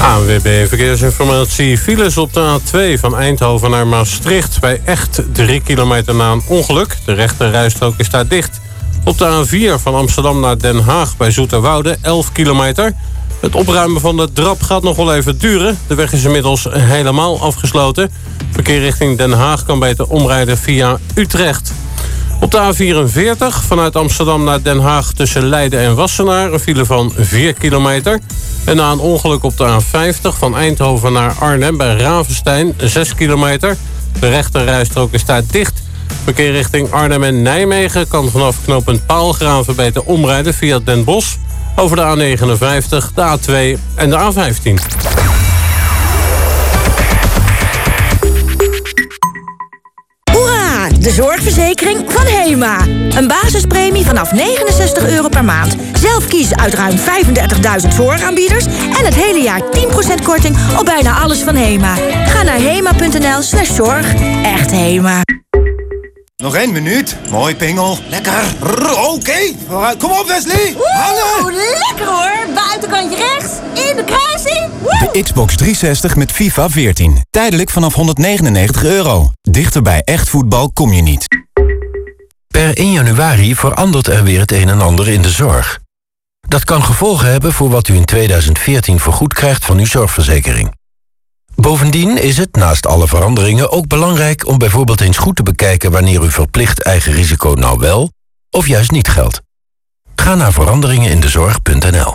ANWB Verkeersinformatie. Files op de A2 van Eindhoven naar Maastricht... bij echt 3 kilometer na een ongeluk. De rechte rijstrook is daar dicht. Op de A4 van Amsterdam naar Den Haag bij Zoeterwoude 11 kilometer. Het opruimen van de drap gaat nog wel even duren. De weg is inmiddels helemaal afgesloten. Verkeer richting Den Haag kan beter omrijden via Utrecht. Op de A44 vanuit Amsterdam naar Den Haag tussen Leiden en Wassenaar... een file van 4 kilometer. En na een ongeluk op de A50 van Eindhoven naar Arnhem bij Ravenstein 6 kilometer. De rechterrijstrook is daar dicht. Verkeer richting Arnhem en Nijmegen kan vanaf knooppunt Paalgraven beter omrijden via Den Bosch... over de A59, de A2 en de A15. De zorgverzekering van HEMA. Een basispremie vanaf 69 euro per maand. Zelf kiezen uit ruim 35.000 zorgaanbieders... en het hele jaar 10% korting op bijna alles van HEMA. Ga naar hema.nl slash zorg. Echt HEMA. Nog één minuut. Mooi, Pingel. Lekker. Oké. Kom op, Wesley. Hallo. Lekker hoor. Buitenkantje rechts. In de kruising. De Xbox 360 met FIFA 14. Tijdelijk vanaf 199 euro. Dichter bij echt voetbal kom je niet. Per 1 januari verandert er weer het een en ander in de zorg. Dat kan gevolgen hebben voor wat u in 2014 vergoed krijgt van uw zorgverzekering. Bovendien is het, naast alle veranderingen, ook belangrijk om bijvoorbeeld eens goed te bekijken wanneer uw verplicht eigen risico nou wel of juist niet geldt. Ga naar veranderingenindezorg.nl.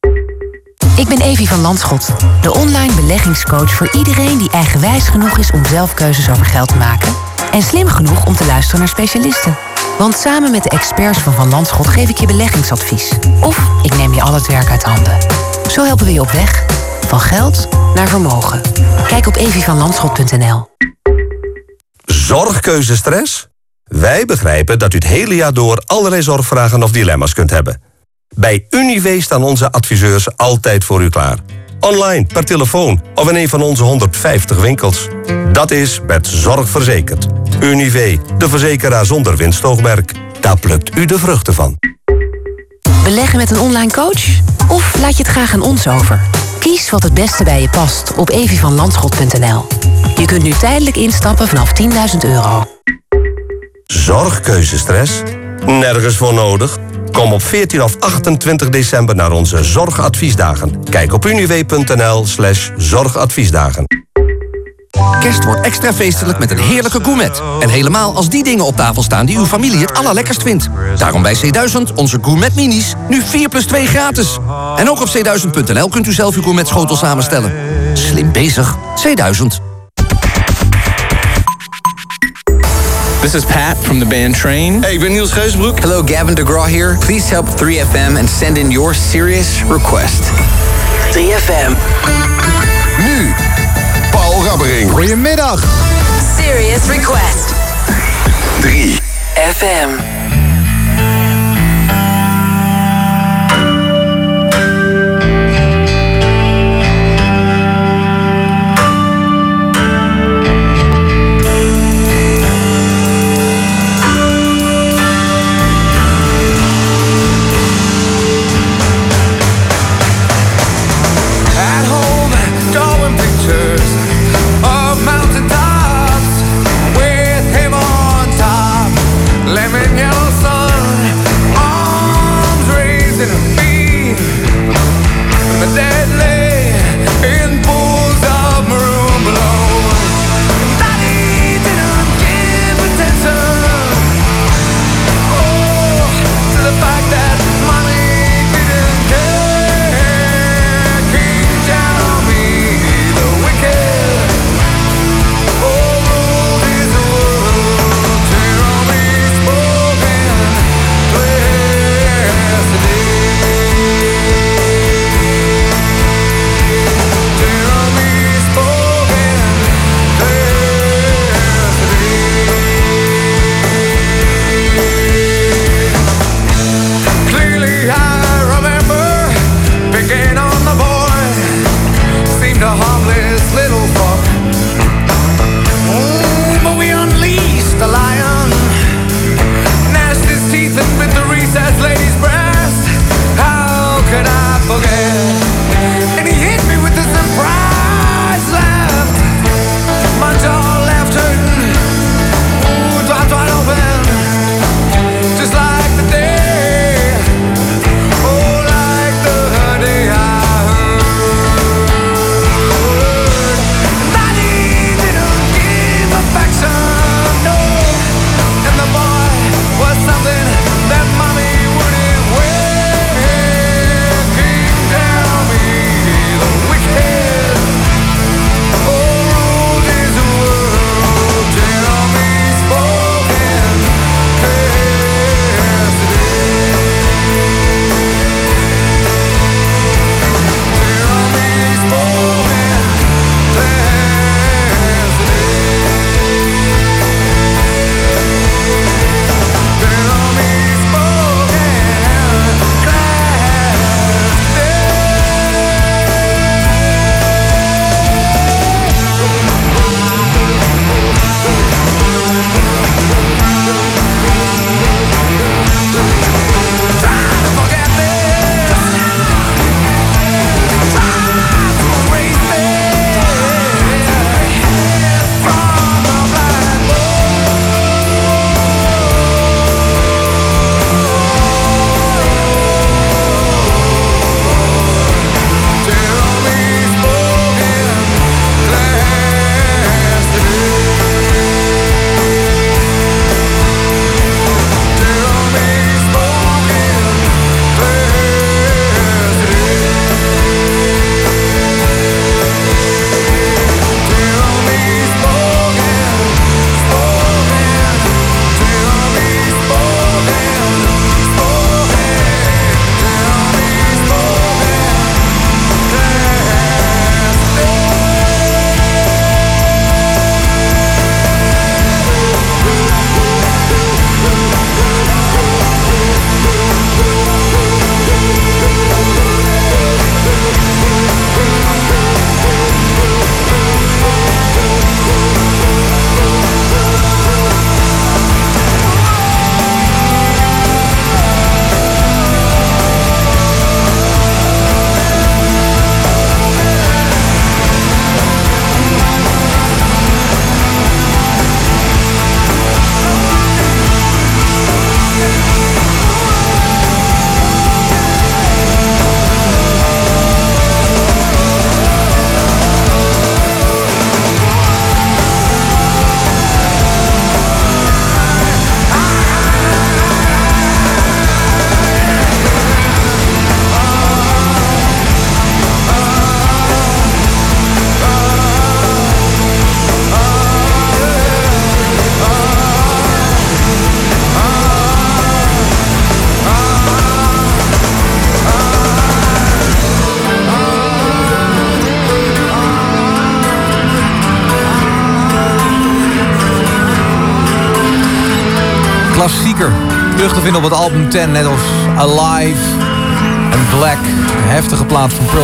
Ik ben Evie van Landschot, de online beleggingscoach voor iedereen die eigenwijs genoeg is om zelf keuzes over geld te maken en slim genoeg om te luisteren naar specialisten. Want samen met de experts van Van Landschot geef ik je beleggingsadvies. Of ik neem je al het werk uit handen. Zo helpen we je op weg. Van geld naar vermogen. Kijk op evievanlandschot.nl. Zorgkeuzestress? Wij begrijpen dat u het hele jaar door allerlei zorgvragen of dilemma's kunt hebben. Bij Unive staan onze adviseurs altijd voor u klaar. Online, per telefoon of in een van onze 150 winkels. Dat is met zorg verzekerd. Unive, de verzekeraar zonder winstoogmerk. Daar plukt u de vruchten van. Beleggen met een online coach? Of laat je het graag aan ons over? Kies wat het beste bij je past op evievanlandschot.nl. Je kunt nu tijdelijk instappen vanaf 10.000 euro. Zorgkeuzestress? Nergens voor nodig. Kom op 14 of 28 december naar onze zorgadviesdagen. Kijk op univ.nl slash zorgadviesdagen. Kerst wordt extra feestelijk met een heerlijke gourmet. En helemaal als die dingen op tafel staan die uw familie het allerlekkerst vindt. Daarom bij C1000 onze gourmet minis. Nu 4 plus 2 gratis. En ook op c1000.nl kunt u zelf uw gourmet schotel samenstellen. Slim bezig. C1000. This is Pat from the band Train. Hey, ik ben Niels Geusbroek. Hello, Gavin DeGraw here. Please help 3FM and send in your serious request. 3FM. Nu, Paul Rabbering. Goedemiddag. Serious request. 3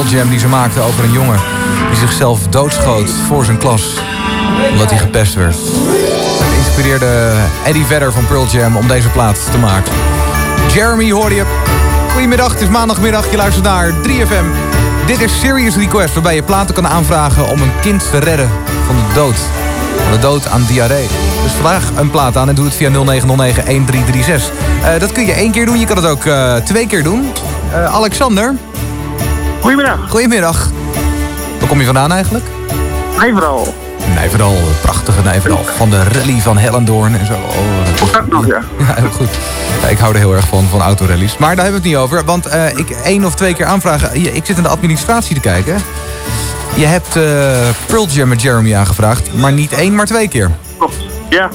Jam die ze maakten over een jongen... die zichzelf doodschoot voor zijn klas, omdat hij gepest werd. Het inspireerde Eddie Vedder van Pearl Jam om deze plaat te maken. Jeremy hoorde je. Goedemiddag, het is maandagmiddag, je luistert naar 3FM. Dit is Serious Request, waarbij je platen kan aanvragen om een kind te redden van de dood. Van de dood aan diarree. Dus vraag een plaat aan en doe het via 0909-1336. Uh, dat kun je één keer doen, je kan het ook uh, twee keer doen. Uh, Alexander. Goedemiddag. Goedemiddag. Waar kom je vandaan eigenlijk? Nijverdal. Nijverdal, prachtige Nijverdal. Van de rally van Hellendoorn en zo. Oh, dat nog, ja. Ja, heel goed. Ja, ik hou er heel erg van, van autorallies. Maar daar hebben we het niet over. Want uh, ik één of twee keer aanvragen. Ik zit in de administratie te kijken. Je hebt uh, Pearl Jam met Jeremy aangevraagd. Maar niet één, maar twee keer. Klopt, ja.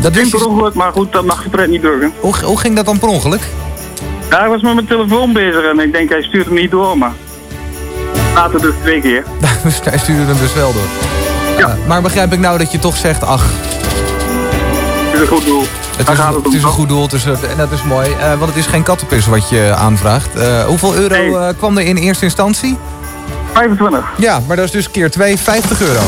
Dat ging per ongeluk, maar goed, dat mag je pret niet drukken. Hoe, hoe ging dat dan per ongeluk? Ja, hij was met mijn telefoon bezig en ik denk hij stuurt hem niet door, maar... Later dus twee keer. hij stuurde hem dus wel door. Ja. Uh, maar begrijp ik nou dat je toch zegt, ach... Het is een goed doel. Het is, het, het is een goed doel, dus, en dat is mooi. Uh, want het is geen kattenpis wat je aanvraagt. Uh, hoeveel euro nee. kwam er in eerste instantie? 25. Ja, maar dat is dus keer 2, 50 euro.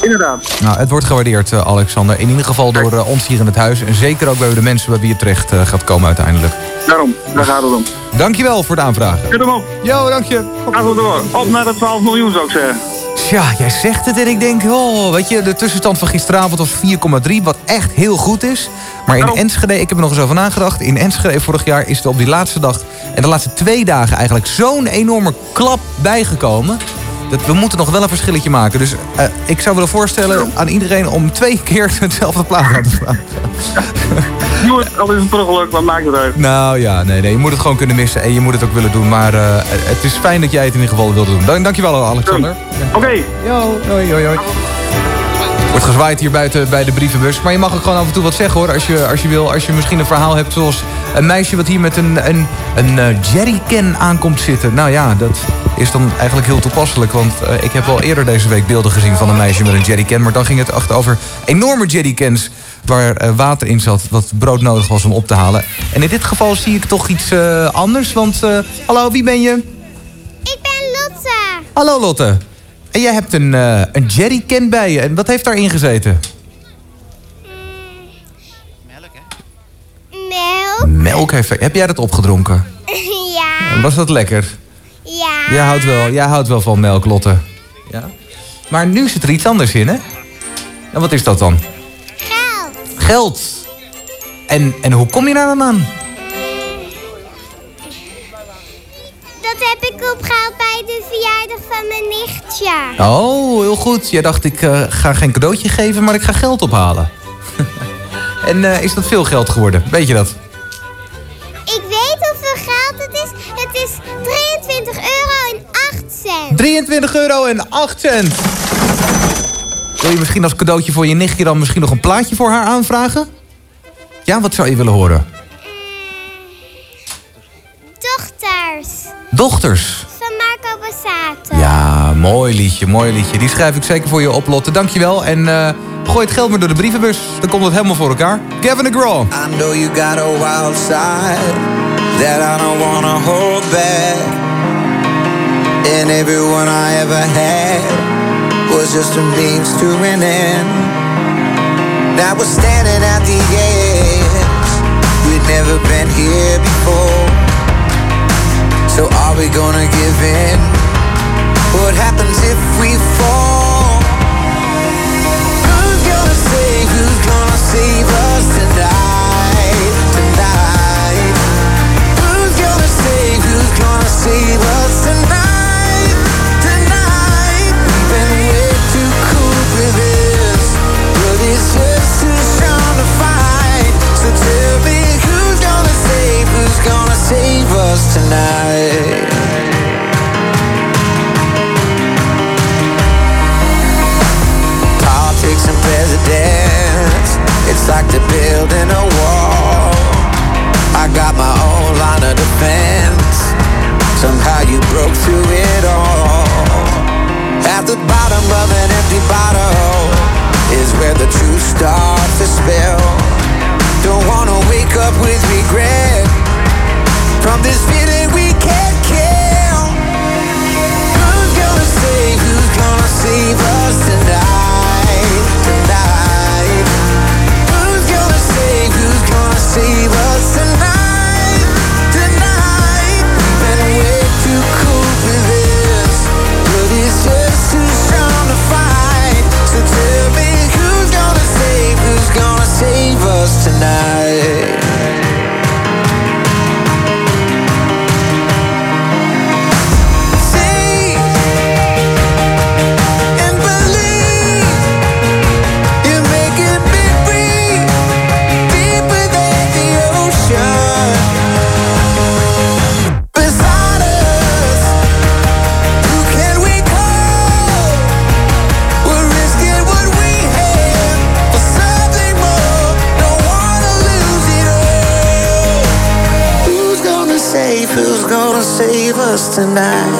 Inderdaad. Nou, het wordt gewaardeerd, Alexander. In ieder geval door ons hier in het huis. En zeker ook bij de mensen bij wie het terecht gaat komen uiteindelijk. Daarom, daar gaat het om. Dankjewel voor het aanvragen. Zet hem op. Jo, dank je. Zo door. Op naar de 12 miljoen zou ik zeggen. Ja, jij zegt het en ik denk, oh, weet je, de tussenstand van gisteravond was 4,3, wat echt heel goed is. Maar in Enschede, ik heb er nog eens over nagedacht, in Enschede vorig jaar is er op die laatste dag en de laatste twee dagen eigenlijk zo'n enorme klap bijgekomen. Dat we moeten nog wel een verschilletje maken. Dus uh, ik zou willen voorstellen aan iedereen om twee keer hetzelfde plaat aan te vragen. Al is het per ongeluk, wat maakt het uit? Nou ja, nee, nee, je moet het gewoon kunnen missen en je moet het ook willen doen. Maar uh, het is fijn dat jij het in ieder geval wilde doen. Dank, dankjewel Alexander. Oké. Okay. Yo, hoi, hoi, hoi. Wordt gezwaaid hier buiten bij de brievenbus. Maar je mag ook gewoon af en toe wat zeggen hoor. Als je, als je wil, als je misschien een verhaal hebt zoals een meisje wat hier met een, een, een uh, jerrycan aankomt zitten. Nou ja, dat is dan eigenlijk heel toepasselijk. Want uh, ik heb al eerder deze week beelden gezien van een meisje met een jerrycan. Maar dan ging het echt over enorme jerrycans waar uh, water in zat, wat brood nodig was om op te halen. En in dit geval zie ik toch iets uh, anders, want uh, hallo, wie ben je? Ik ben Lotte. Hallo Lotte. En jij hebt een, een jerrycan bij je. En wat heeft daarin gezeten? Melk, hè? Melk. Melk heeft Heb jij dat opgedronken? ja. Was dat lekker? Ja. Jij houdt wel, jij houdt wel van melk, Lotte. Ja. Maar nu zit er iets anders in, hè? En wat is dat dan? Geld. En, en hoe kom je daar dan aan? Dat heb ik opgehaald bij de verjaardag van mijn nichtje. Oh, heel goed. Jij dacht, ik uh, ga geen cadeautje geven, maar ik ga geld ophalen. en uh, is dat veel geld geworden? Weet je dat? Ik weet hoeveel geld het is. Het is 23 euro en 8 cent. 23 euro en 8 cent. Wil je misschien als cadeautje voor je nichtje dan misschien nog een plaatje voor haar aanvragen? Ja, wat zou je willen horen? Dochters. Dochters. Van Marco Bassato. Ja, mooi liedje, mooi liedje. Die schrijf ik zeker voor je op, Lotte. Dankjewel. En uh, gooi het geld maar door de brievenbus. Dan komt het helemaal voor elkaar. Kevin DeGraw. I know you got a wild side That I don't wanna hold back And everyone I ever had was just a means to an end. Now we're standing at the edge. We've never been here before. So are we gonna give in? What happens if we fall? Who's gonna save? Who's gonna save us tonight? Tonight. Who's gonna save? Who's gonna save us us tonight. Politics and presidents, it's like they're building a wall. I got my own line of defense. Somehow you broke through it all. At the bottom of an empty bottle is where the truth starts to spill. Don't wanna wake up with regret from this feeling we can't kill. Who's gonna save? Who's gonna save us tonight? Tonight. Who's gonna save? Who's gonna save us tonight? Tonight. We've been way too cool this, but it's just too strong to fight. So tell me who's gonna save? Who's gonna save us tonight? Tonight.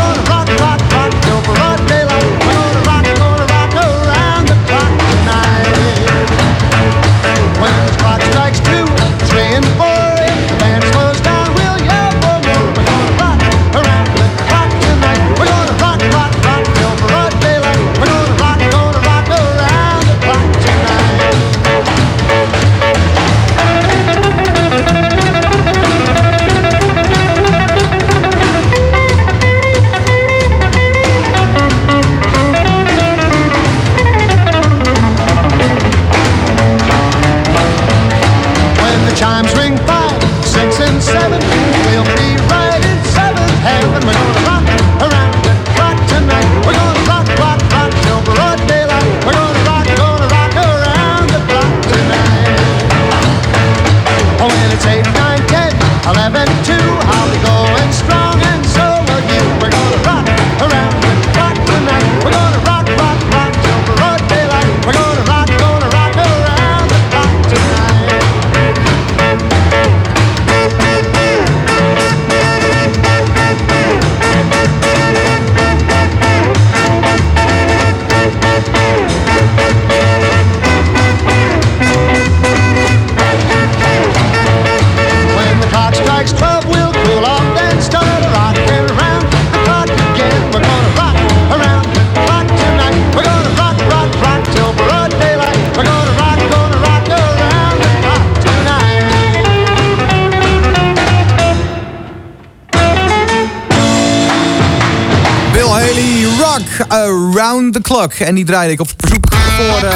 The Clock. En die draaide ik op verzoek voor uh,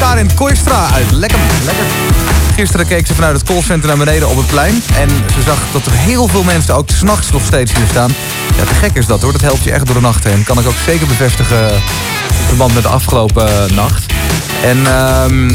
Karin Koistra uit. Lekker, lekker. Gisteren keek ze vanuit het callcenter naar beneden op het plein. En ze zag dat er heel veel mensen ook s'nachts nog steeds hier staan. Ja, te gek is dat hoor. Dat helpt je echt door de nacht heen. Kan ik ook zeker bevestigen in verband met de afgelopen eh, nacht. En ehm,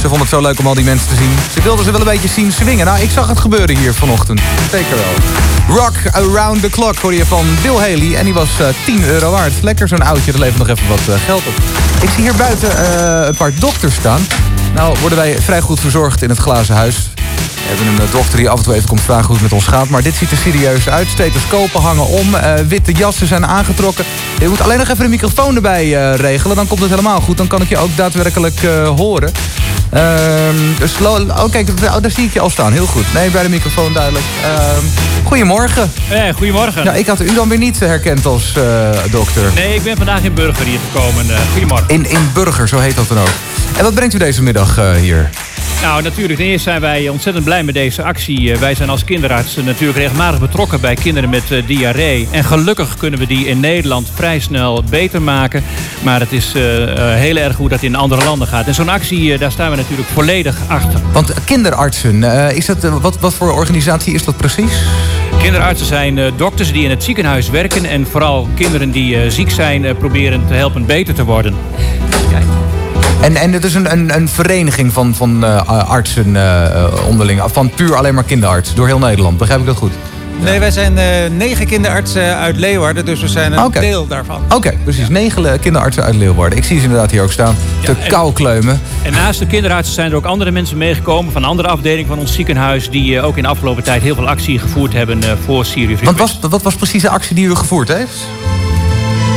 ze vond het zo leuk om al die mensen te zien. Ze wilde ze wel een beetje zien swingen. Nou, ik zag het gebeuren hier vanochtend. Zeker wel. Rock Around the Clock hoor je van Bill Haley. En die was eh, 10 euro waard. Lekker zo'n oudje, er levert nog even wat eh, geld op. Ik zie hier buiten eh, een paar dokters staan. Nou worden wij vrij goed verzorgd in het glazen huis. We hebben een eh, dokter die af en toe even komt vragen hoe het met ons gaat. Maar dit ziet er serieus uit. Stethoscopen hangen om. eh, witte jassen zijn aangetrokken. Je moet alleen nog even de microfoon erbij eh, regelen. Dan komt het helemaal goed. Dan kan ik je ook daadwerkelijk eh, horen. Lo- oh kijk, oh, daar zie ik je al staan. Heel goed. Nee, bij de microfoon duidelijk. Ehm, goedemorgen. Eh, goedemorgen. Ja, ik had u dan weer niet herkend als eh, dokter. Nee, ik ben vandaag in Burger hier gekomen. Eh, goedemorgen. In, in Burger, zo heet dat dan ook. En wat brengt u deze middag eh, hier? Nou, natuurlijk. Ten eerste zijn wij ontzettend blij met deze actie. Wij zijn als kinderartsen natuurlijk regelmatig betrokken bij kinderen met diarree. En gelukkig kunnen we die in Nederland vrij snel beter maken. Maar het is eh, eh, heel erg hoe dat in andere landen gaat. En zo'n actie, eh, daar staan we natuurlijk volledig achter. Want kinderartsen, is dat, wat, wat voor organisatie is dat precies? Kinderartsen zijn dokters die in het ziekenhuis werken. En vooral kinderen die ziek zijn proberen te helpen beter te worden. En, en het is een, een, een vereniging van, van eh, artsen onderling. Van puur alleen maar kinderarts. Door heel Nederland. Begrijp ik dat goed? Nee, wij zijn eh, negen kinderartsen uit Leeuwarden, dus we zijn een deel daarvan. Oké, precies. Negen kinderartsen uit Leeuwarden. Ik zie ze inderdaad hier ook staan. te en- kou kleumen. En naast de kinderartsen zijn er ook andere mensen meegekomen... van andere afdelingen van ons ziekenhuis... die eh, ook in de afgelopen tijd heel veel actie gevoerd hebben eh, voor Serious Want was, wat was precies de actie die u gevoerd heeft?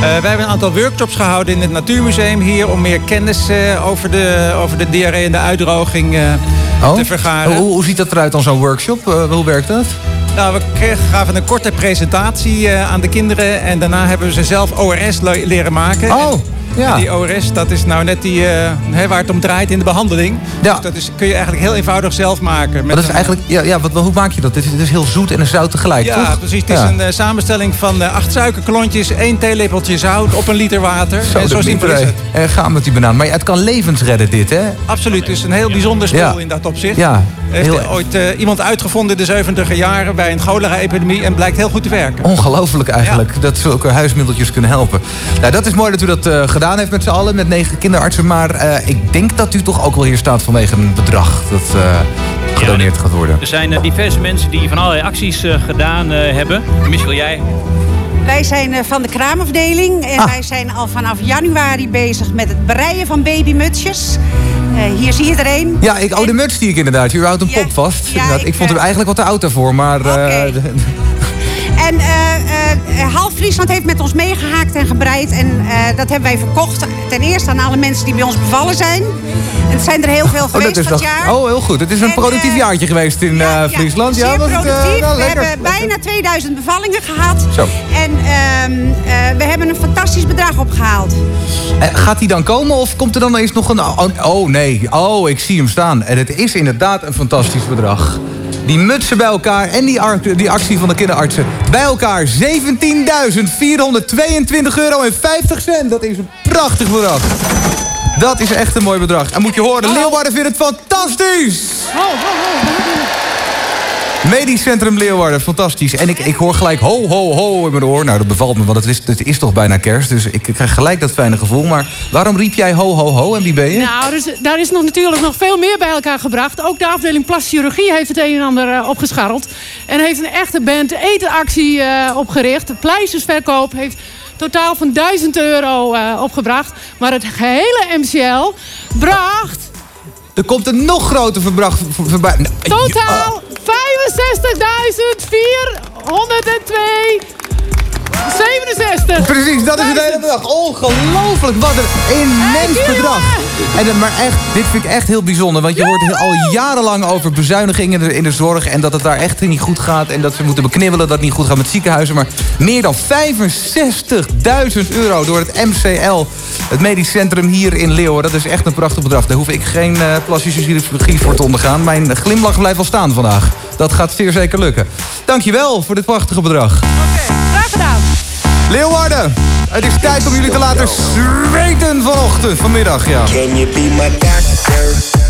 Eh, wij hebben een aantal workshops gehouden in het Natuurmuseum hier... om meer kennis eh, over, de, over de diarree en de uitdroging eh, te vergaren. Oh. Hoe, hoe ziet dat eruit dan zo'n workshop? Hoe werkt dat? Nou, we gaven een korte presentatie eh, aan de kinderen... en daarna hebben we ze zelf ORS le- leren maken. Oh, ja. En die ORS, dat is nou net die, hè, waar het om draait in de behandeling. Ja. Dus dat is, kun je eigenlijk heel eenvoudig zelf maken. Maar Met dat is eigenlijk, ja, ja, wat, hoe maak je dat? Het is, het is heel zoet en een zout tegelijk, Ja, toch? precies. Het is Ja. een eh, samenstelling van acht suikerklontjes, één theelepeltje zout op een liter water. Zo, en zo simpel is het. En gaan met die banaan. Maar het kan levens redden, dit, hè? Absoluut. Het is een heel bijzonder spul in dat opzicht. Ja, Heeft heel- ooit eh, iemand uitgevonden in de 70 jaren bij een cholera-epidemie en blijkt heel goed te werken. Ongelooflijk eigenlijk, dat zulke huismiddeltjes kunnen helpen. Nou, dat is mooi dat u dat eh, gedaan heeft met z'n allen, met negen kinderartsen. Maar eh, ik denk dat u toch ook wel hier staat vanwege een bedrag dat eh, gedoneerd gaat worden. Er zijn diverse mensen die van allerlei acties eh, gedaan eh, hebben. Misschien wil jij... Wij zijn van de kraamafdeling en wij zijn al vanaf januari bezig met het breien van babymutsjes. Eh, hier zie je er een. Ja, ik, oh, de muts die ik inderdaad. U houdt een pop vast. Ik, vond hem eigenlijk wat te oud daarvoor, maar... eh, En eh, eh, half Friesland heeft met ons meegehaakt en gebreid. En eh, dat hebben wij verkocht. Ten eerste aan alle mensen die bij ons bevallen zijn. En het zijn er heel veel oh, geweest dat is dat nog- jaar. oh, heel goed. Het is een productief jaartje geweest in eh, Friesland. Zeer was het, eh, we lekker. hebben bijna 2000 bevallingen gehad. Zo. En ehm, eh, we hebben een fantastisch bedrag opgehaald. Eh, gaat hij dan komen of komt er dan eens nog een... Oh, oh, nee, oh ik zie hem staan. En het is inderdaad een fantastisch bedrag. Die mutsen bij elkaar en die, die actie van de kinderartsen. Bij elkaar 17.422 euro en 50 cent. Dat is een prachtig bedrag. Dat is echt een mooi bedrag. En moet je horen, Leeuwarden vindt het fantastisch. Medisch Centrum Leeuwarden, fantastisch. En ik, ik hoor gelijk ho, ho, ho in mijn oor. Nou, dat bevalt me, want het is, het is toch bijna kerst. Dus ik, krijg gelijk dat fijne gevoel. Maar waarom riep jij ho, ho, ho en wie ben je? Nou, dus, daar is nog natuurlijk nog veel meer bij elkaar gebracht. Ook de afdeling plastische chirurgie heeft het een en ander eh, opgescharreld. En heeft een echte band etenactie eh, opgericht. Pleistersverkoop heeft totaal van 1000 euro eh, opgebracht. Maar het gehele MCL bracht Er komt een nog groter verbracht voorbij. Totaal 65.402 67. Precies, dat is het hele bedrag. Ongelooflijk, wat een immens bedrag. En, maar echt, dit vind ik echt heel bijzonder. Want je hoort al jarenlang over bezuinigingen in de, in de zorg... en dat het daar echt niet goed gaat. En dat ze moeten beknibbelen dat het niet goed gaat met ziekenhuizen. Maar meer dan 65.000 euro door het MCL. Het medisch centrum hier in Leeuwen. Dat is echt een prachtig bedrag. Daar hoef ik geen eh, plastische chirurgie voor te ondergaan. Mijn glimlach blijft wel staan vandaag. Dat gaat zeer zeker lukken. Dankjewel voor dit prachtige bedrag. Gedaan. Leeuwarden, het is tijd om jullie te laten zweten vanochtend, vanmiddag, ja. Can you be my doctor?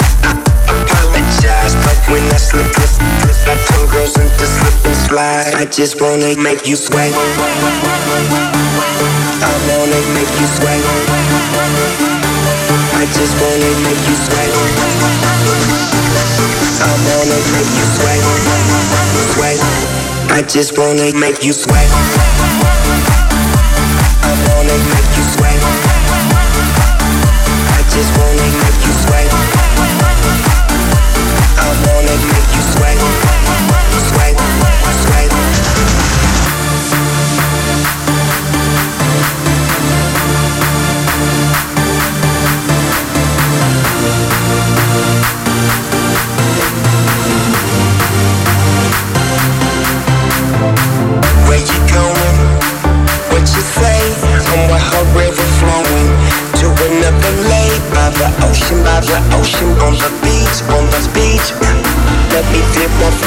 but when I slip, slip, slip, I turn girls into slip and slide. I just wanna make you sweat. I wanna make you sweat. I just wanna make you sweat. I wanna make you sweat. Sweat. I just wanna make you sweat. I wanna make you sweat. I just wanna make you sweat.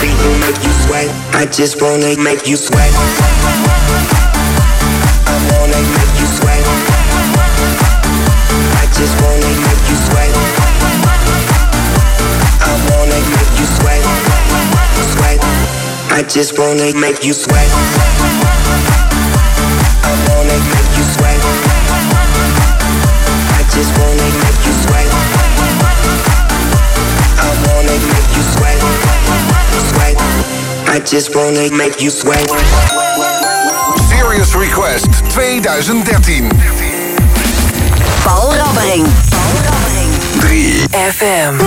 Feet and make you sweat. I just wanna make you sweat. I wanna make you sweat. I just wanna make you sweat. I wanna make you sweat. Sweat. I just wanna make you sweat. I wanna make you sweat. I just wanna make you sweat. I wanna make you sweat. Sweat. I just wanna make you sweat. Serious Request 2013. Paul Rabbering. 3 FM.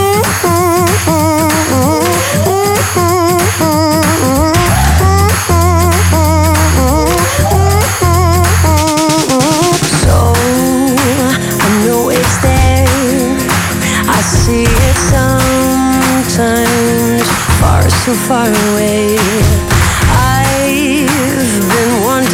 So far away. I've been wanting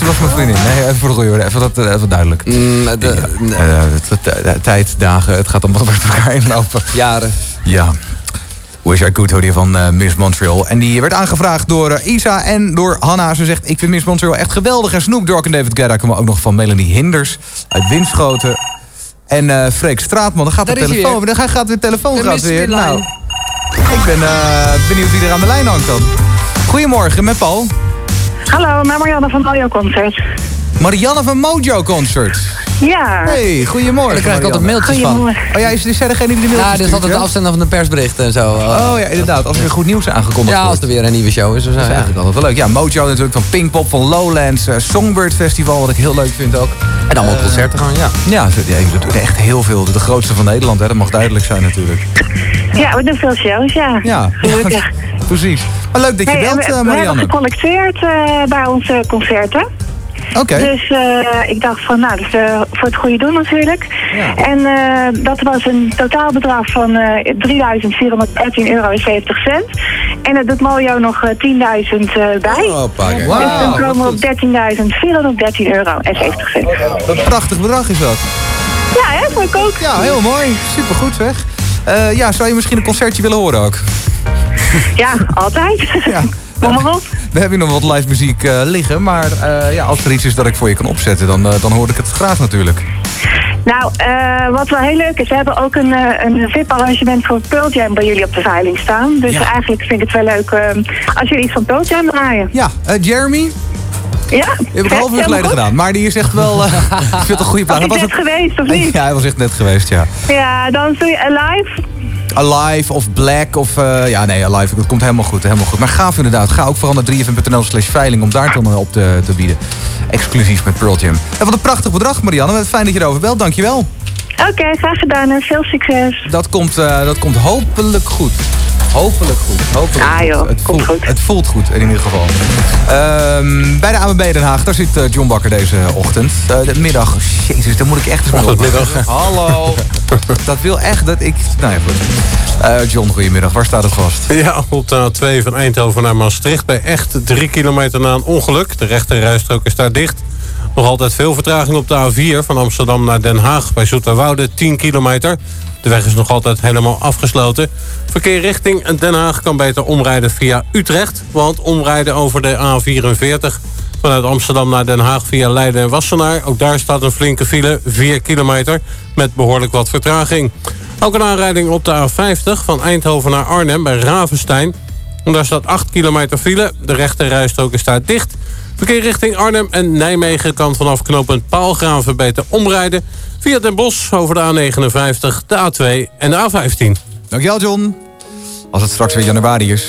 gisteren was mijn vriendin. Nee, even voor de goeie orde, even, dat, eh, even duidelijk. Mm, Ja, eh, het- tijd, dagen, het gaat allemaal met elkaar inlopen. Jaren. Ja. Wish I Could hoorde je van eh, Miss Montreal. En die werd aangevraagd door eh, Isa en door Hanna. Ze zegt, ik vind Miss Montreal echt geweldig. En Snoop Dogg en David Guetta komen ook nog van Melanie Hinders uit Winschoten. En eh Freek Straatman, dan gaat de telefoon. weer. Dan gaat de telefoon De gaat Mr. weer. Nou, ik ben eh, benieuwd wie er aan de lijn hangt dan. Goedemorgen, met Paul. Hallo, met Marianne van Mojo Concert. Marianne van Mojo Concert. Ja. Hey, goedemorgen. Daar krijg ik altijd mailtjes van. Oh ja, is, is zij degene die de mailtjes Ja, dit is altijd de ja? afzender van de persberichten en zo. Oh ja, inderdaad. Als er goed nieuws aangekondigd Ja, wordt. als er weer een nieuwe show is. Dat is ja. eigenlijk altijd wel leuk. Ja, Mojo natuurlijk van Pinkpop, van Lowlands, eh, Songbird Festival, wat ik heel leuk vind ook. En allemaal Eh, concerten gewoon, ja. Ja, ze, ja, doet echt heel veel. De grootste van Nederland, hè. dat mag duidelijk zijn natuurlijk. Ja, we doen veel shows, ja. Ja, Gelukkig. precies. Maar leuk dat je Hey, belt, we, eh, we hebben Marianne. gecollecteerd eh, bij onze concerten. Oké. Dus eh, ik dacht van, nou, dat is voor het goede doen natuurlijk. Ja. En dat was een totaalbedrag van eh 3.413 euro en 70 cent. En dat doet Mojo nog eh, 10.000 eh, bij. Oh, kijk. dus dan komen we op 13.413 euro en 70 cent. Een prachtig bedrag is dat. Ja, hè? Vond ik ook. Ja, heel mooi. Supergoed zeg. Ja, zou je misschien een concertje willen horen ook? Ja, altijd. Ja. Kom maar op. We hebben hier nog wat live muziek eh, liggen, maar eh, ja, als er iets is dat ik voor je kan opzetten, dan, eh, dan hoor ik het graag natuurlijk. Nou, wat wel heel leuk is, we hebben ook een, een VIP-arrangement voor Pearl Jam bij jullie op de veiling staan. Dus Ja. eigenlijk vind ik het wel leuk als jullie iets van Pearl Jam draaien. Ja, Jeremy, Ja, die heb ik een half uur geleden goed. gedaan. Maar die is echt wel ik vind het een goede plaat. Was hij net geweest, of niet? Ja, hij was echt net geweest, ja. Ja, dan doe je Alive. Alive of Black of... eh, ja, nee, Alive, dat komt helemaal goed, helemaal goed. Maar gaaf inderdaad. Ga ook vooral naar 3fm.nl slash veiling om daar dan op te, te bieden. Exclusief met Pearl Jam. En wat een prachtig bedrag, Marianne. Fijn dat je erover belt, dankjewel. Oké, graag gedaan en veel succes. Dat komt, eh, dat komt hopelijk goed. Hopelijk goed. Hopelijk Ah, joh, goed. Het, voelt, goed. het voelt goed in ieder geval. Ehm, bij de ANWB Den Haag, daar zit eh, John Bakker deze ochtend. Eh, de middag, jezus, daar moet ik echt eens mee Ochtendmiddag. Hallo. dat wil echt dat ik... Nou ja, goed. Eh, John, goedemiddag. Waar staat het vast? Ja, op de A2 van Eindhoven naar Maastricht. Bij echt drie kilometer na een ongeluk. De rechterrijstrook is daar dicht. Nog altijd veel vertraging op de A4 van Amsterdam naar Den Haag. Bij Zoeterwoude 10 kilometer. De weg is nog altijd helemaal afgesloten. Verkeer richting Den Haag kan beter omrijden via Utrecht. Want omrijden over de A44 vanuit Amsterdam naar Den Haag via Leiden en Wassenaar. Ook daar staat een flinke file, 4 kilometer, met behoorlijk wat vertraging. Ook een aanrijding op de A50 van Eindhoven naar Arnhem bij Ravenstein. En daar staat 8 kilometer file. De rechte rijstrook is daar dicht. Verkeer richting Arnhem en Nijmegen kan vanaf knooppunt Paalgraven beter omrijden... via Den Bosch over de A59, de A2 en de A15. Dankjewel, John. Als het straks weer januari is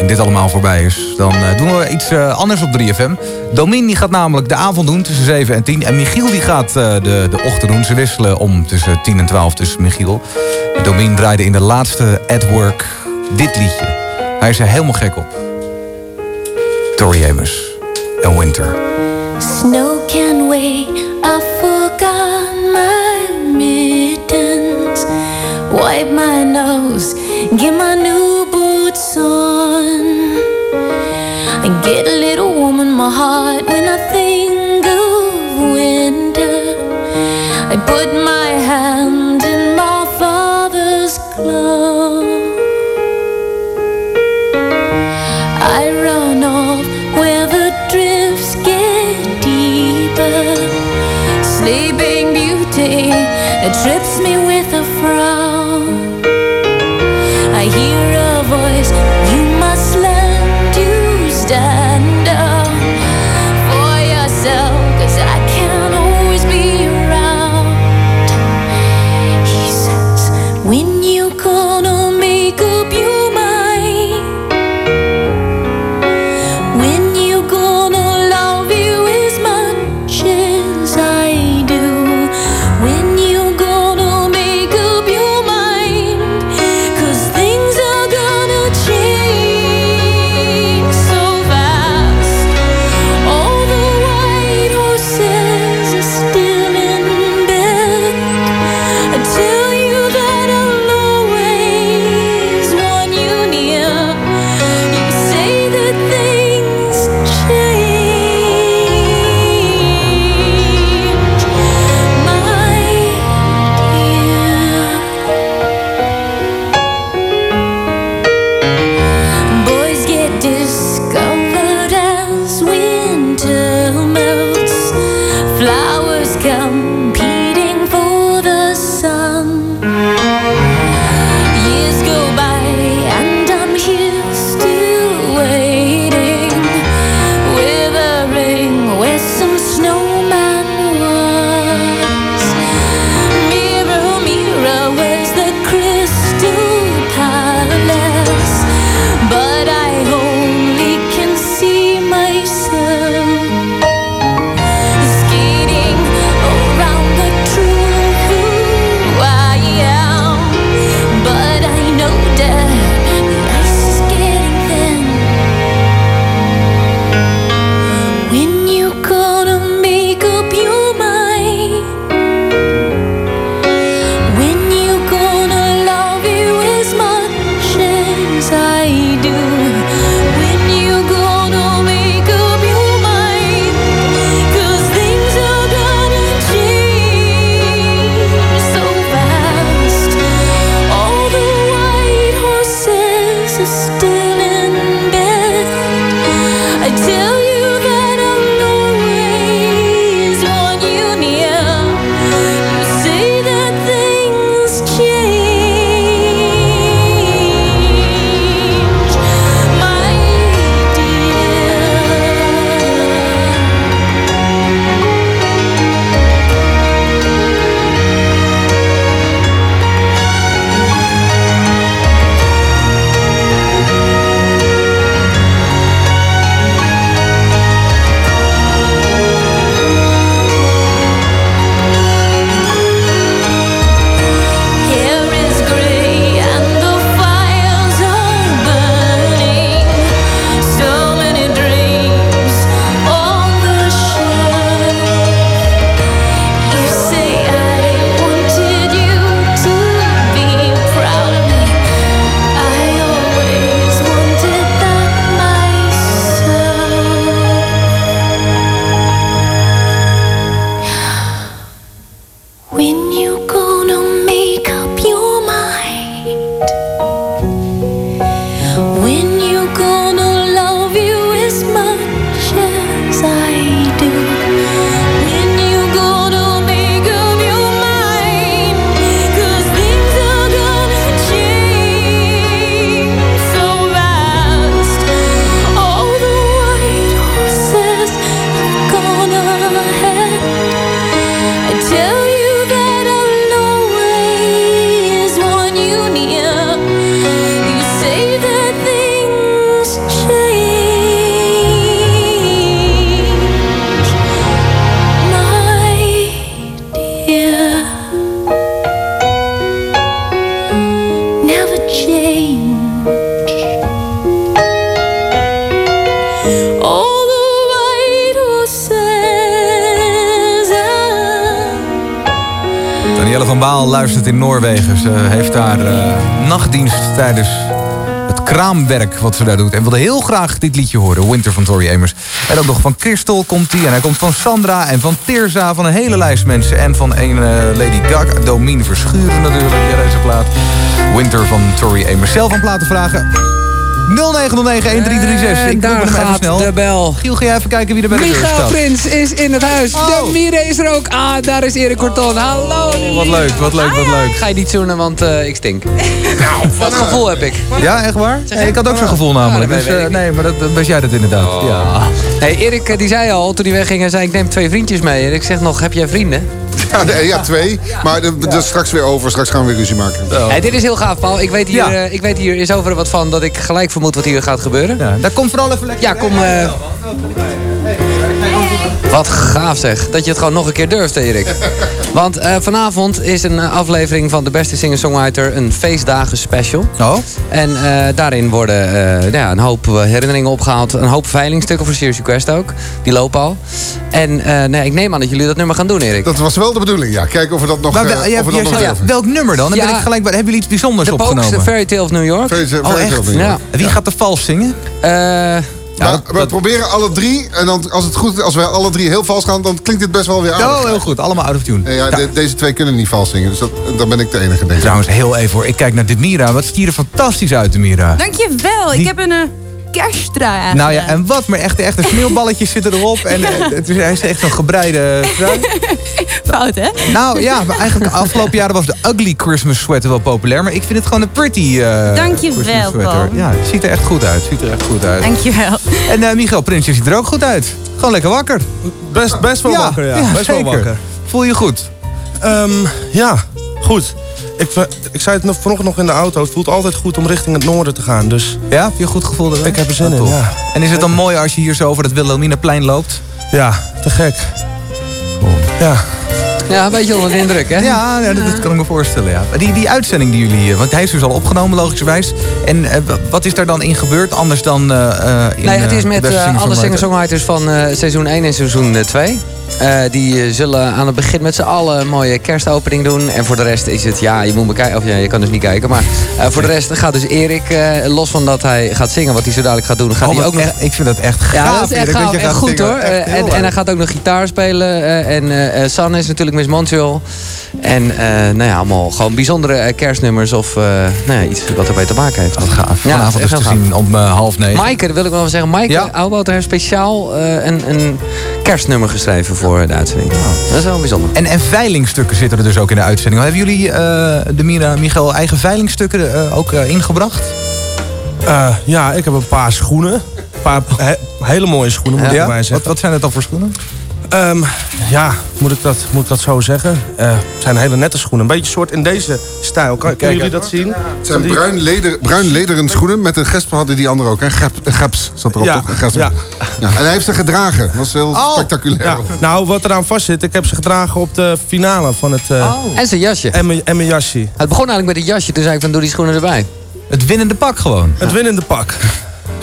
en dit allemaal voorbij is... dan eh, doen we iets eh, anders op 3FM. Domin die gaat namelijk de avond doen tussen 7 en 10. En Michiel die gaat eh, de, de ochtend doen. Ze wisselen om tussen 10 en 12 tussen Michiel. Domin draaide in de laatste At Work dit liedje. Hij is er helemaal gek op. Tori Amos en Winter. Snow can wait. I forgot my mittens. Wipe my nose. Get my new boots on. Get a little warm in my heart when I think of winter. I put my it wat ze daar doet. En wilde heel graag dit liedje horen, Winter van Tori Amers. En ook nog van Christel komt hij. En hij komt van Sandra en van Tirza, van een hele lijst mensen. En van een eh, Lady Gaga, Domien Verschuren natuurlijk, ja, deze plaat. Winter van Tori Amers. Zelf aan platen vragen. 0909-1336. Ik daar even gaat snel. de bel. Giel, ga jij even kijken wie er bij de Michael staat. Prins is in het huis. De Mire is er ook. Ah, daar is Erik Corton. Hallo. Oh, Wat leuk, wat leuk, wat leuk. Ga je niet zoenen, want eh, ik stink. Wat gevoel heb ik. Ja, echt waar? Ik had ook zo'n gevoel namelijk. Ja, Dus, eh, nee, maar dat, dat was jij dat inderdaad. Ja. Hey, Erik eh, die zei al, toen hij wegging, hij zei ik neem twee vriendjes mee. En ik zeg nog, heb jij vrienden? Ja, nee, ja twee. Maar dat is straks weer over. Straks gaan we weer ruzie maken. Hey, dit is heel gaaf, Paul. Ik weet, hier, Ja. eh, ik weet hier in zoverre wat van dat ik gelijk vermoed wat hier gaat gebeuren. Ja, daar komt vooral even lekker. Ja, kom. eh, Wat gaaf zeg, dat je het gewoon nog een keer durft, Erik. Want eh, vanavond is een eh, aflevering van de beste singer-songwriter een feestdagen special. Oh. En eh, daarin worden eh, ja, een hoop herinneringen opgehaald. Een hoop veilingstukken voor Serious Request ook. Die lopen al. En eh, nee, ik neem aan dat jullie dat nummer gaan doen, Erik. Dat was wel de bedoeling, ja. Kijken of we dat nog, Maar eh, wel- jij- of we dat jij nog zei- durven. welk nummer dan? Dan ben Ja. ik gelijk bij. Hebben jullie iets bijzonders De Pokes, opgenomen? The Fairy Tale of New York. Fairy Tale- Oh, Fairy Tale echt? of New York. Ja. Wie gaat er vals zingen? Eh, We proberen alle drie. En dan, als het goed is, als wij alle drie heel vals gaan, dan klinkt dit best wel weer aardig. Oh, heel goed. Allemaal out of tune. Ja, de- deze twee kunnen niet vals zingen. Dus dat, dan ben ik de enige deze. Trouwens, heel even hoor. Ik kijk naar dit Mira. Wat ziet hier er fantastisch uit, de Mira. Dankjewel. Die- Ik heb een eh, kersttrui Nou ja, en wat? Maar echt, echt de sneeuwballetjes zitten erop. En eh, het is, hij is echt zo'n gebreide trui. Fout, hè? Nou ja, maar eigenlijk de afgelopen jaren was de ugly Christmas sweater wel populair. Maar ik vind het gewoon een pretty eh Dankjewel, Christmas sweater. Paul. Ja, het ziet er echt goed uit. Ziet er echt goed uit. Dankjewel. En eh Michael Prinsje ziet er ook goed uit. Gewoon lekker wakker. Best, best wel wakker, ja. best wel zeker. wakker. Voel je goed? Ehm, ja, goed. Ik, ver- ik zei het nog, vanochtend nog in de auto. Het voelt altijd goed om richting het noorden te gaan. Dus Ja, heb je een goed gevoel erbij? ik heb er zin Ah, in, ja. En is het dan mooi als je hier zo over het Wilhelminaplein loopt? Ja, te gek. Ja. Ja, een beetje onder de indruk, hè? Ja, ja, dat, dat kan ik me voorstellen, ja. Die, die uitzending die jullie... eh, Want hij is dus al opgenomen, logischerwijs. En eh, wat is daar dan in gebeurd, anders dan eh, in Nee, het is met alle Singer-Songwriter? singer-songwriters van seizoen 1 en seizoen 2. Die eh, zullen aan het begin met z'n allen een mooie kerstopening doen. En voor de rest is het, ja, je moet bekijken. Of ja, je kan dus niet kijken. Maar eh, voor de rest gaat dus Erik, eh, los van dat hij gaat zingen, wat hij zo dadelijk gaat doen, gaat Oh, hij ook nog. ik vind dat echt gaaf. Ja, dat is echt dat gaaf je goed hoor. Echt Eh, en, en hij gaat ook nog gitaar spelen. eh, en eh, eh, San is natuurlijk Miss Montreal. En eh, nou ja, allemaal gewoon bijzondere eh, kerstnummers of eh, nou ja, iets wat erbij te maken heeft. Wat gaaf. Vanavond dus te zien om eh, half negen. Maaike, wil ik wel zeggen. Maaike ja. Oudboter heeft speciaal eh, een, een kerstnummer geschreven voor de uitzending. Dat is wel bijzonder. En, en veilingstukken zitten er dus ook in de uitzending. Hebben jullie, eh, de Mira Michael, eigen veilingstukken eh, ook eh, ingebracht? Eh, ja, ik heb een paar schoenen. Een paar he- hele mooie schoenen, moet ik Ja? erbij zeggen. Wat, wat zijn het dan voor schoenen? Ehm, ja, moet ik, dat, moet ik dat zo zeggen? Eh, het zijn hele nette schoenen. Een beetje soort in deze stijl. Kan, kunnen jullie dat zien? Het zijn bruin, leder, bruin lederen schoenen met een gesp hadden die andere ook. Hè? Gep, een geps zat erop, Ja, toch? Een gesp. ja. Ja, En hij heeft ze gedragen. Dat was heel spectaculair. Ja, nou, wat eraan vast zit, ik heb ze gedragen op de finale van het... eh, En zijn jasje. En mijn, en mijn jasje. Het begon eigenlijk met een jasje, toen zei ik van doe die schoenen erbij. Het winnende pak gewoon. Het winnende pak.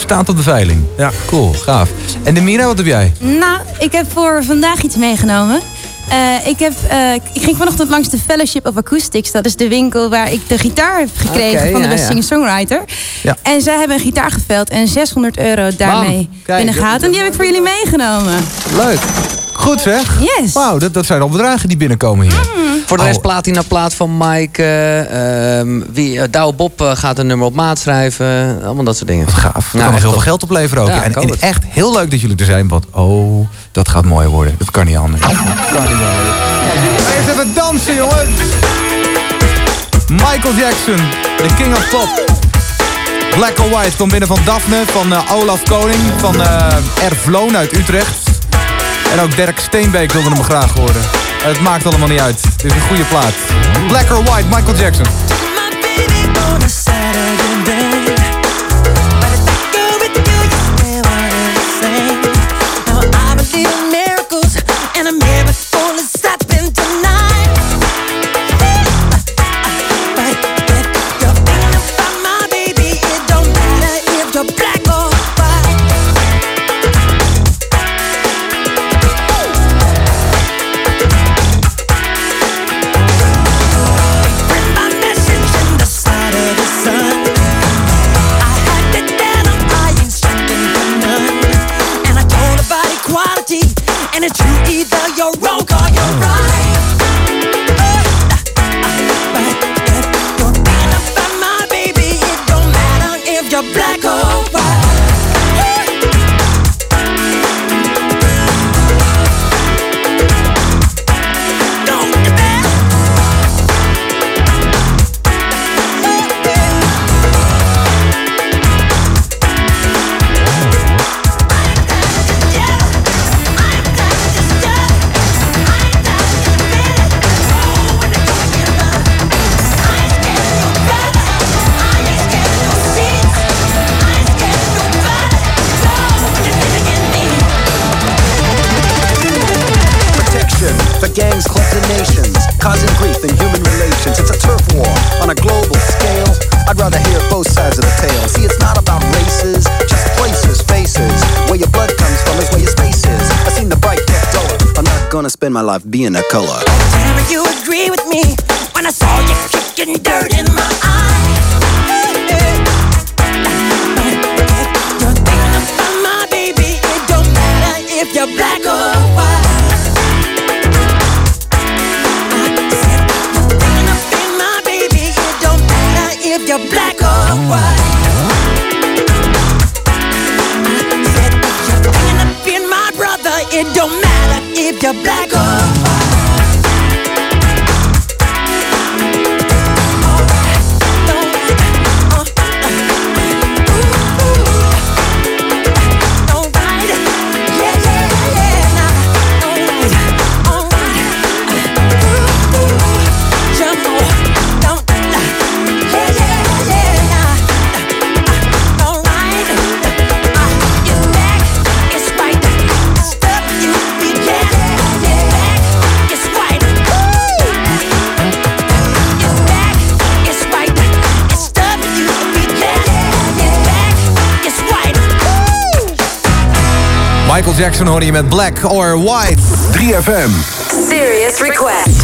Staat op de veiling. Ja. Cool, gaaf. En de Mira, wat heb jij? Nou, ik heb voor vandaag iets meegenomen. Eh, ik, heb, eh, ik ging vanochtend langs de Fellowship of Acoustics. Dat is de winkel waar ik de gitaar heb gekregen van de ja, beste ja. En zij hebben een gitaar geveld en 600 euro daarmee binnengehaald. En die heb ik voor jullie meegenomen. Leuk. Goed zeg. Yes. Wauw, dat, dat zijn al bedragen die binnenkomen hier. Voor de Oh. rest platina plaat van Mike. ehm, wie, eh, Douwe Bob eh, gaat een nummer op maat schrijven. Allemaal dat soort dingen. Wat gaaf. Dat kan nog heel veel geld opleveren ook. Ja, en, en het. echt heel leuk dat jullie er zijn. Want oh, dat gaat mooi worden. Dat kan niet anders. Kan niet anders. Eerst even dansen, jongens. Michael Jackson, de king of pop. Black or White komt binnen van Daphne, van Olaf Koning, van eh Ervloon uit Utrecht. En ook Dirk Steenbeek wilde hem graag horen. Het maakt allemaal niet uit. Het is een goede plaat. Black or White, Michael Jackson. Being a color. Hoorde je met Black or White. 3FM. Serious request.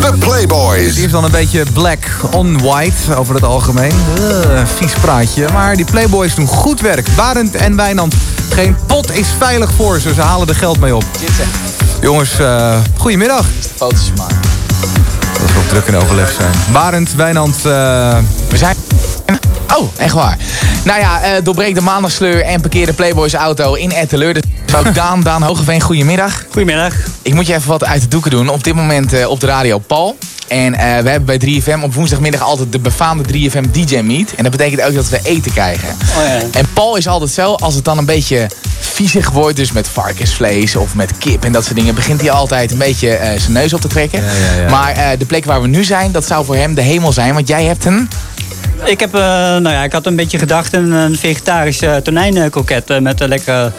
The Playboys. Die is dan een beetje black on white over het algemeen. Eh, vies praatje. Maar die Playboys doen goed werk. Barend en Wijnand. Geen pot is veilig voor ze. Ze halen er geld mee op. Jongens, eh goedemiddag. Foto's maken. Dat we op druk in overleg zijn. Barend, Wijnand. We zijn... Oh, echt waar. Nou ja, eh doorbreek de maandagsleur en parkeer de Playboys auto in Etteleur. Ook Daan, Daan Hogeveen, goedemiddag. Goedemiddag. Ik moet je even wat uit de doeken doen. Op dit moment eh, op de radio Paul. En eh, we hebben bij 3FM op woensdagmiddag altijd de befaamde 3FM DJ Meet. En dat betekent ook dat we eten krijgen. Oh ja. En Paul is altijd zo, als het dan een beetje viezig wordt, dus met varkensvlees of met kip en dat soort dingen, begint hij altijd een beetje eh, zijn neus op te trekken. Maar eh, de plek waar we nu zijn, dat zou voor hem de hemel zijn, want jij hebt een... Ik, heb, eh, nou ja, ik had een beetje gedacht aan een vegetarische tonijnkroket eh, met een lekker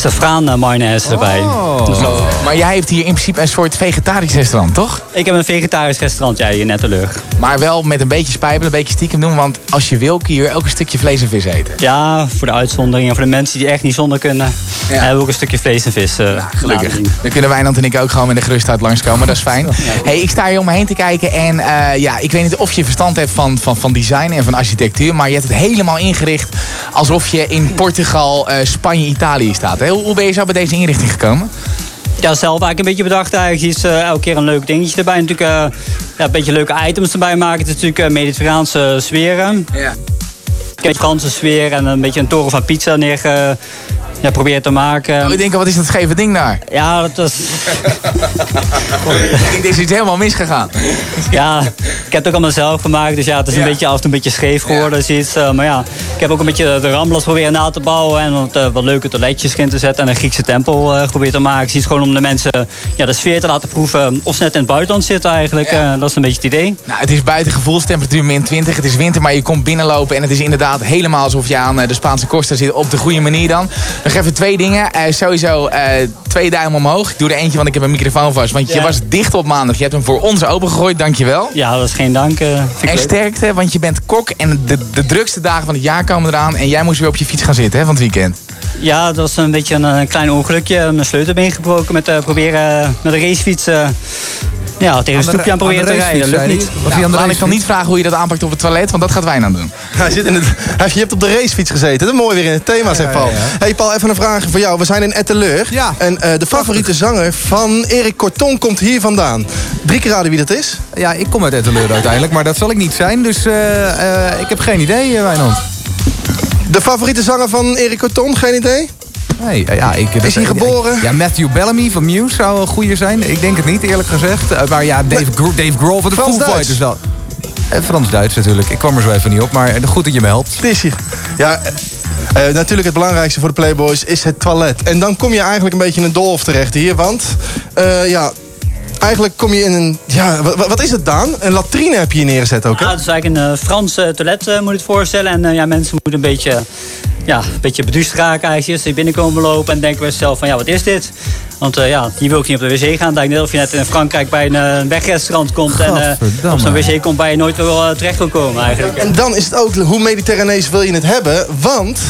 safraan eh, mayonaise erbij. Dus dat- Maar jij hebt hier in principe een soort vegetarisch restaurant, toch? ik heb een vegetarisch restaurant, ja, hier in Etteleur. Maar wel met een beetje spijbelen, een beetje stiekem doen, want als je wil kun je hier ook een stukje vlees en vis eten. Ja, voor de uitzonderingen, voor de mensen die echt niet zonder kunnen, hebben we ook een stukje vlees en vis. eh, Gelukkig. Dan kunnen Wijnand en ik ook gewoon met de gerustheid langskomen. Dat is fijn. Hey, ik sta hier om me heen te kijken. En eh, ja, ik weet niet of je verstand hebt van, van, van design en van architectuur. Maar je hebt het helemaal ingericht alsof je in Portugal, eh, Spanje, Italië staat. Hè? Hoe ben je zo bij deze inrichting gekomen? Ja, zelf eigenlijk een beetje bedacht eigenlijk. Is eh, elke keer een leuk dingetje erbij. Natuurlijk eh, ja, een beetje leuke items erbij maken. Het is natuurlijk uh, mediterraanse sferen. Ja. Franse sfeer en een beetje een toren van pizza neer eh, ja, proberen te maken. Oh, ik denk, wat is dat scheve ding daar? Ja, dat is... ik denk, dit is iets helemaal misgegaan. Ja, ik heb het ook allemaal zelf gemaakt. Dus ja, het is een beetje af en toe een beetje scheef geworden. Zoiets. Eh, maar ja, ik heb ook een beetje de Ramblas proberen na te bouwen. En wat, eh, wat leuke toiletjes in te zetten. En een Griekse tempel eh geprobeerd te maken. Zoiets gewoon om de mensen ja, de sfeer te laten proeven. Of ze net in het buitenland zitten eigenlijk. Dat is een beetje het idee. Nou, het is buiten gevoelstemperatuur min 20. Het is winter, maar je komt binnenlopen. En het is inderdaad helemaal alsof je aan de Spaanse Costa zit. Op de goede manier dan. Nog even twee dingen. Eh, sowieso eh, twee duimen omhoog. Ik doe er eentje, want ik heb een microfoon vast. Want je was dicht op maandag. Je hebt hem voor ons opengegooid. Dankjewel. Ja, dat is geen dank. eh, En sterkte, want je bent kok. En de, de drukste dagen van het jaar komen eraan. En jij moest weer op je fiets gaan zitten hè, van het weekend. Ja, dat was een beetje een, eh, klein ongelukje. Mijn sleutelbeen gebroken met eh, proberen met een racefiets. Ja, tegen een stoepje aan proberen te rijden. Lukt niet. Laat ik dan niet vragen hoe je dat aanpakt op het toilet. Want dat gaat wij nou doen. Hij zit in het, hij, je hebt op de racefiets gezeten. Dat is mooi weer in het thema, zegt Paul. Hey Paul, even een vraag voor jou. We zijn in Etteleur. Ja. En eh, de favoriete zanger van Erik Corton komt hier vandaan. Drie keer raden wie dat is? Ja, ik kom uit Etteleur uiteindelijk, maar dat zal ik niet zijn. Dus eh, eh, ik heb geen idee, Wijnand. De favoriete zanger van Erik Corton, geen idee? Nee, ja, ik, Is hij geboren? Ja, Matthew Bellamy van Muse zou een goede zijn. Ik denk het niet, eerlijk gezegd. Eh, Maar ja, Dave, Gro Dave Grohl van de Foo Frans-Duits. Fighters wel. Eh, Frans-Duits natuurlijk. Ik kwam er zo even niet op, maar eh, goed dat je me helpt. Het is hier. Ja, natuurlijk het belangrijkste voor de Playboys is het toilet. En dan kom je eigenlijk een beetje in een doolhof terecht hier. Want, eh, ja, eigenlijk kom je in een... Ja, wa- wa- wat is het dan? Een latrine heb je hier neergezet ook, hè? Ja, het is eigenlijk een Frans toilet, eh, moet je het voorstellen. En eh, ja, mensen moeten een beetje, ja, een beetje beduust raken eigenlijk. Als ze binnenkomen lopen en denken bij zichzelf van, ja, wat is dit? Want eh, ja, je wil ook niet op de wc gaan. Lijkt net of je net in Frankrijk bij een eh, wegrestaurant komt. En eh, op zo'n wc komt waar je nooit wel terecht wil komen eigenlijk. En dan is het ook, hoe mediterranees wil je het hebben? Want,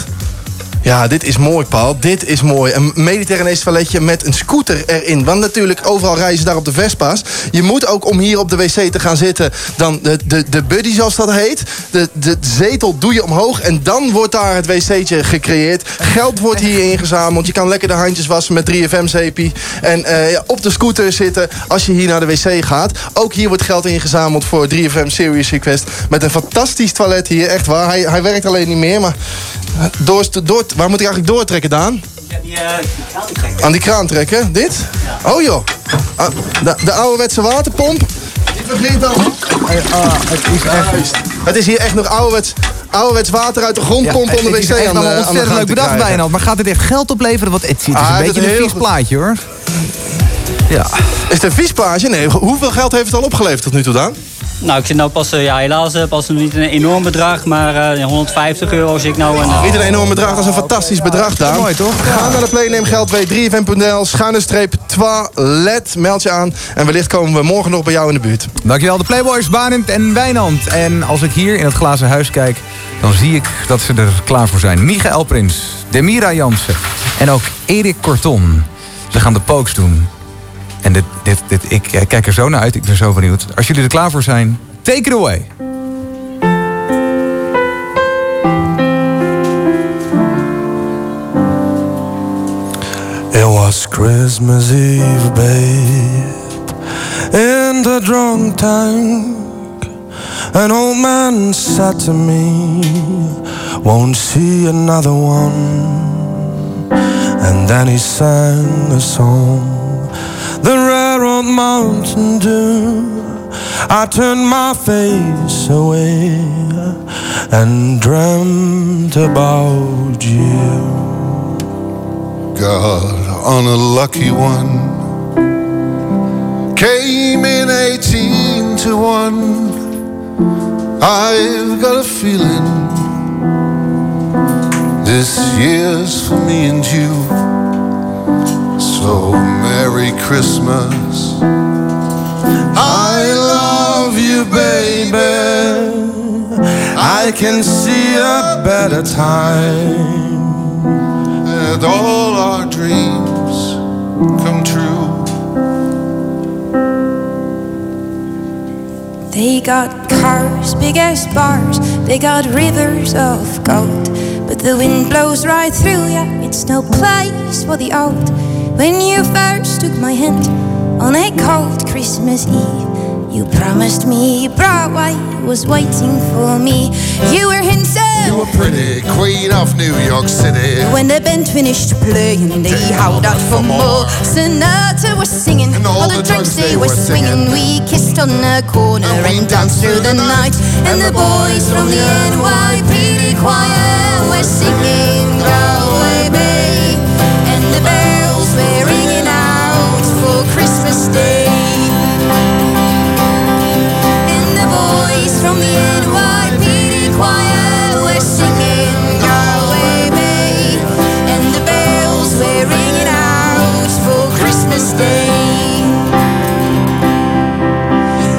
ja, dit is mooi, Paul. Dit is mooi. Een mediterranees toiletje met een scooter erin. Want natuurlijk, overal ze daar op de Vespa's. Je moet ook om hier op de wc te gaan zitten... dan de, de, de buddy, zoals dat heet. De, de zetel doe je omhoog en dan wordt daar het wc'tje gecreëerd. Geld wordt hier ingezameld. Je kan lekker de handjes wassen met 3FM-zeepie. En eh, op de scooter zitten als je hier naar de wc gaat. Ook hier wordt geld ingezameld voor 3FM Serious Request. Met een fantastisch toilet hier, echt waar. Hij, hij werkt alleen niet meer, maar... eh, Door, door, waar moet ik eigenlijk doortrekken, Daan? Die, eh, die kraan die trekken. Aan die kraan trekken? Dit? Oh joh. Ah, de, de ouderwetse waterpomp. Niet vergeet dan. het is echt... Het is hier echt nog ouderwets, ouderwets water uit de grond pompen om de is wc echt aan de, allemaal aan ontzettend leuk bedacht. Wijnand. Maar gaat het echt geld opleveren? Want het, het is Ah, een het beetje is een vies goed. plaatje, hoor. Ja. Is het een vies plaatje? Nee. Hoeveel geld heeft het al opgeleverd tot nu toe, Daan? Nou, ik zit nou pas, eh, ja, helaas eh, pas niet een enorm bedrag, maar eh, 150 euro zit ik nou. En, eh, Niet een enorm bedrag, dat is een fantastisch bedrag, Daan. Mooi, toch? Ga naar de Playneem Geld 3fm.nl, schuine streep toilet, meld je aan. En wellicht komen we morgen nog bij jou in de buurt. Dankjewel, de Playboys, Barend en Wijnand. En als ik hier in het glazen huis kijk, dan zie ik dat ze er klaar voor zijn. Michael Prins, Demira Jansen en ook Erik Korton. Ze gaan de pokes doen. En dit, dit, dit, ik kijk er zo naar uit, ik ben zo benieuwd. Als jullie er klaar voor zijn, take it away. It was Christmas Eve, babe, in the drunk tank, an old man said to me, Won't see another one. And then he sang a song, the rare old Mountain Dew. I turned my face away and dreamt about you. God, on a lucky one. Came in 18 to 1. I've got a feeling this year's for me and you. So, Merry Christmas. I love you, baby. I can see a better time. And all our dreams come true. They got cars, big as bars, they got rivers of gold. But the wind blows right through ya, it's no place for the old. When you first took my hand on a cold Christmas Eve, you promised me Broadway was waiting for me. You were handsome. You were pretty, queen of New York City. When the band finished playing, they howled out for more. Sinatra was singing, all the drinks they were swinging. We kissed on the corner and danced through the night. And the boys from the NYPD choir were singing Christmas Day. And the boys from the NYPD choir were singing Galway Bay. And the bells were ringing out for Christmas Day.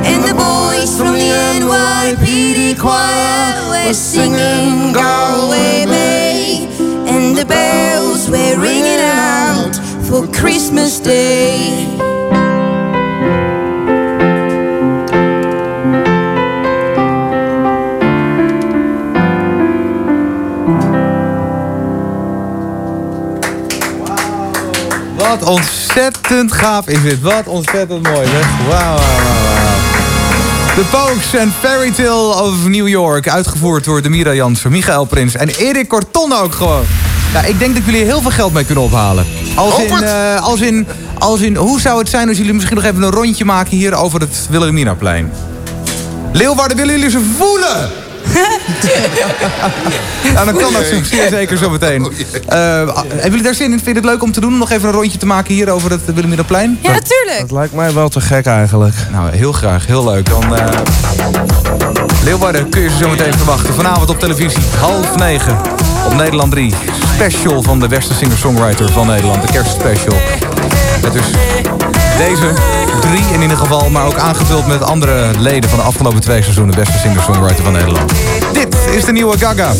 And the boys from the NYPD choir were singing Galway Bay. And the bells were ringing out for Christmas Day. Ontzettend gaaf is dit. Wat ontzettend mooi. Zeg. Wauw, wauw, wauw. De Pokes en Fairy Tale of New York. Uitgevoerd door Demira Jansen, Michael Prins en Erik Corton ook gewoon. Ja, ik denk dat jullie heel veel geld mee kunnen ophalen. Als in, eh, als in, als in, hoe zou het zijn als jullie misschien nog even een rondje maken hier over het Wilhelminaplein? Leeuwarden, willen jullie ze voelen? Ja, dan kan dat zo- zeer zeker zo meteen. Eh, hebben jullie daar zin in? Vind je het leuk om te doen? Om nog even een rondje te maken hier over het Wilhelminaplein? Ja, natuurlijk. Dat lijkt mij wel te gek eigenlijk. Nou, heel graag. Heel leuk. Dan, eh, Leeuwarden kun je ze zo meteen verwachten. Vanavond op televisie, half negen. Op Nederland 3. Special van de beste singer-songwriter van Nederland. De kerstspecial. Met dus deze drie in ieder geval. Maar ook aangevuld met andere leden van de afgelopen twee seizoenen. Beste singer-songwriter van Nederland. Dit is de nieuwe Gaga.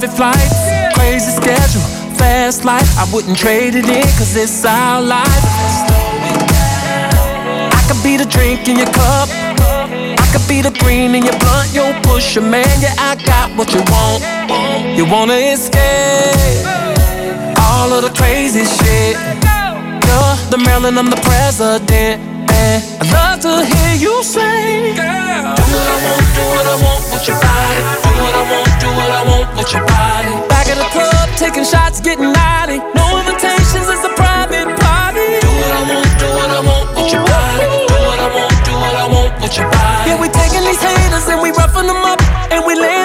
Private flights, crazy schedule, fast life. I wouldn't trade it in, cause it's our life. I could be the drink in your cup. I could be the green in your blunt, yo pusher, man. Yeah, I got what you want. You wanna escape all of the crazy shit. You're the Maryland, I'm the president. I'd love to hear you say, girl. Do what I want, do what I want with your body. Do what I want, do what I want with your body. Back at the club, taking shots, getting naughty. No invitations, it's a private party. Do what I want, do what I want with your body. Do what I want, do what I want with your body. Yeah, we taking these haters and we roughing them up and we live.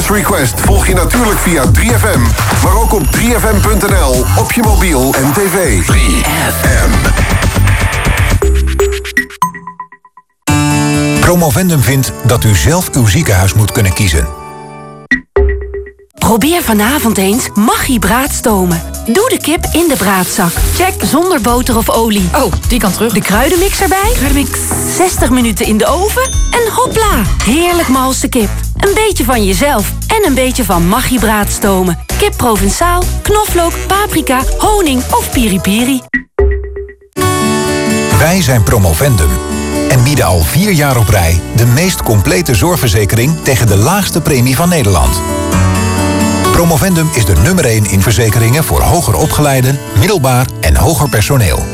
Serious Request volg je natuurlijk via 3FM. Maar ook op 3FM.nl, op je mobiel en tv. 3FM. Promovendum vindt dat u zelf uw ziekenhuis moet kunnen kiezen. Probeer vanavond eens Maggi braadstomen. Doe de kip in de braadzak. Check zonder boter of olie. Oh, die kan terug. De kruidenmix erbij. Kruidenmix. 60 minuten in de oven en hopla. Heerlijk malse kip. Een beetje van jezelf en een beetje van Maggi braadstomen. Kip Provençaal, knoflook, paprika, honing of piripiri. Wij zijn Promovendum en bieden al vier jaar op rij de meest complete zorgverzekering tegen de laagste premie van Nederland. Promovendum is de nummer 1 in verzekeringen voor hoger opgeleiden, middelbaar en hoger personeel.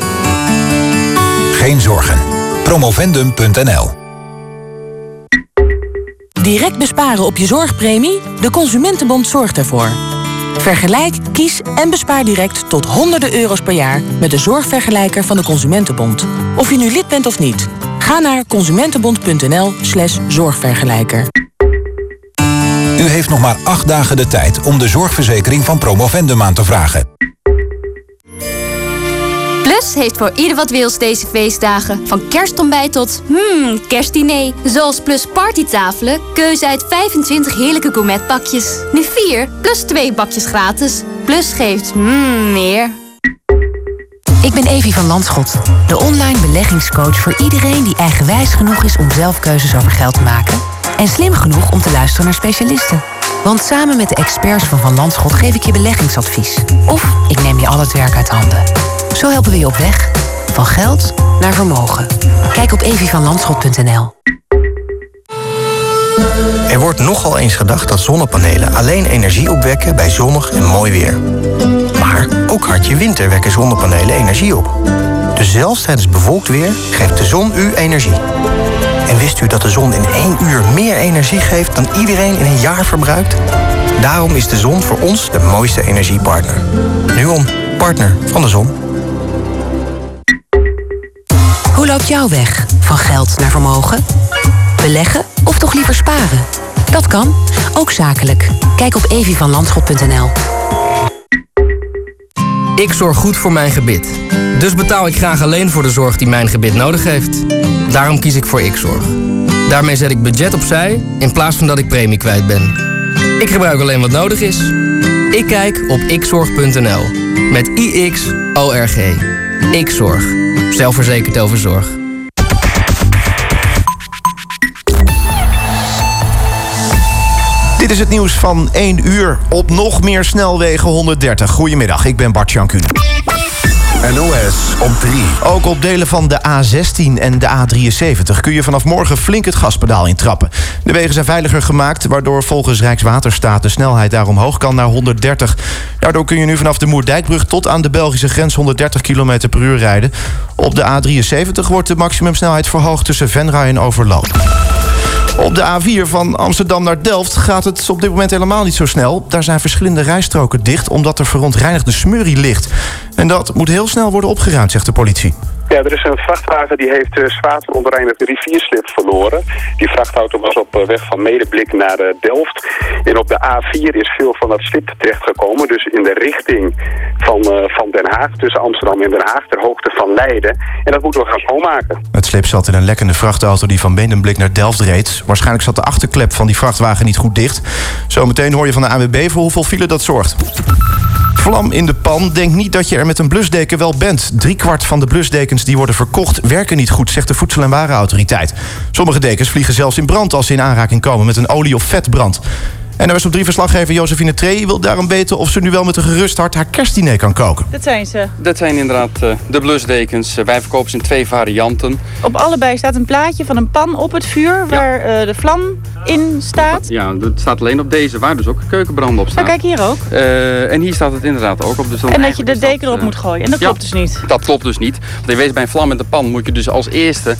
Geen zorgen. Promovendum.nl Direct besparen op je zorgpremie? De Consumentenbond zorgt ervoor. Vergelijk, kies en bespaar direct tot honderden euro's per jaar met de zorgvergelijker van de Consumentenbond. Of je nu lid bent of niet. Ga naar consumentenbond.nl slash zorgvergelijker. U heeft nog maar acht dagen de tijd om de zorgverzekering van Promovendum aan te vragen. Plus heeft voor ieder wat wils deze feestdagen. Van kerstontbijt tot hmm, kerstdiner. Zoals Plus partytafelen, keuze uit 25 heerlijke gourmetpakjes. Nu 4 plus 2 bakjes gratis. Plus geeft hmm, meer. Ik ben Evie van Landschot, de online beleggingscoach voor iedereen die eigenwijs genoeg is om zelf keuzes over geld te maken en slim genoeg om te luisteren naar specialisten. Want samen met de experts van Van Landschot geef ik je beleggingsadvies. Of ik neem je al het werk uit handen. Zo helpen we je op weg. Van geld naar vermogen. Kijk op evievanlandschot.nl. Er wordt nogal eens gedacht dat zonnepanelen alleen energie opwekken bij zonnig en mooi weer. Maar ook hartje winter wekken zonnepanelen energie op. Dus zelfs tijdens bewolkt weer geeft de zon u energie. En wist u dat de zon in één uur meer energie geeft dan iedereen in een jaar verbruikt? Daarom is de zon voor ons de mooiste energiepartner. Nuon, partner van de zon. Hoe loopt jouw weg? Van geld naar vermogen? Beleggen of toch liever sparen? Dat kan, ook zakelijk. Kijk op evievanlandschot.nl. Ik zorg goed voor mijn gebit. Dus betaal ik graag alleen voor de zorg die mijn gebit nodig heeft. Daarom kies ik voor X-Zorg. Daarmee zet ik budget opzij in plaats van dat ik premie kwijt ben. Ik gebruik alleen wat nodig is. Ik kijk op xzorg.nl. Met I-X-O-R-G. X-Zorg. Zelfverzekerd over zorg. Dit is het nieuws van 1 uur op nog meer snelwegen 130. Goedemiddag, ik ben Bart Jankun. NOS op 3. Ook op delen van de A16 en de A73 kun je vanaf morgen flink het gaspedaal intrappen. De wegen zijn veiliger gemaakt, waardoor volgens Rijkswaterstaat de snelheid daar omhoog kan naar 130. Daardoor kun je nu vanaf de Moerdijkbrug tot aan de Belgische grens 130 km per uur rijden. Op de A73 wordt de maximumsnelheid verhoogd tussen Venray en Overloon. Op de A4 van Amsterdam naar Delft gaat het op dit moment helemaal niet zo snel. Daar zijn verschillende rijstroken dicht omdat er verontreinigde smurrie ligt. En dat moet heel snel worden opgeruimd, zegt de politie. Ja, er is een vrachtwagen die heeft uh, zwaar verontreinigde rivierslip verloren. Die vrachtauto was op uh, weg van Medeblik naar uh, Delft. En op de A4 is veel van dat slip terechtgekomen. Dus in de richting van, van Den Haag, tussen Amsterdam en Den Haag, ter hoogte van Leiden. En dat moeten we gaan schoonmaken. Het slip zat in een lekkende vrachtauto die van Medeblik naar Delft reed. Waarschijnlijk zat de achterklep van die vrachtwagen niet goed dicht. Zometeen hoor je van de AWB voor hoeveel file dat zorgt. Vlam in de pan. Denk niet dat je er met een blusdeken wel bent. Driekwart van de die worden verkocht werken niet goed, zegt de Voedsel- en Warenautoriteit. Sommige dekens vliegen zelfs in brand als ze in aanraking komen met een olie- of vetbrand. En er was op drie verslaggever Josephine Tree wil daarom weten of ze nu wel met een gerust hart haar kerstdiner kan koken. Dat zijn ze. Dat zijn inderdaad uh, de blusdekens. Uh, wij verkopen ze in twee varianten. Op allebei staat een plaatje van een pan op het vuur waar uh, de vlam in staat. Ja, dat staat alleen op deze waar dus ook keukenbrand op staat. Maar kijk hier ook. en hier staat het inderdaad ook op. Dus en dat je de deken erop moet gooien. En dat ja, klopt dus niet. Dat klopt dus niet. Want je weet, bij een vlammende pan moet je dus als eerste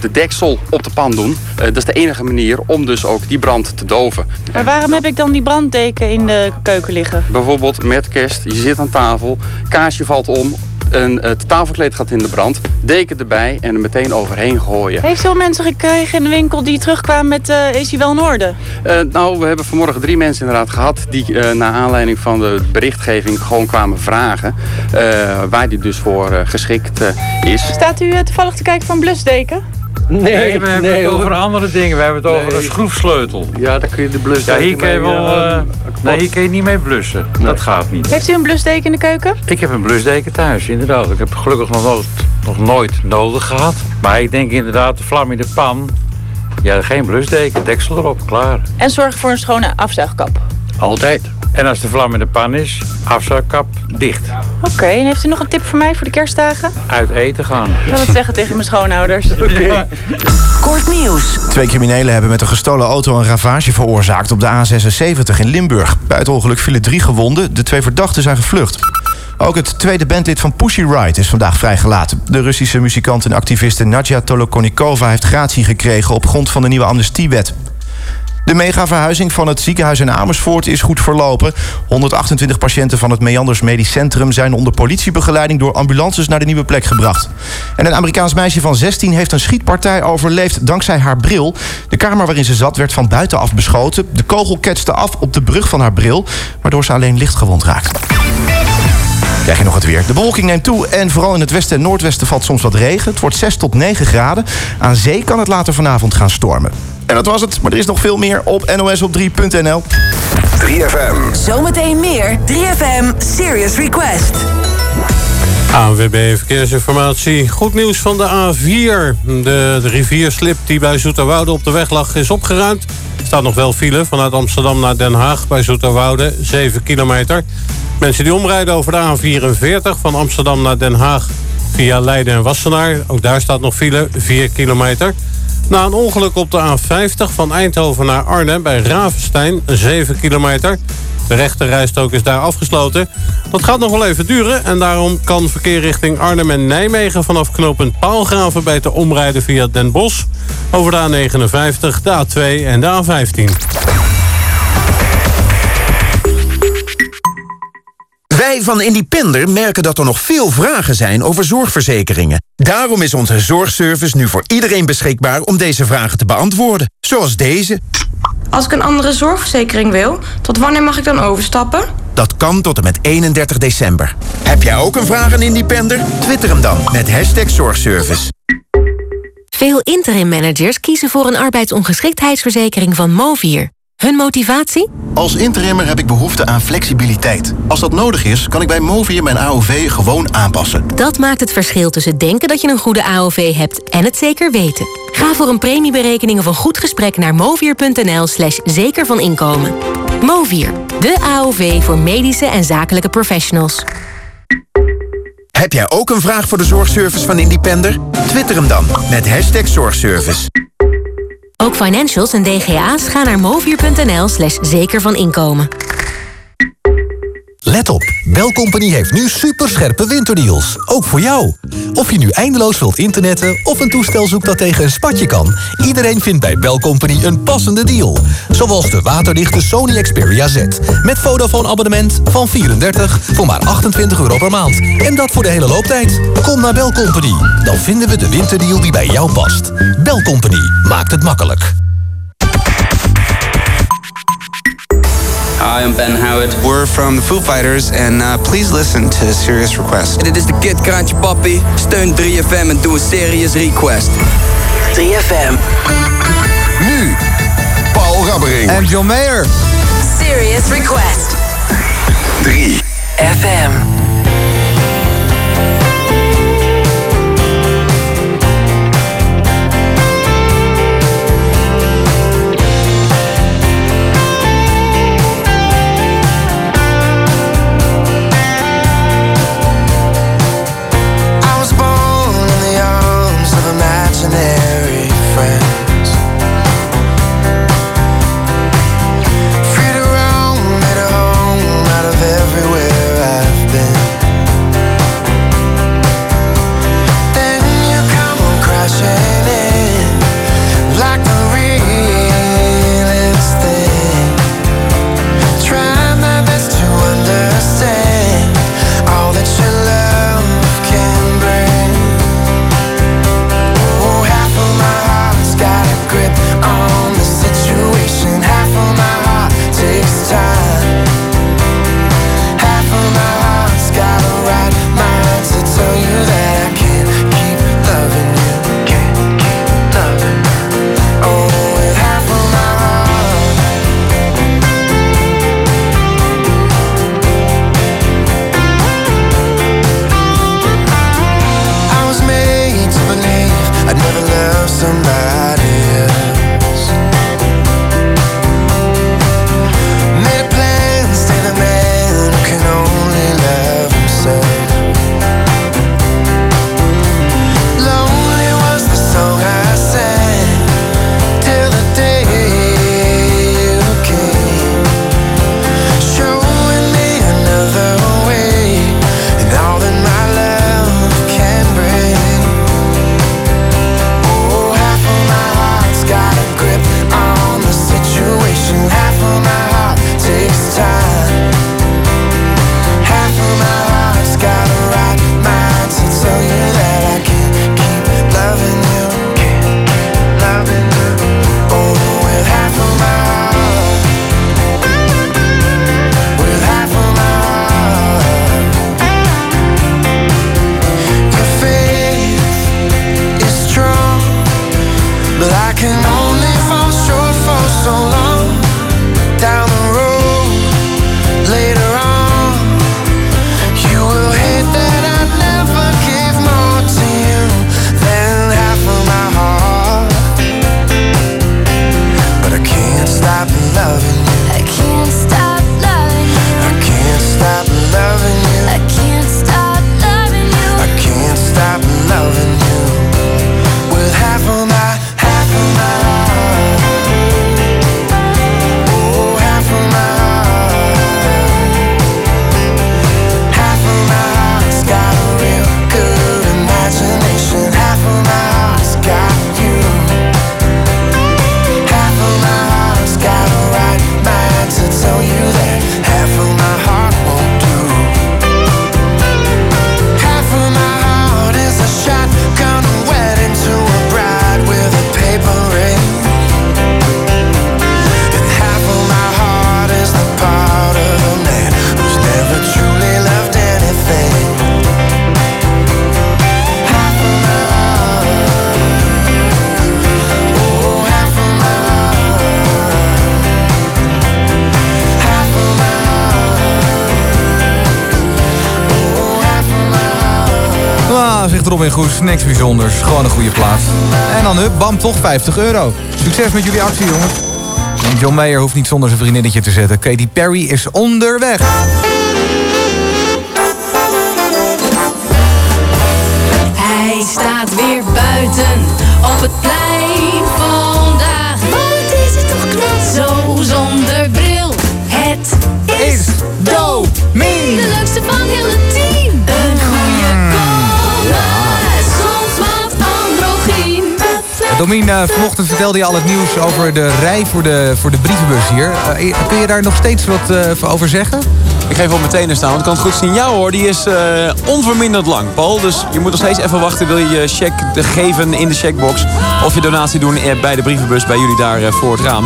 de deksel op de pan doen. dat is de enige manier om dus ook die brand te doven. Maar waarom heb ik dan die branddeken in de keuken liggen? Bijvoorbeeld met kerst, je zit aan tafel, kaarsje valt om, een, het tafelkleed gaat in de brand, deken erbij en er meteen overheen gooien. Heeft veel mensen gekregen in de winkel die terugkwamen met... eh, is hij wel in orde? Eh, nou, we hebben vanmorgen drie mensen inderdaad gehad die eh naar aanleiding van de berichtgeving gewoon kwamen vragen waar die dus voor geschikt is. Staat u toevallig te kijken van blusdeken? Nee, we hebben het over andere dingen. We hebben het over een schroefsleutel. Ja, dan kun je de blus. Ja, hier kun je wel... eh, nee, hier kun je niet mee blussen. Dat gaat niet. Heeft u een blusdeken in de keuken? Ik heb een blusdeken thuis, inderdaad. Ik heb gelukkig nog nooit, nog nooit nodig gehad. Maar ik denk inderdaad, de vlam in de pan... Ja, geen blusdeken, deksel erop, klaar. En zorg voor een schone afzuigkap. Altijd. En als de vlam in de pan is, afzuigkap dicht. Oké, en heeft u nog een tip voor mij voor de kerstdagen? Uit eten gaan. Ik wil het zeggen tegen mijn schoonouders. Kort nieuws. Twee criminelen hebben met een gestolen auto een ravage veroorzaakt op de A76 in Limburg. Bij het ongeluk vielen drie gewonden. De twee verdachten zijn gevlucht. Ook het tweede bandlid van Pussy Riot is vandaag vrijgelaten. De Russische muzikant en activiste Nadja Tolokonikova heeft gratie gekregen op grond van de nieuwe amnestiewet. De megaverhuizing van het ziekenhuis in Amersfoort is goed verlopen. 128 patiënten van het Meanders Medisch Centrum zijn onder politiebegeleiding door ambulances naar de nieuwe plek gebracht. En een Amerikaans meisje van 16 heeft een schietpartij overleefd dankzij haar bril. De kamer waarin ze zat werd van buitenaf beschoten. De kogel ketste af op de brug van haar bril, waardoor ze alleen licht gewond raakt. Krijg je nog het weer. De bewolking neemt toe en vooral in het westen en noordwesten valt soms wat regen. Het wordt 6 tot 9 graden. Aan zee kan het later vanavond gaan stormen. En dat was het, maar er is nog veel meer op nosop3.nl. 3FM. Zometeen meer 3FM Serious Request. ANWB Verkeersinformatie. Goed nieuws van de A4. De, de rivierslip die bij Zoeterwoude op de weg lag is opgeruimd. Er staat nog wel file vanuit Amsterdam naar Den Haag bij Zoeterwoude. 7 kilometer. Mensen die omrijden over de A44 van Amsterdam naar Den Haag via Leiden en Wassenaar. Ook daar staat nog file, 4 kilometer. Na een ongeluk op de A50 van Eindhoven naar Arnhem bij Ravenstein, 7 kilometer. De rechterrijstrook is daar afgesloten. Dat gaat nog wel even duren en daarom kan verkeer richting Arnhem en Nijmegen... vanaf knooppunt Paalgraven beter omrijden via Den Bosch... over de A59, de A2 en de A15. Wij van Independer merken dat er nog veel vragen zijn over zorgverzekeringen. Daarom is onze zorgservice nu voor iedereen beschikbaar om deze vragen te beantwoorden. Zoals deze. Als ik een andere zorgverzekering wil, tot wanneer mag ik dan overstappen? Dat kan tot en met 31 december. Heb jij ook een vraag aan Independer? Twitter hem dan met hashtag zorgservice. Veel interim managers kiezen voor een arbeidsongeschiktheidsverzekering van Movier. Hun motivatie? Als interimmer heb ik behoefte aan flexibiliteit. Als dat nodig is, kan ik bij Movier mijn AOV gewoon aanpassen. Dat maakt het verschil tussen denken dat je een goede AOV hebt en het zeker weten. Ga voor een premieberekening of een goed gesprek naar movier.nl slash zeker van inkomen. Movier, de AOV voor medische en zakelijke professionals. Heb jij ook een vraag voor de zorgservice van Independer? Twitter hem dan met hashtag zorgservice. Ook financials en DGA's gaan naar movier.nl slash zeker van inkomen. Let op, Belcompany heeft nu superscherpe winterdeals. Ook voor jou. Of je nu eindeloos wilt internetten of een toestel zoekt dat tegen een spatje kan. Iedereen vindt bij Belcompany een passende deal. Zoals de waterdichte Sony Xperia Z. Met Vodafone abonnement van 34 voor maar 28 euro per maand. En dat voor de hele looptijd. Kom naar Belcompany. Dan vinden we de winterdeal die bij jou past. Belcompany maakt het makkelijk. Hi, I'm Ben Howard. We're from the Foo Fighters and uh, please listen to Serious Request. Dit is de Kid Kraantje Papi. Steun 3FM en doe een serious request. 3FM. Nu, Paul Rabbering. En John Mayer. Serious Request. 3 toch 50 euro. Succes met jullie actie, jongens. En John Mayer hoeft niet zonder zijn vriendinnetje te zetten. Katy Perry is onderweg. Hij staat weer buiten op het plein. Domien, eh, vanochtend vertelde je al het nieuws over de rij voor de, voor de brievenbus hier. Eh, kun je daar nog steeds wat eh, over zeggen? Ik geef op mijn tenen staan, want ik kan het goed zien. Ja hoor, die is onverminderd lang, Paul. Dus je moet nog steeds even wachten. Wil je je check geven in de checkbox? Of je donatie doen bij de brievenbus bij jullie daar voor het raam.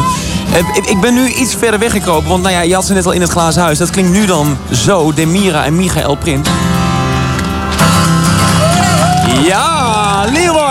Ik- ik ben nu iets verder weggekropen, want nou ja, je had ze net al in het glazen huis. Dat klinkt nu dan zo, Demira en Michael Prins. Ja,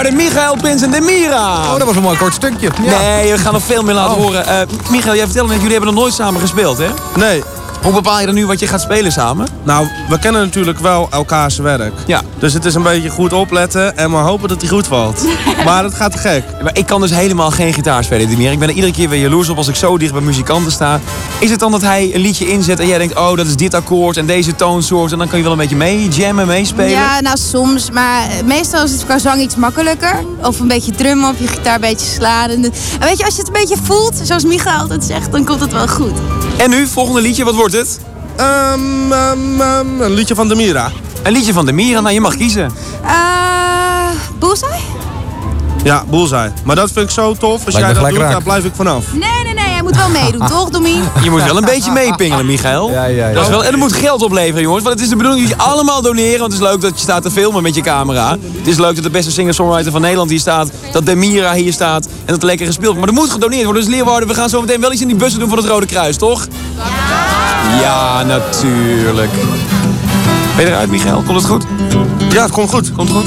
Leeuwarden, Michael Prins en Demira. Oh, dat was een mooi kort stukje. Nee, we gaan nog veel meer laten Oh. horen. Eh Michael, jij vertelde net, jullie hebben nog nooit samen gespeeld, hè? Nee. Hoe bepaal je dan nu wat je gaat spelen samen? Nou, we kennen natuurlijk wel elkaars werk. Ja. Dus het is een beetje goed opletten en maar hopen dat hij goed valt. maar het gaat te gek. Maar ik kan dus helemaal geen gitaar spelen, Demir. Ik ben er iedere keer weer jaloers op als ik zo dicht bij muzikanten sta. Is het dan dat hij een liedje inzet en jij denkt... oh, dat is dit akkoord en deze toonsoort... en dan kan je wel een beetje mee jammen, meespelen? Ja, nou soms, maar meestal is het qua zang iets makkelijker. Of een beetje drummen op je gitaar, een beetje slaan. En, en weet je, als je het een beetje voelt, zoals Micha altijd zegt, dan komt het wel goed. En nu, volgende liedje, wat wordt het? Ehm, ehm, ehm, een liedje van Demira. Een liedje van Demira, nou je mag kiezen. Eh, Bullseye? Ja, Bullseye. Maar dat vind ik zo tof. Als Lijkt jij dat doet, raak. daar blijf ik vanaf. Nee, nee, nee, hij moet wel meedoen, toch, Domien? Je moet wel een beetje meepingelen, Michael. Ja, ja, ja. Dat is wel, en er moet geld opleveren, jongens. Want het is de bedoeling dat je allemaal doneren. Want het is leuk dat je staat te filmen met je camera. Het is leuk dat de beste singer-songwriter van Nederland hier staat. Dat Demira hier staat. En dat er lekker gespeeld wordt. Maar er moet gedoneerd worden. Dus Leeuwarden, we gaan zo meteen wel iets in die bussen doen voor het Rode Kruis, toch? Ja, ja natuurlijk. Ben je eruit, Michael? Komt het goed? Ja, het komt goed. Komt goed?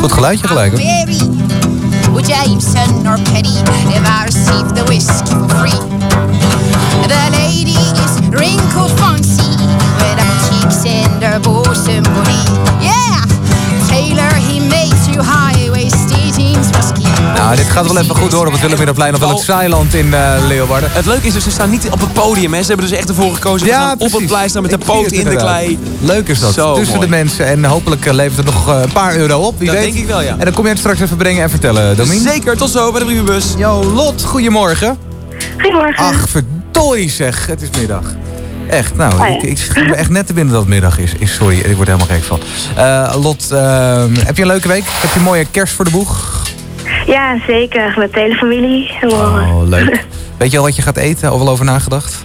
Goed geluidje gelijk, hoor. Mary, would Jameson or Petty ever receive the whiskey for free? The lady is wrinkled fancy with apple cheeks and her bosom booty. Yeah, Nou, dit gaat wel even goed door op het Wilhelminaplein of wel het Zeiland in eh, Leeuwarden. Het leuke is dus, ze staan niet op het podium. Hè. Ze hebben dus echt ervoor gekozen. We gaan op het plein staan met de poot in de klei. Leuk is dat. Zo Tussen mooi. de mensen. En hopelijk eh, levert het nog eh, een paar euro op. Wie Dat weet. denk ik wel, ja. En dan kom je het straks even brengen en vertellen, Domien. Zeker, tot zo bij de brievenbus. Yo, Lot, goedemorgen. Goedemorgen. Ach, verdooi zeg. Het is middag. Echt, nou, Oh ja. ik, ik schiet me echt net te binnen dat het middag is. is sorry, ik word er helemaal gek van. Eh, Lot, ehm, heb je een leuke week? Heb je een mooie kerst voor de boeg? Ja, zeker. Met de hele familie. Oh, leuk. Weet je al wat je gaat eten? Of al over nagedacht?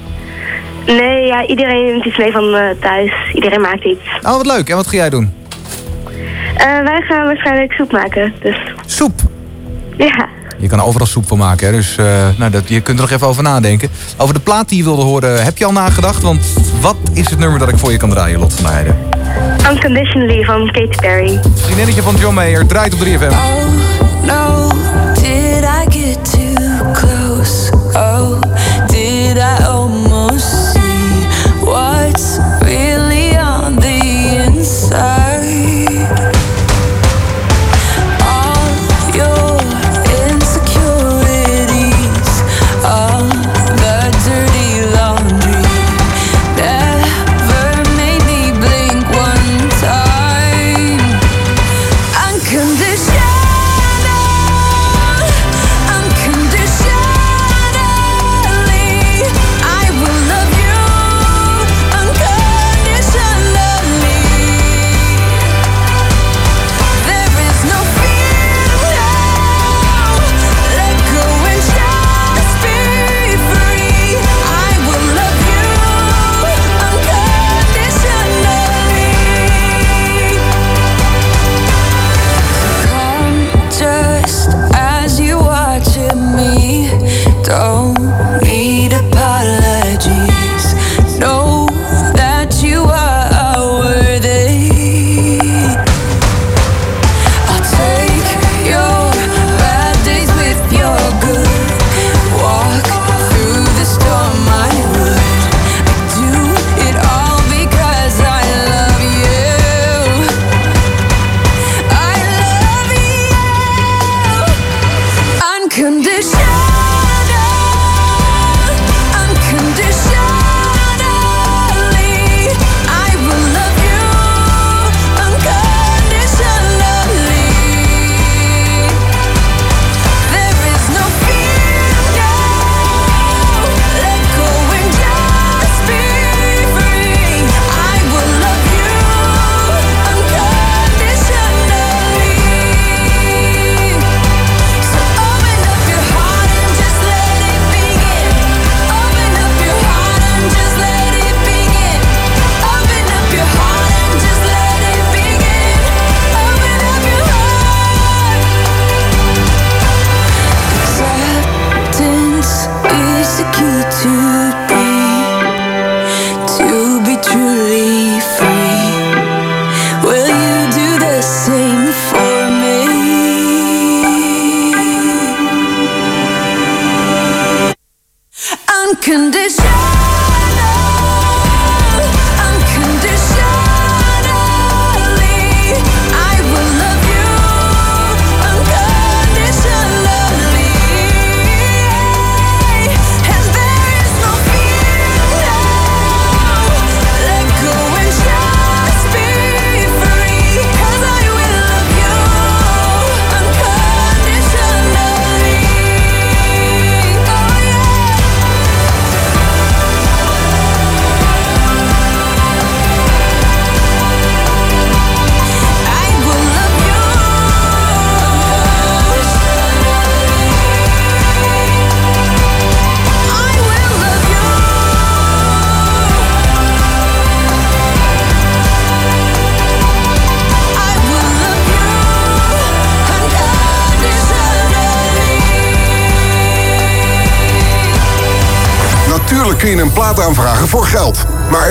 Nee, ja, iedereen neemt iets mee van eh, thuis. Iedereen maakt iets. Oh, wat leuk. En wat ga jij doen? Eh, wij gaan waarschijnlijk soep maken. Dus Soep? ja. Je kan overal soep van maken, hè? dus eh, nou, dat, je kunt er nog even over nadenken. Over de plaat die je wilde horen, heb je al nagedacht? Want wat is het nummer dat ik voor je kan draaien, Lot van der Heijden? Unconditionally van Katy Perry. Vriendinnetje van John Mayer, draait op 3FM. Oh,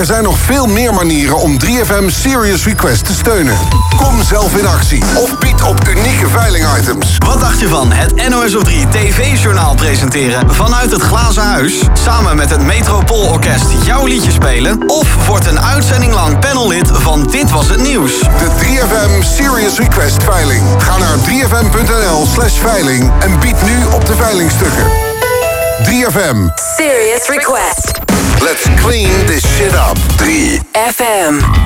er zijn nog veel meer manieren om 3FM Serious Request te steunen. Kom zelf in actie of bied op unieke veilingitems. Wat dacht je van het NOS op 3 TV-journaal presenteren vanuit het Glazen Huis? Samen met het Metropoolorkest jouw liedje spelen? Of wordt een uitzending lang panellid van Dit Was Het Nieuws? De 3FM Serious Request veiling. Ga naar 3fm.nl slash veiling en bied nu op de veilingstukken. 3FM. Serious request. Let's clean this shit up. 3 FM.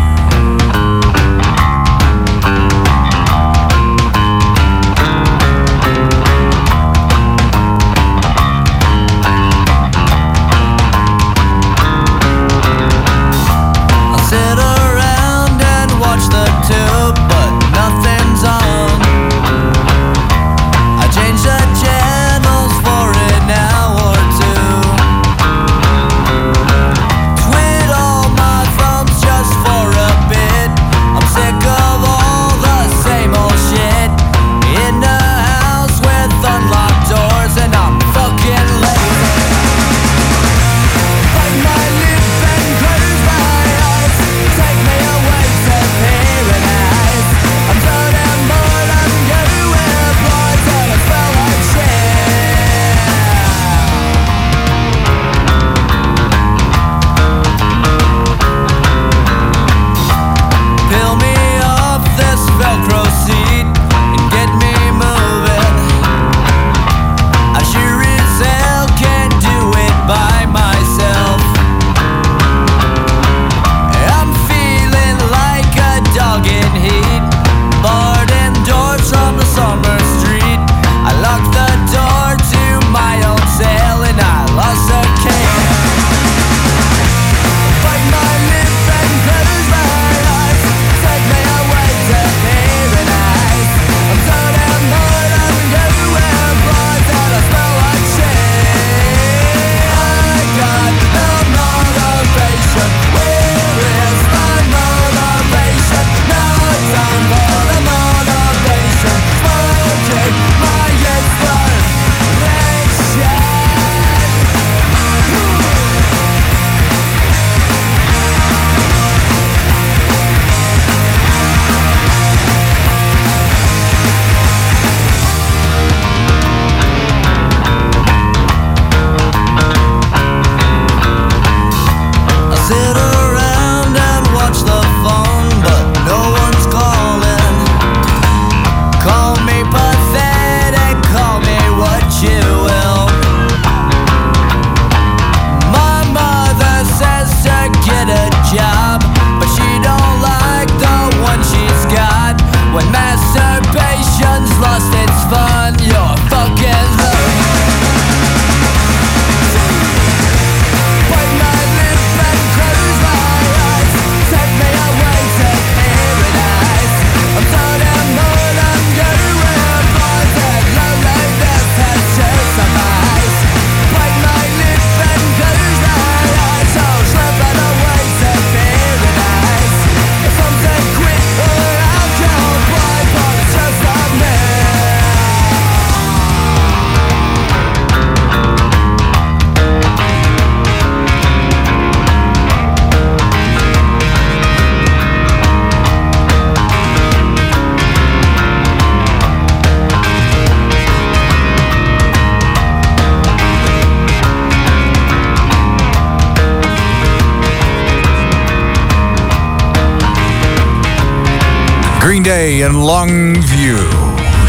Longview.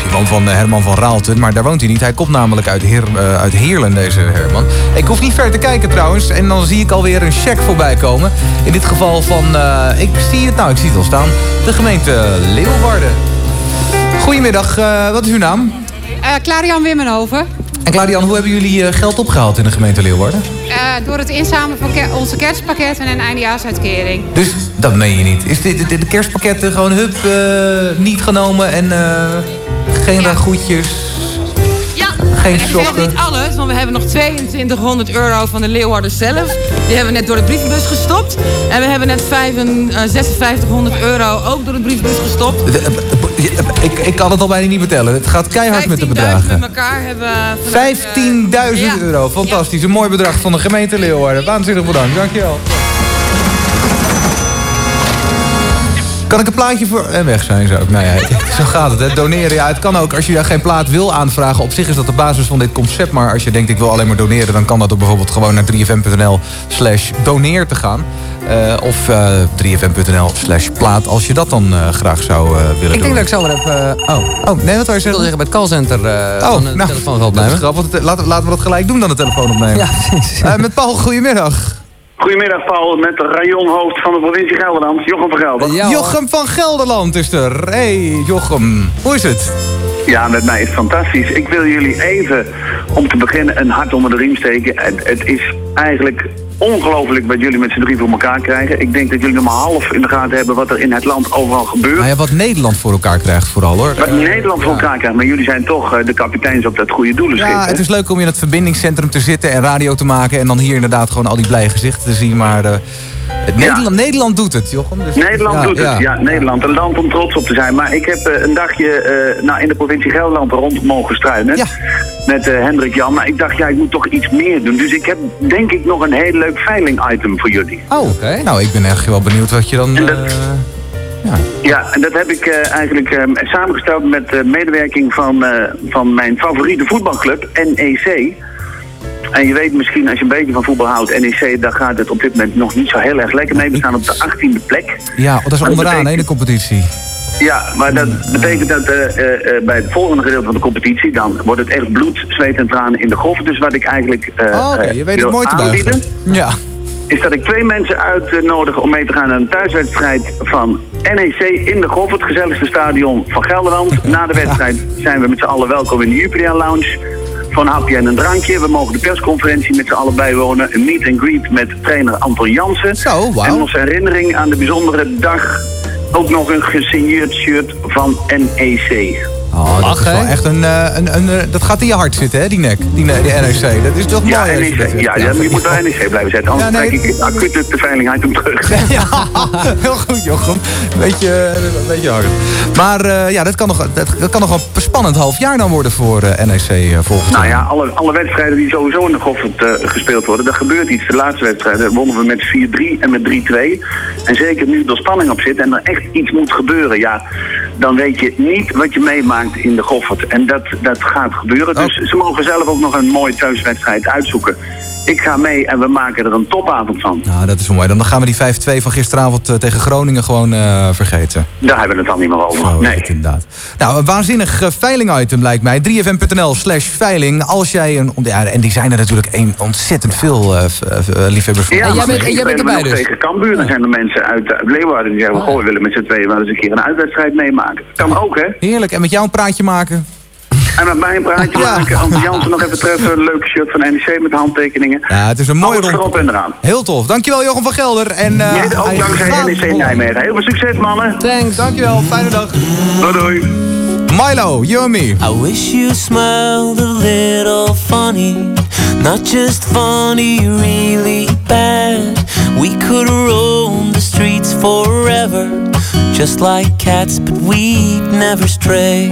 Die woont van eh, Herman van Raalten, maar daar woont hij niet. Hij komt namelijk uit, Heer, eh, uit Heerlen, deze Herman. Ik hoef niet ver te kijken trouwens. En dan zie ik alweer een cheque voorbij komen. In dit geval van, eh, ik zie het nou, ik zie het al staan. De gemeente Leeuwarden. Goedemiddag, eh, wat is uw naam? Clarian Wimmenhoven. En Claudian, hoe hebben jullie geld opgehaald in de gemeente Leeuwarden? Door het inzamelen van ke- onze kerstpakketten en een eindejaarsuitkering. Dus dat meen je niet. Is dit, de, de kerstpakketten gewoon hup, eh, niet genomen en eh, geen? Ja, Geen en ik zeg sokken. niet alles, want we hebben nog 2200 euro van de Leeuwarden zelf. Die hebben we net door de brievenbus gestopt. En we hebben net 5 en, eh, 5600 euro ook door de brievenbus gestopt. De- eh, eh, Ik, ik kan het al bijna niet vertellen. Het gaat keihard met de 15.000 bedragen. met elkaar hebben we... vanuit, eh, 15.000 euro. Fantastisch. Een mooi bedrag van de gemeente Leeuwarden. Waanzinnig bedankt. Dankjewel. Kan ik een plaatje voor... En weg zijn ze ook. Nou ja, zo gaat het. Hè. Doneren. Ja, het kan ook. Als je geen plaat wil aanvragen. Op zich is dat de basis van dit concept. Maar als je denkt ik wil alleen maar doneren. Dan kan dat door bijvoorbeeld gewoon naar 3fm.nl slash doneer te gaan. Eh, of eh 3fm.nl slash plaat. Als je dat dan eh, graag zou eh, willen doen. Ik denk dat ik zo wel even... Oh, oh nee, wat wil je zeggen? Ik wil zeggen, bij het callcenter eh Oh, van de nou, telefoon dat gaat is opnemen. grappig. Laten, laten we dat gelijk doen dan de telefoon opnemen. Ja, precies. Eh, met Paul, goedemiddag. Goedemiddag Paul, met de rajonhoofd van de provincie Gelderland, Jochem van Gelder. Jochem van Gelderland is er. Hey Jochem, hoe is het? Ja, met mij is het fantastisch. Ik wil jullie even, om te beginnen, een hart onder de riem steken. Het, het is eigenlijk ongelooflijk wat jullie met z'n drie voor elkaar krijgen. Ik denk dat jullie nog maar half in de gaten hebben wat er in het land overal gebeurt. Nou ja, wat Nederland voor elkaar krijgt vooral hoor. Wat Nederland voor elkaar krijgt. Maar jullie zijn toch eh, de kapiteins op dat goede doelenschip. Ja, het is leuk om in het verbindingscentrum te zitten en radio te maken. En dan hier inderdaad gewoon al die blije gezichten te zien. Maar eh, het Nederland, Nederland doet het, Jochem. Dus, Nederland ja, doet het, ja. ja. Nederland. Een land om trots op te zijn. Maar ik heb eh, een dagje eh, nou, in de provincie Gelderland rond mogen struinen. Met eh, Hendrik Jan. Maar ik dacht, ja, ik moet toch iets meer doen. Dus ik heb denk ik nog een heel leuk veiling-item voor jullie. Oh, oké. Nou, ik ben echt wel benieuwd wat je dan... Eh, Ja, en dat heb ik eigenlijk eh, samengesteld met eh, medewerking van, van mijn favoriete voetbalclub, NEC. En je weet misschien, als je een beetje van voetbal houdt, NEC, daar gaat het op dit moment nog niet zo heel erg lekker mee. We staan op de 18e plek. ja, dat is Maar onderaan, betekent- in de competitie. Ja, maar dat betekent dat eh, eh, eh, bij het volgende gedeelte van de competitie, dan wordt het echt bloed, zweet en tranen in de golf. Dus wat ik eigenlijk eh, Oh, je weet het mooi te aanbieden, Ja. is dat ik twee mensen uitnodig om mee te gaan naar een thuiswedstrijd van NEC in de Golf, het gezelligste stadion van Gelderland. Na de wedstrijd zijn we met z'n allen welkom in de Jupiler Lounge. Voor een hapje en een drankje. We mogen de persconferentie met z'n allen bijwonen. Een meet and greet met trainer Anton Jansen. Zo, wauw. En als herinnering aan de bijzondere dag ook nog een gesigneerd shirt van NEC. Oh, dat is wel echt een, eh, een, een, eh, Dat gaat in je hart zitten, hè, die nek. Die, die NEC. Dat is toch mooi. Ja, NEC. dat zegt. Ja, ja, je moet bij NEC blijven zetten. Anders Ja, nee. trek ik acuut de veiling uit hem terug. Heel goed, Jochem. Beetje, een beetje hard. Maar eh, ja, dat kan, nog, dat, dat kan nog een spannend half jaar dan worden voor eh, NEC eh, volgend Nou jaar. ja, alle, alle wedstrijden die sowieso in de Goffert eh, gespeeld worden, daar gebeurt iets. De laatste wedstrijden wonnen we met 4-3 en met 3-2. En zeker nu er spanning op zit en er echt iets moet gebeuren, ja, dan weet je niet wat je meemaakt in de Goffert. En dat, dat gaat gebeuren. Dus ze mogen zelf ook nog een mooie thuiswedstrijd uitzoeken. Ik ga mee en we maken er een topavond van. Nou, dat is mooi. Dan gaan we die 5-2 van gisteravond eh, tegen Groningen gewoon eh, vergeten. Daar hebben we het dan niet meer over. Het inderdaad. Nou, een waanzinnig eh, veiling-item lijkt mij. 3fm.nl slash veiling. Als jij een... Ja, en die zijn er natuurlijk een, ontzettend veel eh, liefhebbers van. Ja, maar we spelen nog Tegen Cambuur, dan zijn er mensen uit, Leeuwarden die zeggen, goh, we willen met z'n tweeën wel eens een keer een uitwedstrijd meemaken. Kan ook, hè? Heerlijk. En met jou een praatje maken. En met mij een praatje maken, Anton Jansen nog even treffen, een leuk shirt van NEC met handtekeningen. Ja, het is een mooie rond. erop en eraan. Heel tof. Dankjewel Jochem van Gelder. En, eh, Jij ook dankzij NEC. Nijmegen. Heel veel succes, mannen. Thanks. Dankjewel. Fijne dag. Doei, doei. Milo, you and me. I wish you smiled a little funny. Not just funny, really bad. We could roam the streets forever. Just like cats, but we'd never stray.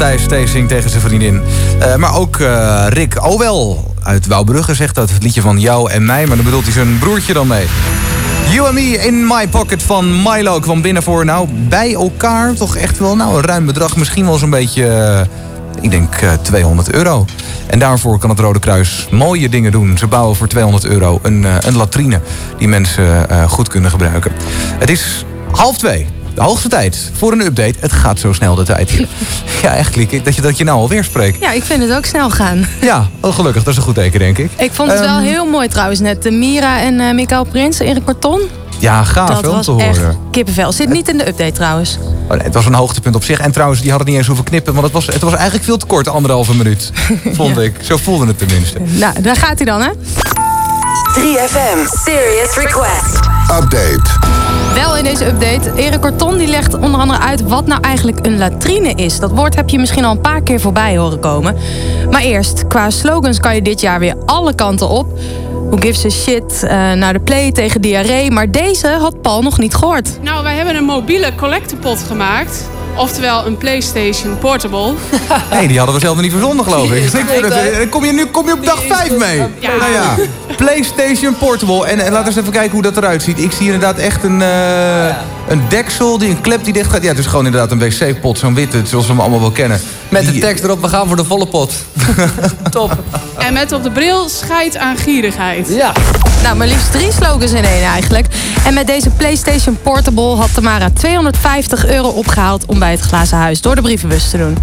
Steesing tegen zijn vriendin. Eh, maar ook eh, Rick Owel uit Wouwbrugge zegt dat. Het liedje van jou en mij, maar dan bedoelt hij zijn broertje dan mee. You and Me in My Pocket van Milo kwam binnen voor, nou, bij elkaar toch echt wel nou, een ruim bedrag. Misschien wel zo'n beetje, eh, ik denk eh, 200 euro. En daarvoor kan het Rode Kruis mooie dingen doen. Ze bouwen voor 200 euro een, een latrine die mensen goed kunnen gebruiken. Het is half twee. De hoogste tijd voor een update. Het gaat zo snel de tijd hier. ja, echt Lieke, dat je, dat je nou alweer spreekt. Ja, ik vind het ook snel gaan. Ja, oh, gelukkig. Dat is een goed teken, denk ik. Ik vond het wel Ehm, heel mooi trouwens net. De Mira en eh Mikael Prins, Erik Korton. Ja, gaaf wel om te horen. echt kippenvel. Zit niet in de update trouwens. Oh, nee, het was een hoogtepunt op zich. En trouwens, die hadden niet eens hoeven knippen. Want het was, het was eigenlijk veel te kort, anderhalve minuut. Vond ik. Zo voelde het tenminste. Nou, daar gaat hij dan, hè? 3FM Serious Request. Update. Wel in deze update. Erik Korton die legt onder andere uit wat nou eigenlijk een latrine is. Dat woord heb je misschien al een paar keer voorbij horen komen. Maar eerst, qua slogans kan je dit jaar weer alle kanten op. Who gives a shit eh, naar de play tegen diarree. Maar deze had Paul nog niet gehoord. Nou, wij hebben een mobiele collectepot gemaakt. Oftewel een PlayStation Portable. Nee, die hadden we zelf nog niet verzonnen, geloof ik. Eh, kom je nu kom je op dag 5 mee. Ja. Nou ja, PlayStation Portable. En, en laten we eens even kijken hoe dat eruit ziet. Ik zie inderdaad echt een, eh, een deksel, die, een klep die dicht gaat. Ja, het is gewoon inderdaad een wc-pot, zo'n witte, zoals we hem allemaal wel kennen. Met de tekst erop, we gaan voor de volle pot. Top. En met op de bril scheid aan gierigheid. Ja. Nou, maar liefst drie slogans in één eigenlijk. En met deze PlayStation Portable had Tamara 250 euro opgehaald... om bij het Glazen Huis door de brievenbus te doen.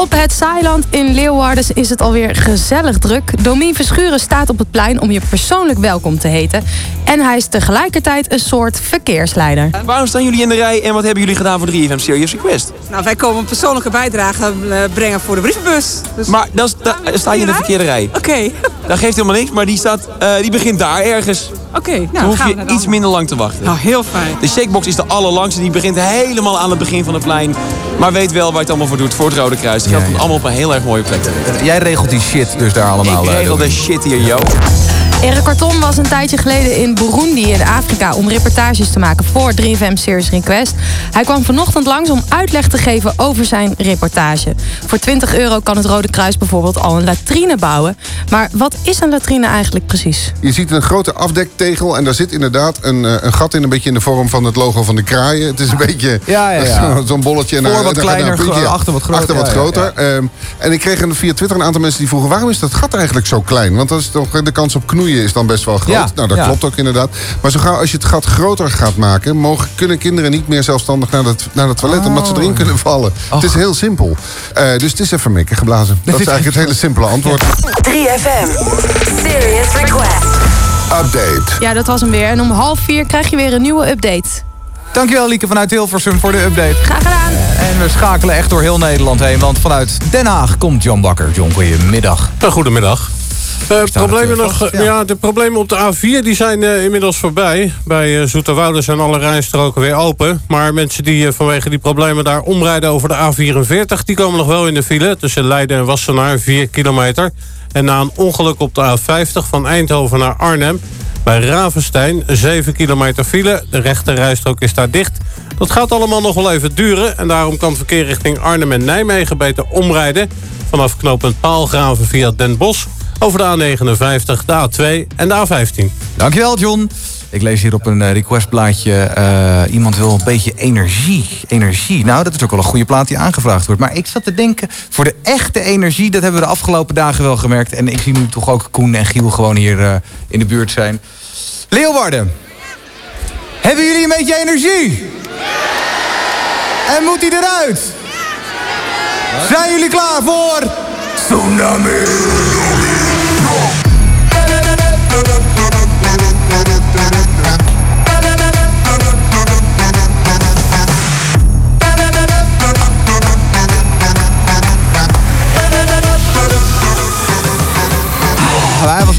Op het Zeiland in Leeuwarden is het alweer gezellig druk. Domien Verschuren staat op het plein om je persoonlijk welkom te heten. En hij is tegelijkertijd een soort verkeersleider. Waarom staan jullie in de rij en wat hebben jullie gedaan voor 3FM Serious Request? Nou, wij komen een persoonlijke bijdrage eh, brengen voor de brievenbus. Dus... Maar dan sta, sta je in de verkeerde rij. Oké. Dat geeft helemaal niks, maar die, staat, eh, die begint daar ergens. Oké, dan nou hoef gaan we je dan. iets minder lang te wachten. Nou, heel fijn. De shakebox is de allerlangste. Die begint helemaal aan het begin van het plein. Maar weet wel waar je het allemaal voor doet. Voor het Rode Kruis. Die gaat allemaal op een heel erg mooie plek. Jij regelt die shit dus daar allemaal. Ik eh, regel de shit hier, yo. Erik Karton was een tijdje geleden in Burundi in Afrika om reportages te maken voor 3FM Series Request. Hij kwam vanochtend langs om uitleg te geven over zijn reportage. Voor 20 euro kan het Rode Kruis bijvoorbeeld al een latrine bouwen. Maar wat is een latrine eigenlijk precies? Je ziet een grote afdektegel en daar zit inderdaad een, eh, een gat in, een beetje in de vorm van het logo van de kraaien. Het is een beetje Ja, ja, ja. zo- zo'n bolletje. en Voor wat kleiner, een puntje, achter wat groter, Achter wat ja, ja, groter. Ehm, en ik kreeg via Twitter een aantal mensen die vroegen... waarom is dat gat eigenlijk zo klein? Want dat is toch, de kans op knoeien is dan best wel groot. Ja, nou, dat ja. klopt ook inderdaad. Maar zo gauw als je het gat groter gaat maken... Mogen, kunnen kinderen niet meer zelfstandig naar het, naar het toilet... omdat ze Oh. erin kunnen vallen. Het is heel simpel. Eh, dus het is even mikken geblazen. Dat is eigenlijk het hele simpele antwoord. 3FM Serious Request. Update. Ja, dat was hem weer. En om half vier krijg je weer een nieuwe update. Dankjewel Lieke vanuit Hilversum voor de update. Graag gedaan. En we schakelen echt door heel Nederland heen. Want vanuit Den Haag komt John Bakker. John, goedemiddag. goedemiddag. Eh, problemen nog, vast, ja. de problemen op de A4 die zijn eh, inmiddels voorbij. Bij uh, Zoeterwoude zijn alle rijstroken weer open. Maar mensen die eh, vanwege die problemen daar omrijden over de A44... die komen nog wel in de file tussen Leiden en Wassenaar, 4 kilometer. En na een ongeluk op de A50 van Eindhoven naar Arnhem... bij Ravenstein, 7 kilometer file. De rechte rijstrook is daar dicht. Dat gaat allemaal nog wel even duren. En daarom kan verkeer richting Arnhem en Nijmegen beter omrijden... vanaf knooppunt Paalgraven via Den Bosch over de A59, de A2 en de A15. Dankjewel John. Ik lees hier op een eh, requestblaadje... eh, iemand wil een beetje energie. Energie. Nou, dat is ook wel een goede plaat die aangevraagd wordt. Maar ik zat te denken, voor de echte energie... dat hebben we de afgelopen dagen wel gemerkt. En ik zie nu toch ook Koen en Giel gewoon hier eh, in de buurt zijn. Leeuwarden. Hebben jullie een beetje energie? En moet die eruit? Zijn jullie klaar voor... Tsunami?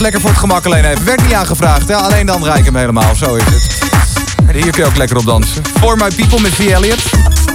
Lekker voor het gemak alleen even. Werd niet aangevraagd, hè? alleen dan rijk ik hem helemaal. Zo is het. En hier kun je ook lekker op dansen. For My People met V. Elliott.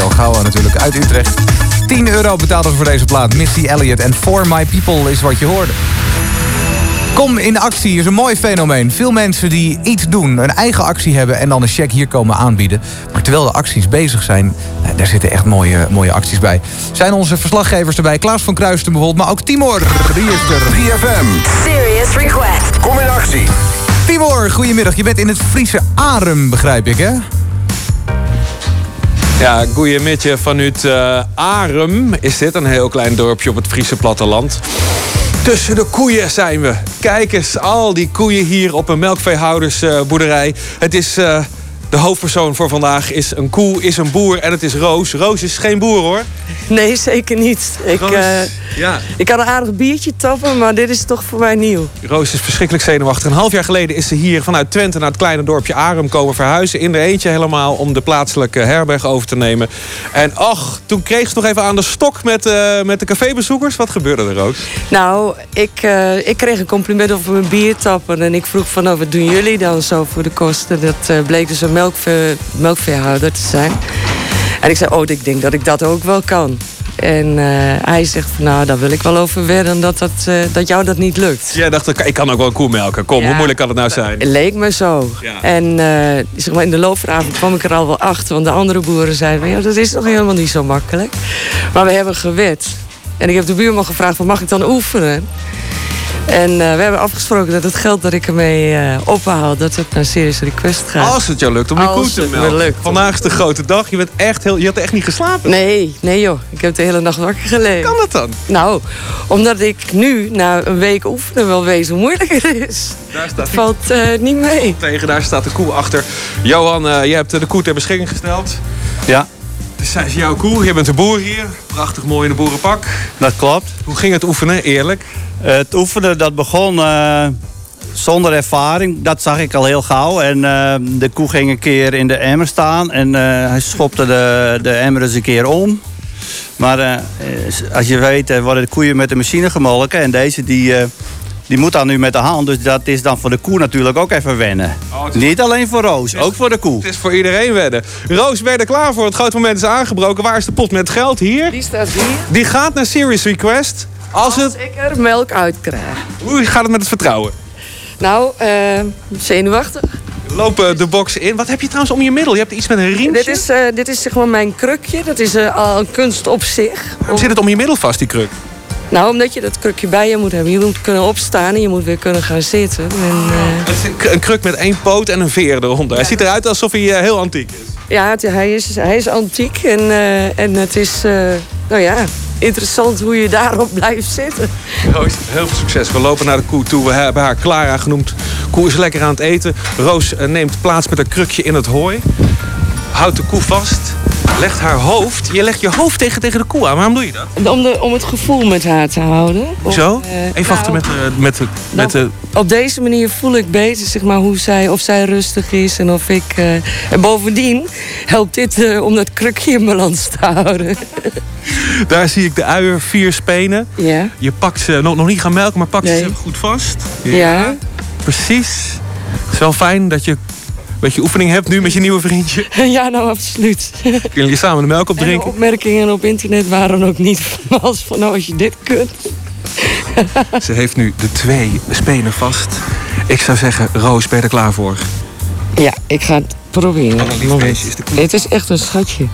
Gauw aan natuurlijk. Uit Utrecht. 10 euro betaalden ze voor deze plaat. Missy Elliott en For My People is wat je hoorde. Kom in actie is een mooi fenomeen. Veel mensen die iets doen, een eigen actie hebben... en dan een check hier komen aanbieden. Maar terwijl de acties bezig zijn, nou, daar zitten echt mooie, mooie acties bij. Zijn onze verslaggevers erbij. Klaas van Kruisten bijvoorbeeld, maar ook Timor. Die is er. 3FM. Serious request. Kom in actie. Timor, goedemiddag. Je bent in het Friese Arem, begrijp ik, hè? Ja, goeiemiddag vanuit eh Arem is dit. Een heel klein dorpje op het Friese platteland. Tussen de koeien zijn we. Kijk eens, al die koeien hier op een melkveehoudersboerderij. het is... eh, de hoofdpersoon voor vandaag is een koe, is een boer en het is Roos. Roos is geen boer hoor. Nee, zeker niet. Ik, Roos, eh, ja. ik kan een aardig biertje tappen, maar dit is toch voor mij nieuw. Roos is verschrikkelijk zenuwachtig. Een half jaar geleden is ze hier vanuit Twente naar het kleine dorpje Arem komen verhuizen. In de eentje helemaal om de plaatselijke herberg over te nemen. En ach, toen kreeg ze nog even aan de stok met, eh, met de cafébezoekers. Wat gebeurde er, Roos? Nou, ik, eh, ik kreeg een compliment over mijn biertappen. En ik vroeg van, oh, wat doen jullie dan zo voor de kosten? Dat eh, bleek dus een melkvee, melkveehouder te zijn. En ik zei, oh, ik denk dat ik dat ook wel kan. En eh, hij zegt, nou, daar wil ik wel over wedden dat, dat, eh, dat jou dat niet lukt. Jij dacht, ik kan ook wel een koe melken. Kom, hoe moeilijk kan het nou zijn? Leek me zo. En eh, zeg maar, in de loop van de avond kwam ik er al wel achter. Want de andere boeren zeiden, ja, dat is toch helemaal niet zo makkelijk. Maar we hebben gewet. En ik heb de buurman gevraagd, van, mag ik dan oefenen? En eh, we hebben afgesproken dat het geld dat ik ermee eh, ophaal... dat het naar Serious Request gaat. Als het jou lukt om die koe te het me melken. lukt. Vandaag is de grote dag. Je, bent echt heel, je had echt niet geslapen. Nee, nee joh. Ik heb de hele nacht wakker gelegen. Kan dat dan? Nou, omdat ik nu na een week oefenen wel wezen moeilijker is. Daar staat Dat valt eh, niet mee. tegen. Daar staat de koe achter. Johan, eh, je hebt de koe ter beschikking gesteld. Ja. Dus zij is jouw koe. Je bent de boer hier. Prachtig mooi in de boerenpak. Dat klopt. Hoe ging het oefenen, eerlijk? Het oefenen dat begon eh, zonder ervaring. Dat zag ik al heel gauw. En eh, de koe ging een keer in de emmer staan. En eh, hij schopte de, de emmer eens een keer om. Maar als je weet worden de koeien met de machine gemolken. En deze die, die moet dan nu met de hand. Dus dat is dan voor de koe natuurlijk ook even wennen. Niet alleen voor Roos, ook voor de koe. Het is voor iedereen wedden. Roos, ben je er klaar voor? Het grote moment is aangebroken. Waar is de pot met geld? Hier? Die staat hier. Die gaat naar Serious Request. Als, het... ik er melk uit krijg. Hoe gaat het met het vertrouwen? Nou, eh, zenuwachtig. Lopen de box in. Wat heb je trouwens om je middel? Je hebt iets met een riempje. Dit is, eh, dit is zeg maar mijn krukje. Dat is eh, al een kunst op zich. Waarom zit het om je middel vast, die kruk? Nou, omdat je dat krukje bij je moet hebben. Je moet kunnen opstaan en je moet weer kunnen gaan zitten. En, eh, Het is een- kruk met één poot en een veer eronder. Hij ziet eruit alsof hij eh, heel antiek is. ja, het- hij, is, hij is antiek en, eh, en het is, eh, nou ja, interessant hoe je daarop blijft zitten. Roos, heel veel succes. We lopen naar de koe toe. We hebben haar Clara genoemd. Koe is lekker aan het eten. Roos neemt plaats met een krukje in het hooi. Houdt de koe vast. Legt haar hoofd. Je legt je hoofd tegen, tegen de koe aan. Waarom doe je dat? Om, de, om het gevoel met haar te houden. Zo? eh, Even wachten nou, met, de- met, de, met de... Op deze manier voel ik beter zeg maar, hoe zij, of zij rustig is en of ik. eh, en bovendien helpt dit eh, om dat krukje in balans te houden. Daar zie ik de uier, vier spenen. Ja. Je pakt ze, nog, nog niet gaan melken, maar pakt Nee. ze goed vast. Ja. Precies. Het is wel fijn dat je beetje oefening hebt nu met je nieuwe vriendje. ja, nou absoluut. Kunnen jullie samen de melk En de opdrinken? opmerkingen op internet waren ook niet van als van nou, als je dit kunt. Ze heeft nu de twee spenen vast. Ik zou zeggen, Roos, ben je er klaar voor? Ja, ik ga het proberen. Een is de koe. Het is echt een schatje.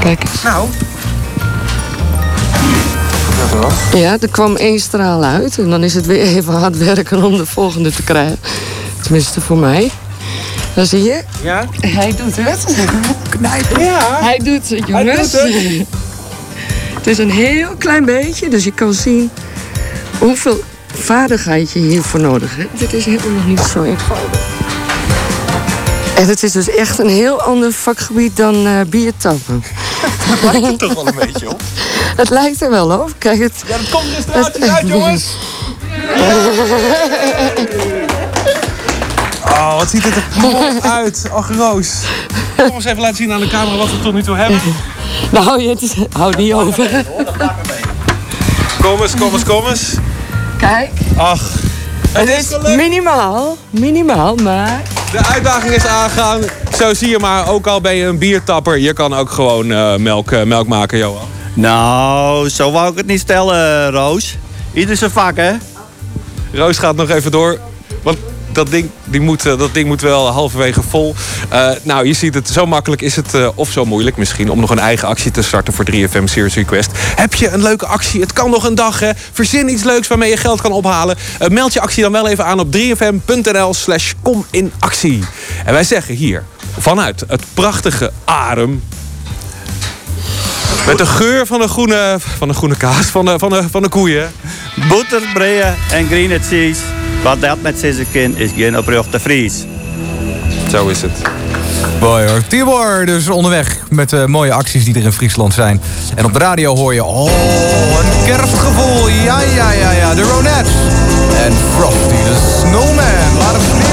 Kijk eens. Nou. Ja, er kwam één straal uit. En dan is het weer even hard werken om de volgende te krijgen. Tenminste voor mij. Dan zie je. Ja? Hij doet het. Knijpen. Ja. Hij doet het, jongens. doet het. Het is een heel klein beetje. Dus je kan zien hoeveel vaardigheid je hiervoor nodig hebt. Dit is helemaal nog niet zo eenvoudig. En het is dus echt een heel ander vakgebied dan eh biertappen. Dat lijkt er toch wel een beetje op. Het lijkt er wel op. Kijk, het... Ja, dat komt er straatjes uit, jongens. Oh, wat ziet het er mooi uit. Ach, Roos. Kom eens even laten zien aan de camera wat we tot nu toe hebben. Nou, het is... hou niet over. Kom eens, kom eens, kom eens. Kijk. Ach, Het is minimaal. Minimaal, maar... de uitdaging is aangaan. Zo zie je maar, ook al ben je een biertapper, je kan ook gewoon eh, melk, eh, melk maken, Johan. Nou, zo wou ik het niet stellen, Roos. Ieder zijn vak, hè? Roos gaat nog even door. Want dat ding, die moet, eh, dat ding moet wel halverwege vol. Eh, nou, je ziet het, zo makkelijk is het, eh, of zo moeilijk misschien... om nog een eigen actie te starten voor 3FM Serious Request. Heb je een leuke actie? Het kan nog een dag, hè? Verzin iets leuks waarmee je geld kan ophalen. Meld je actie dan wel even aan op 3fm.nl slash kom in actie. En wij zeggen hier, vanuit het prachtige Arem... Met de geur van de groene, van de groene kaas, van de, van de, van de koeien. Boter, en green cheese. Wat dat met zijn kind is geen oprechte te vries. Zo is het. Mooi hoor. Tibor dus onderweg met eh, mooie acties die er in Friesland zijn. En op de radio hoor je, oh, een kerstgevoel. Ja, ja, ja, ja. De Ronettes. En Frosty the Snowman. Laat hem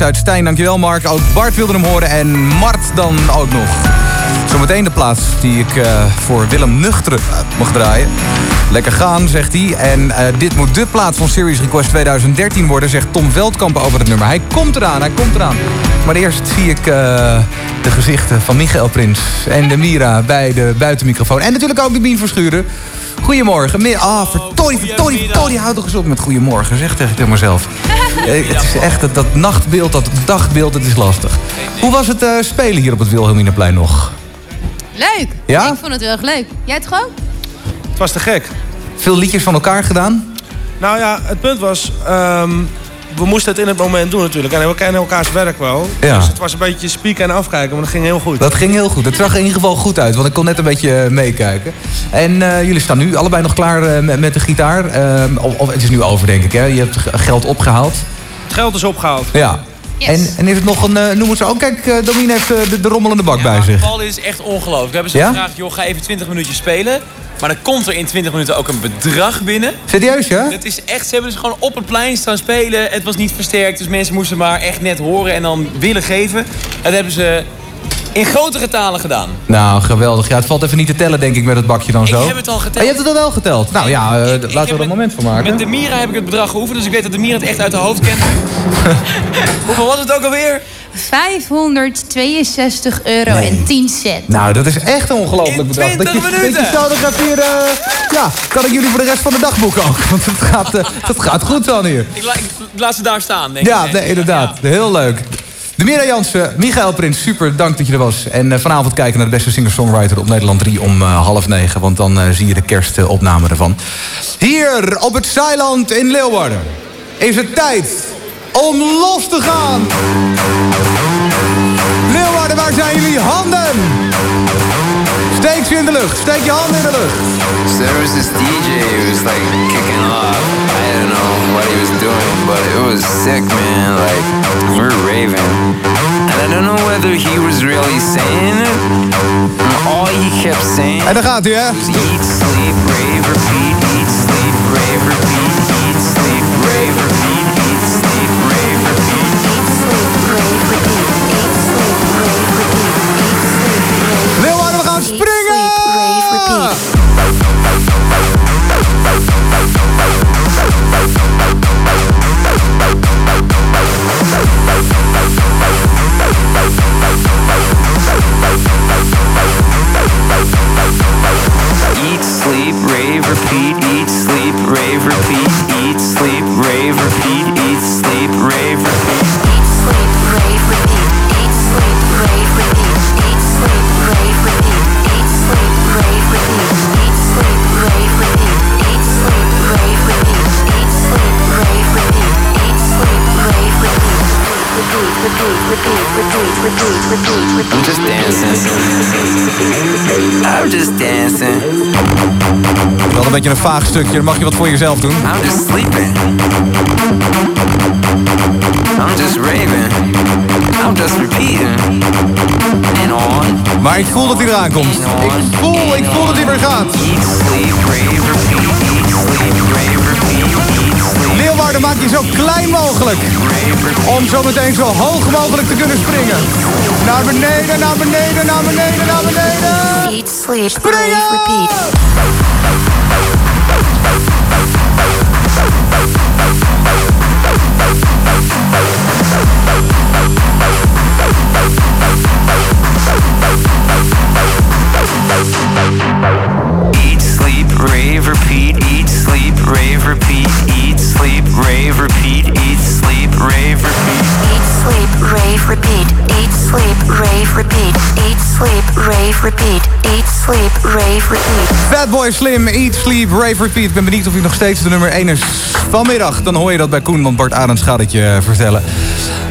uit Stijn. Dankjewel Mark. Ook Bart wilde hem horen en Mart dan ook nog. Zometeen de plaats die ik eh, voor Willem Nuchteren mag draaien. Lekker gaan, zegt hij. En eh, dit moet de plaat van Series Request 2013 worden, zegt Tom Veldkamp over het nummer. Hij komt eraan, hij komt eraan. Maar eerst zie ik eh, de gezichten van Michael Prins en de Mira bij de buitenmicrofoon. En natuurlijk ook de Bien Verschuren. Goedemorgen. Ah, vertooi, vertooi, vertooi. Houd toch eens op met goedemorgen, zeg tegen mezelf. Eh, Het is echt dat, dat nachtbeeld, dat dagbeeld, het is lastig. Hoe was het eh, spelen hier op het Wilhelminaplein nog? Leuk. Ja? Ik vond het heel erg leuk. Jij het gewoon? Het was te gek. Veel liedjes van elkaar gedaan? Nou ja, het punt was... ehm, we moesten het in het moment doen natuurlijk. En we kennen elkaars werk wel. Ja. Dus het was een beetje spieken en afkijken, maar dat ging heel goed. Dat ging heel goed. Het zag er in ieder geval goed uit, want ik kon net een beetje eh, meekijken. En eh, jullie staan nu allebei nog klaar eh, met, met de gitaar. Ehm, of, of het is nu over, denk ik. Hè? Je hebt geld opgehaald. Het geld is opgehaald. Ja. En, en is het nog een, eh, noem het zo. Oh, kijk, Domien heeft eh, de, de rommelende bak bij zich. Paul, is echt ongelooflijk. We hebben ze Ja? gevraagd, joh, ga even 20 minuutjes spelen. Maar dan komt er in 20 minuten ook een bedrag binnen. Serieus, ja? Het is echt, ze hebben dus gewoon op het plein staan spelen. Het was niet versterkt, dus mensen moesten maar echt net horen en dan willen geven. Dat hebben ze in grote getalen gedaan. Nou, geweldig. Ja, het valt even niet te tellen, denk ik, met het bakje dan zo. Ik heb het al geteld. Oh, je hebt het al wel geteld. Nou ja, laten we er een moment van maken. Met de Mira heb ik het bedrag geoefend, dus ik weet dat de Mira het echt uit de hoofd kent. Hoeveel was het ook alweer? 562 euro en 10 cent. Nou, dat is echt een ongelooflijk bedrag. 20 dat je, minuten. Dat je zo even hier... eh, ja, kan ik jullie voor de rest van de dag boeken ook. Want het gaat, eh, het gaat goed dan hier. Ik, la- ik laat ze daar staan, denk Ja, ik. nee, inderdaad. Heel leuk. De Mira Jansen, Michael Prins, super, dank dat je er was. En eh, vanavond kijken naar de beste singer-songwriter op Nederland 3 om eh, half negen. Want dan zie je de kerstopname ervan. Hier op het Zeiland in Leeuwarden is het tijd om los te gaan. Leeuwarden, waar zijn jullie handen? Steek ze in de lucht, steek je handen in de lucht. So there was this DJ who was like kicking off. I don't know what he was doing, but it was sick, man. Like, we were raving. And I don't know whether he was really saying it. And all he kept saying En daar gaat hij, hè? eat, sleep, rave, repeat, eat, sleep, rave, repeat, eat, sleep, rave, repeat, Therapy. I'm just dancing. I'm just dancing. Wel een beetje een vaag stukje, dan mag je wat voor jezelf doen. I'm just sleeping. I'm just raving. I'm just repeating. And on. Maar ik voel dat hij eraan komt. Ik voel, ik voel dat hij weer gaat. Eat, sleep, rave, repeat. Eat, sleep, rave. Leeuwarden maak je zo klein mogelijk. Om zo meteen zo hoog mogelijk te kunnen springen. Naar beneden, naar beneden, naar beneden, naar beneden. Eat, Fatboy Slim, Eat, Sleep, Rave, Repeat. Ik ben benieuwd of hij nog steeds de nummer 1 is vanmiddag. Dan hoor je dat bij Koen, want Bart Arends gaat het je eh, vertellen.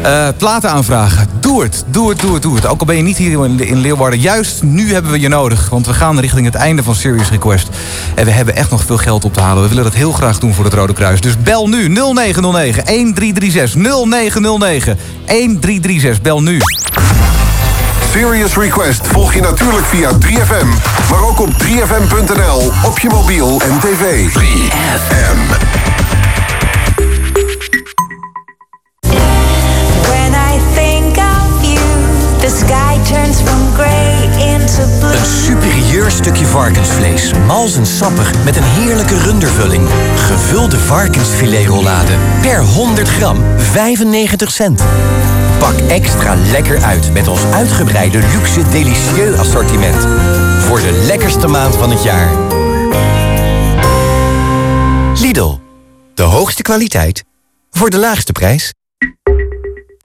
Eh, platen aanvragen. Doe het, doe het, doe het, doe het. Ook al ben je niet hier in, in Leeuwarden. Juist nu hebben we je nodig. Want we gaan richting het einde van Serious Request. En we hebben echt nog veel geld op te halen. We willen dat heel graag doen voor het Rode Kruis. Dus bel nu 0909 1336 0909 1336. Bel nu. Serious Request volg je natuurlijk via 3FM, maar ook op 3FM.nl, op je mobiel en tv. 3FM. Stukje varkensvlees. Mals en sappig met een heerlijke rundervulling. Gevulde varkensfiletrollade. Per 100 gram 95 cent. Pak extra lekker uit met ons uitgebreide luxe delicieux assortiment. Voor de lekkerste maand van het jaar. Lidl. De hoogste kwaliteit voor de laagste prijs.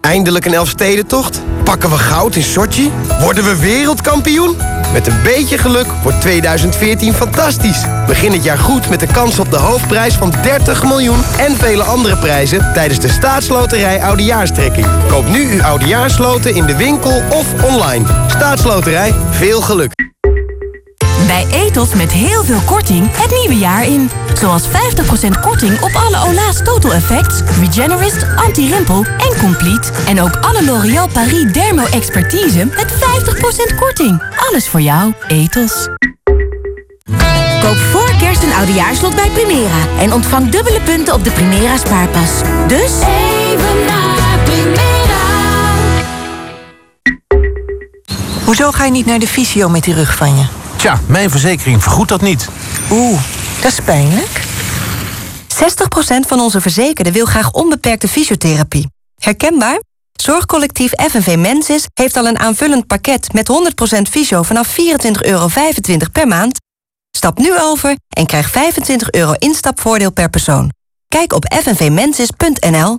Eindelijk een Elfstedentocht? Pakken we goud in Sochi? Worden we wereldkampioen? Met een beetje geluk wordt 2014 fantastisch. Begin het jaar goed met de kans op de hoofdprijs van 30 miljoen... en vele andere prijzen tijdens de staatsloterij Oudejaarstrekking. Koop nu uw Oudejaarsloten in de winkel of online. Staatsloterij, veel geluk. Bij Ethos met heel veel korting het nieuwe jaar in. Zoals 50% korting op alle Ola's Total Effects, Regenerist, Anti-Rimpel en Complete. En ook alle L'Oréal Paris Dermo Expertise met 50% korting. Alles voor jou, Ethos. Koop voor kerst een oudejaarslot bij Primera. En ontvang dubbele punten op de Primera spaarpas. Dus... Even naar Primera. Hoezo ga je niet naar de fysio met die rug van je? Tja, mijn verzekering vergoedt dat niet. Oeh, dat is pijnlijk. 60% van onze verzekerden wil graag onbeperkte fysiotherapie. Herkenbaar? Zorgcollectief FNV Mensis heeft al een aanvullend pakket... met 100% fysio vanaf 24,25 euro per maand. Stap nu over en krijg 25 euro instapvoordeel per persoon. Kijk op fnvmensis.nl.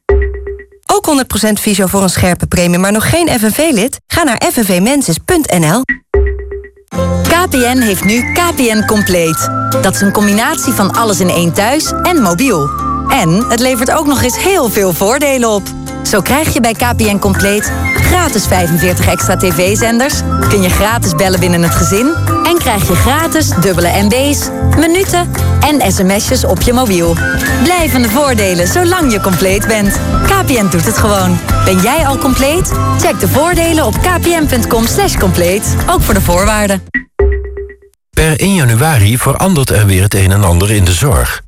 Ook 100% fysio voor een scherpe premie, maar nog geen FNV-lid? Ga naar fnvmensis.nl. KPN heeft nu KPN Compleet. Dat is een combinatie van alles in één thuis en mobiel. En het levert ook nog eens heel veel voordelen op. Zo krijg je bij KPN Compleet gratis 45 extra tv-zenders... kun je gratis bellen binnen het gezin... en krijg je gratis dubbele MB's, minuten en sms'jes op je mobiel. Blijvende voordelen zolang je compleet bent. KPN doet het gewoon. Ben jij al compleet? Check de voordelen op kpn.com slash compleet. Ook voor de voorwaarden. Per 1 januari verandert er weer het een en ander in de zorg.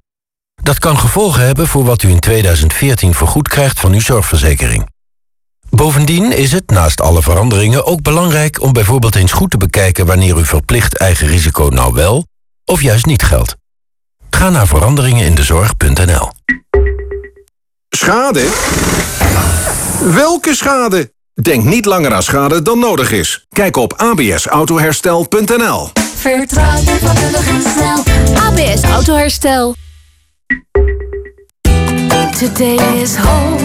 Dat kan gevolgen hebben voor wat u in 2014 vergoed krijgt van uw zorgverzekering. Bovendien is het, naast alle veranderingen, ook belangrijk om bijvoorbeeld eens goed te bekijken wanneer uw verplicht eigen risico nou wel of juist niet geldt. Ga naar veranderingenindezorg.nl. Schade? Welke schade? Denk niet langer aan schade dan nodig is. Kijk op absautoherstel.nl. Vertrouw je vakkundig en snel. ABS Autoherstel. Today is home.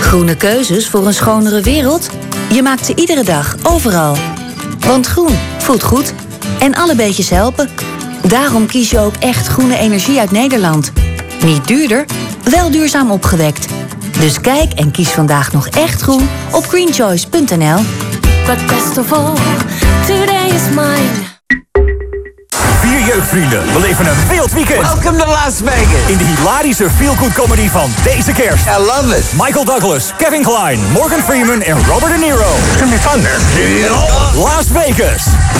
Groene keuzes voor een schonere wereld? Je maakt ze iedere dag, overal. Want groen voelt goed. En alle beetjes helpen. Daarom kies je ook echt groene energie uit Nederland. Niet duurder, wel duurzaam opgewekt. Dus kijk en kies vandaag nog echt groen op greenchoice.nl. But best of all, today is mine. Vier jeugdvrienden beleven een wild weekend. Welcome to Las Vegas. In de hilarische feel-good comedy van deze kerst. I love it. Michael Douglas, Kevin Kline, Morgan Freeman en Robert De Niro. It's gonna be fun there. Las Vegas.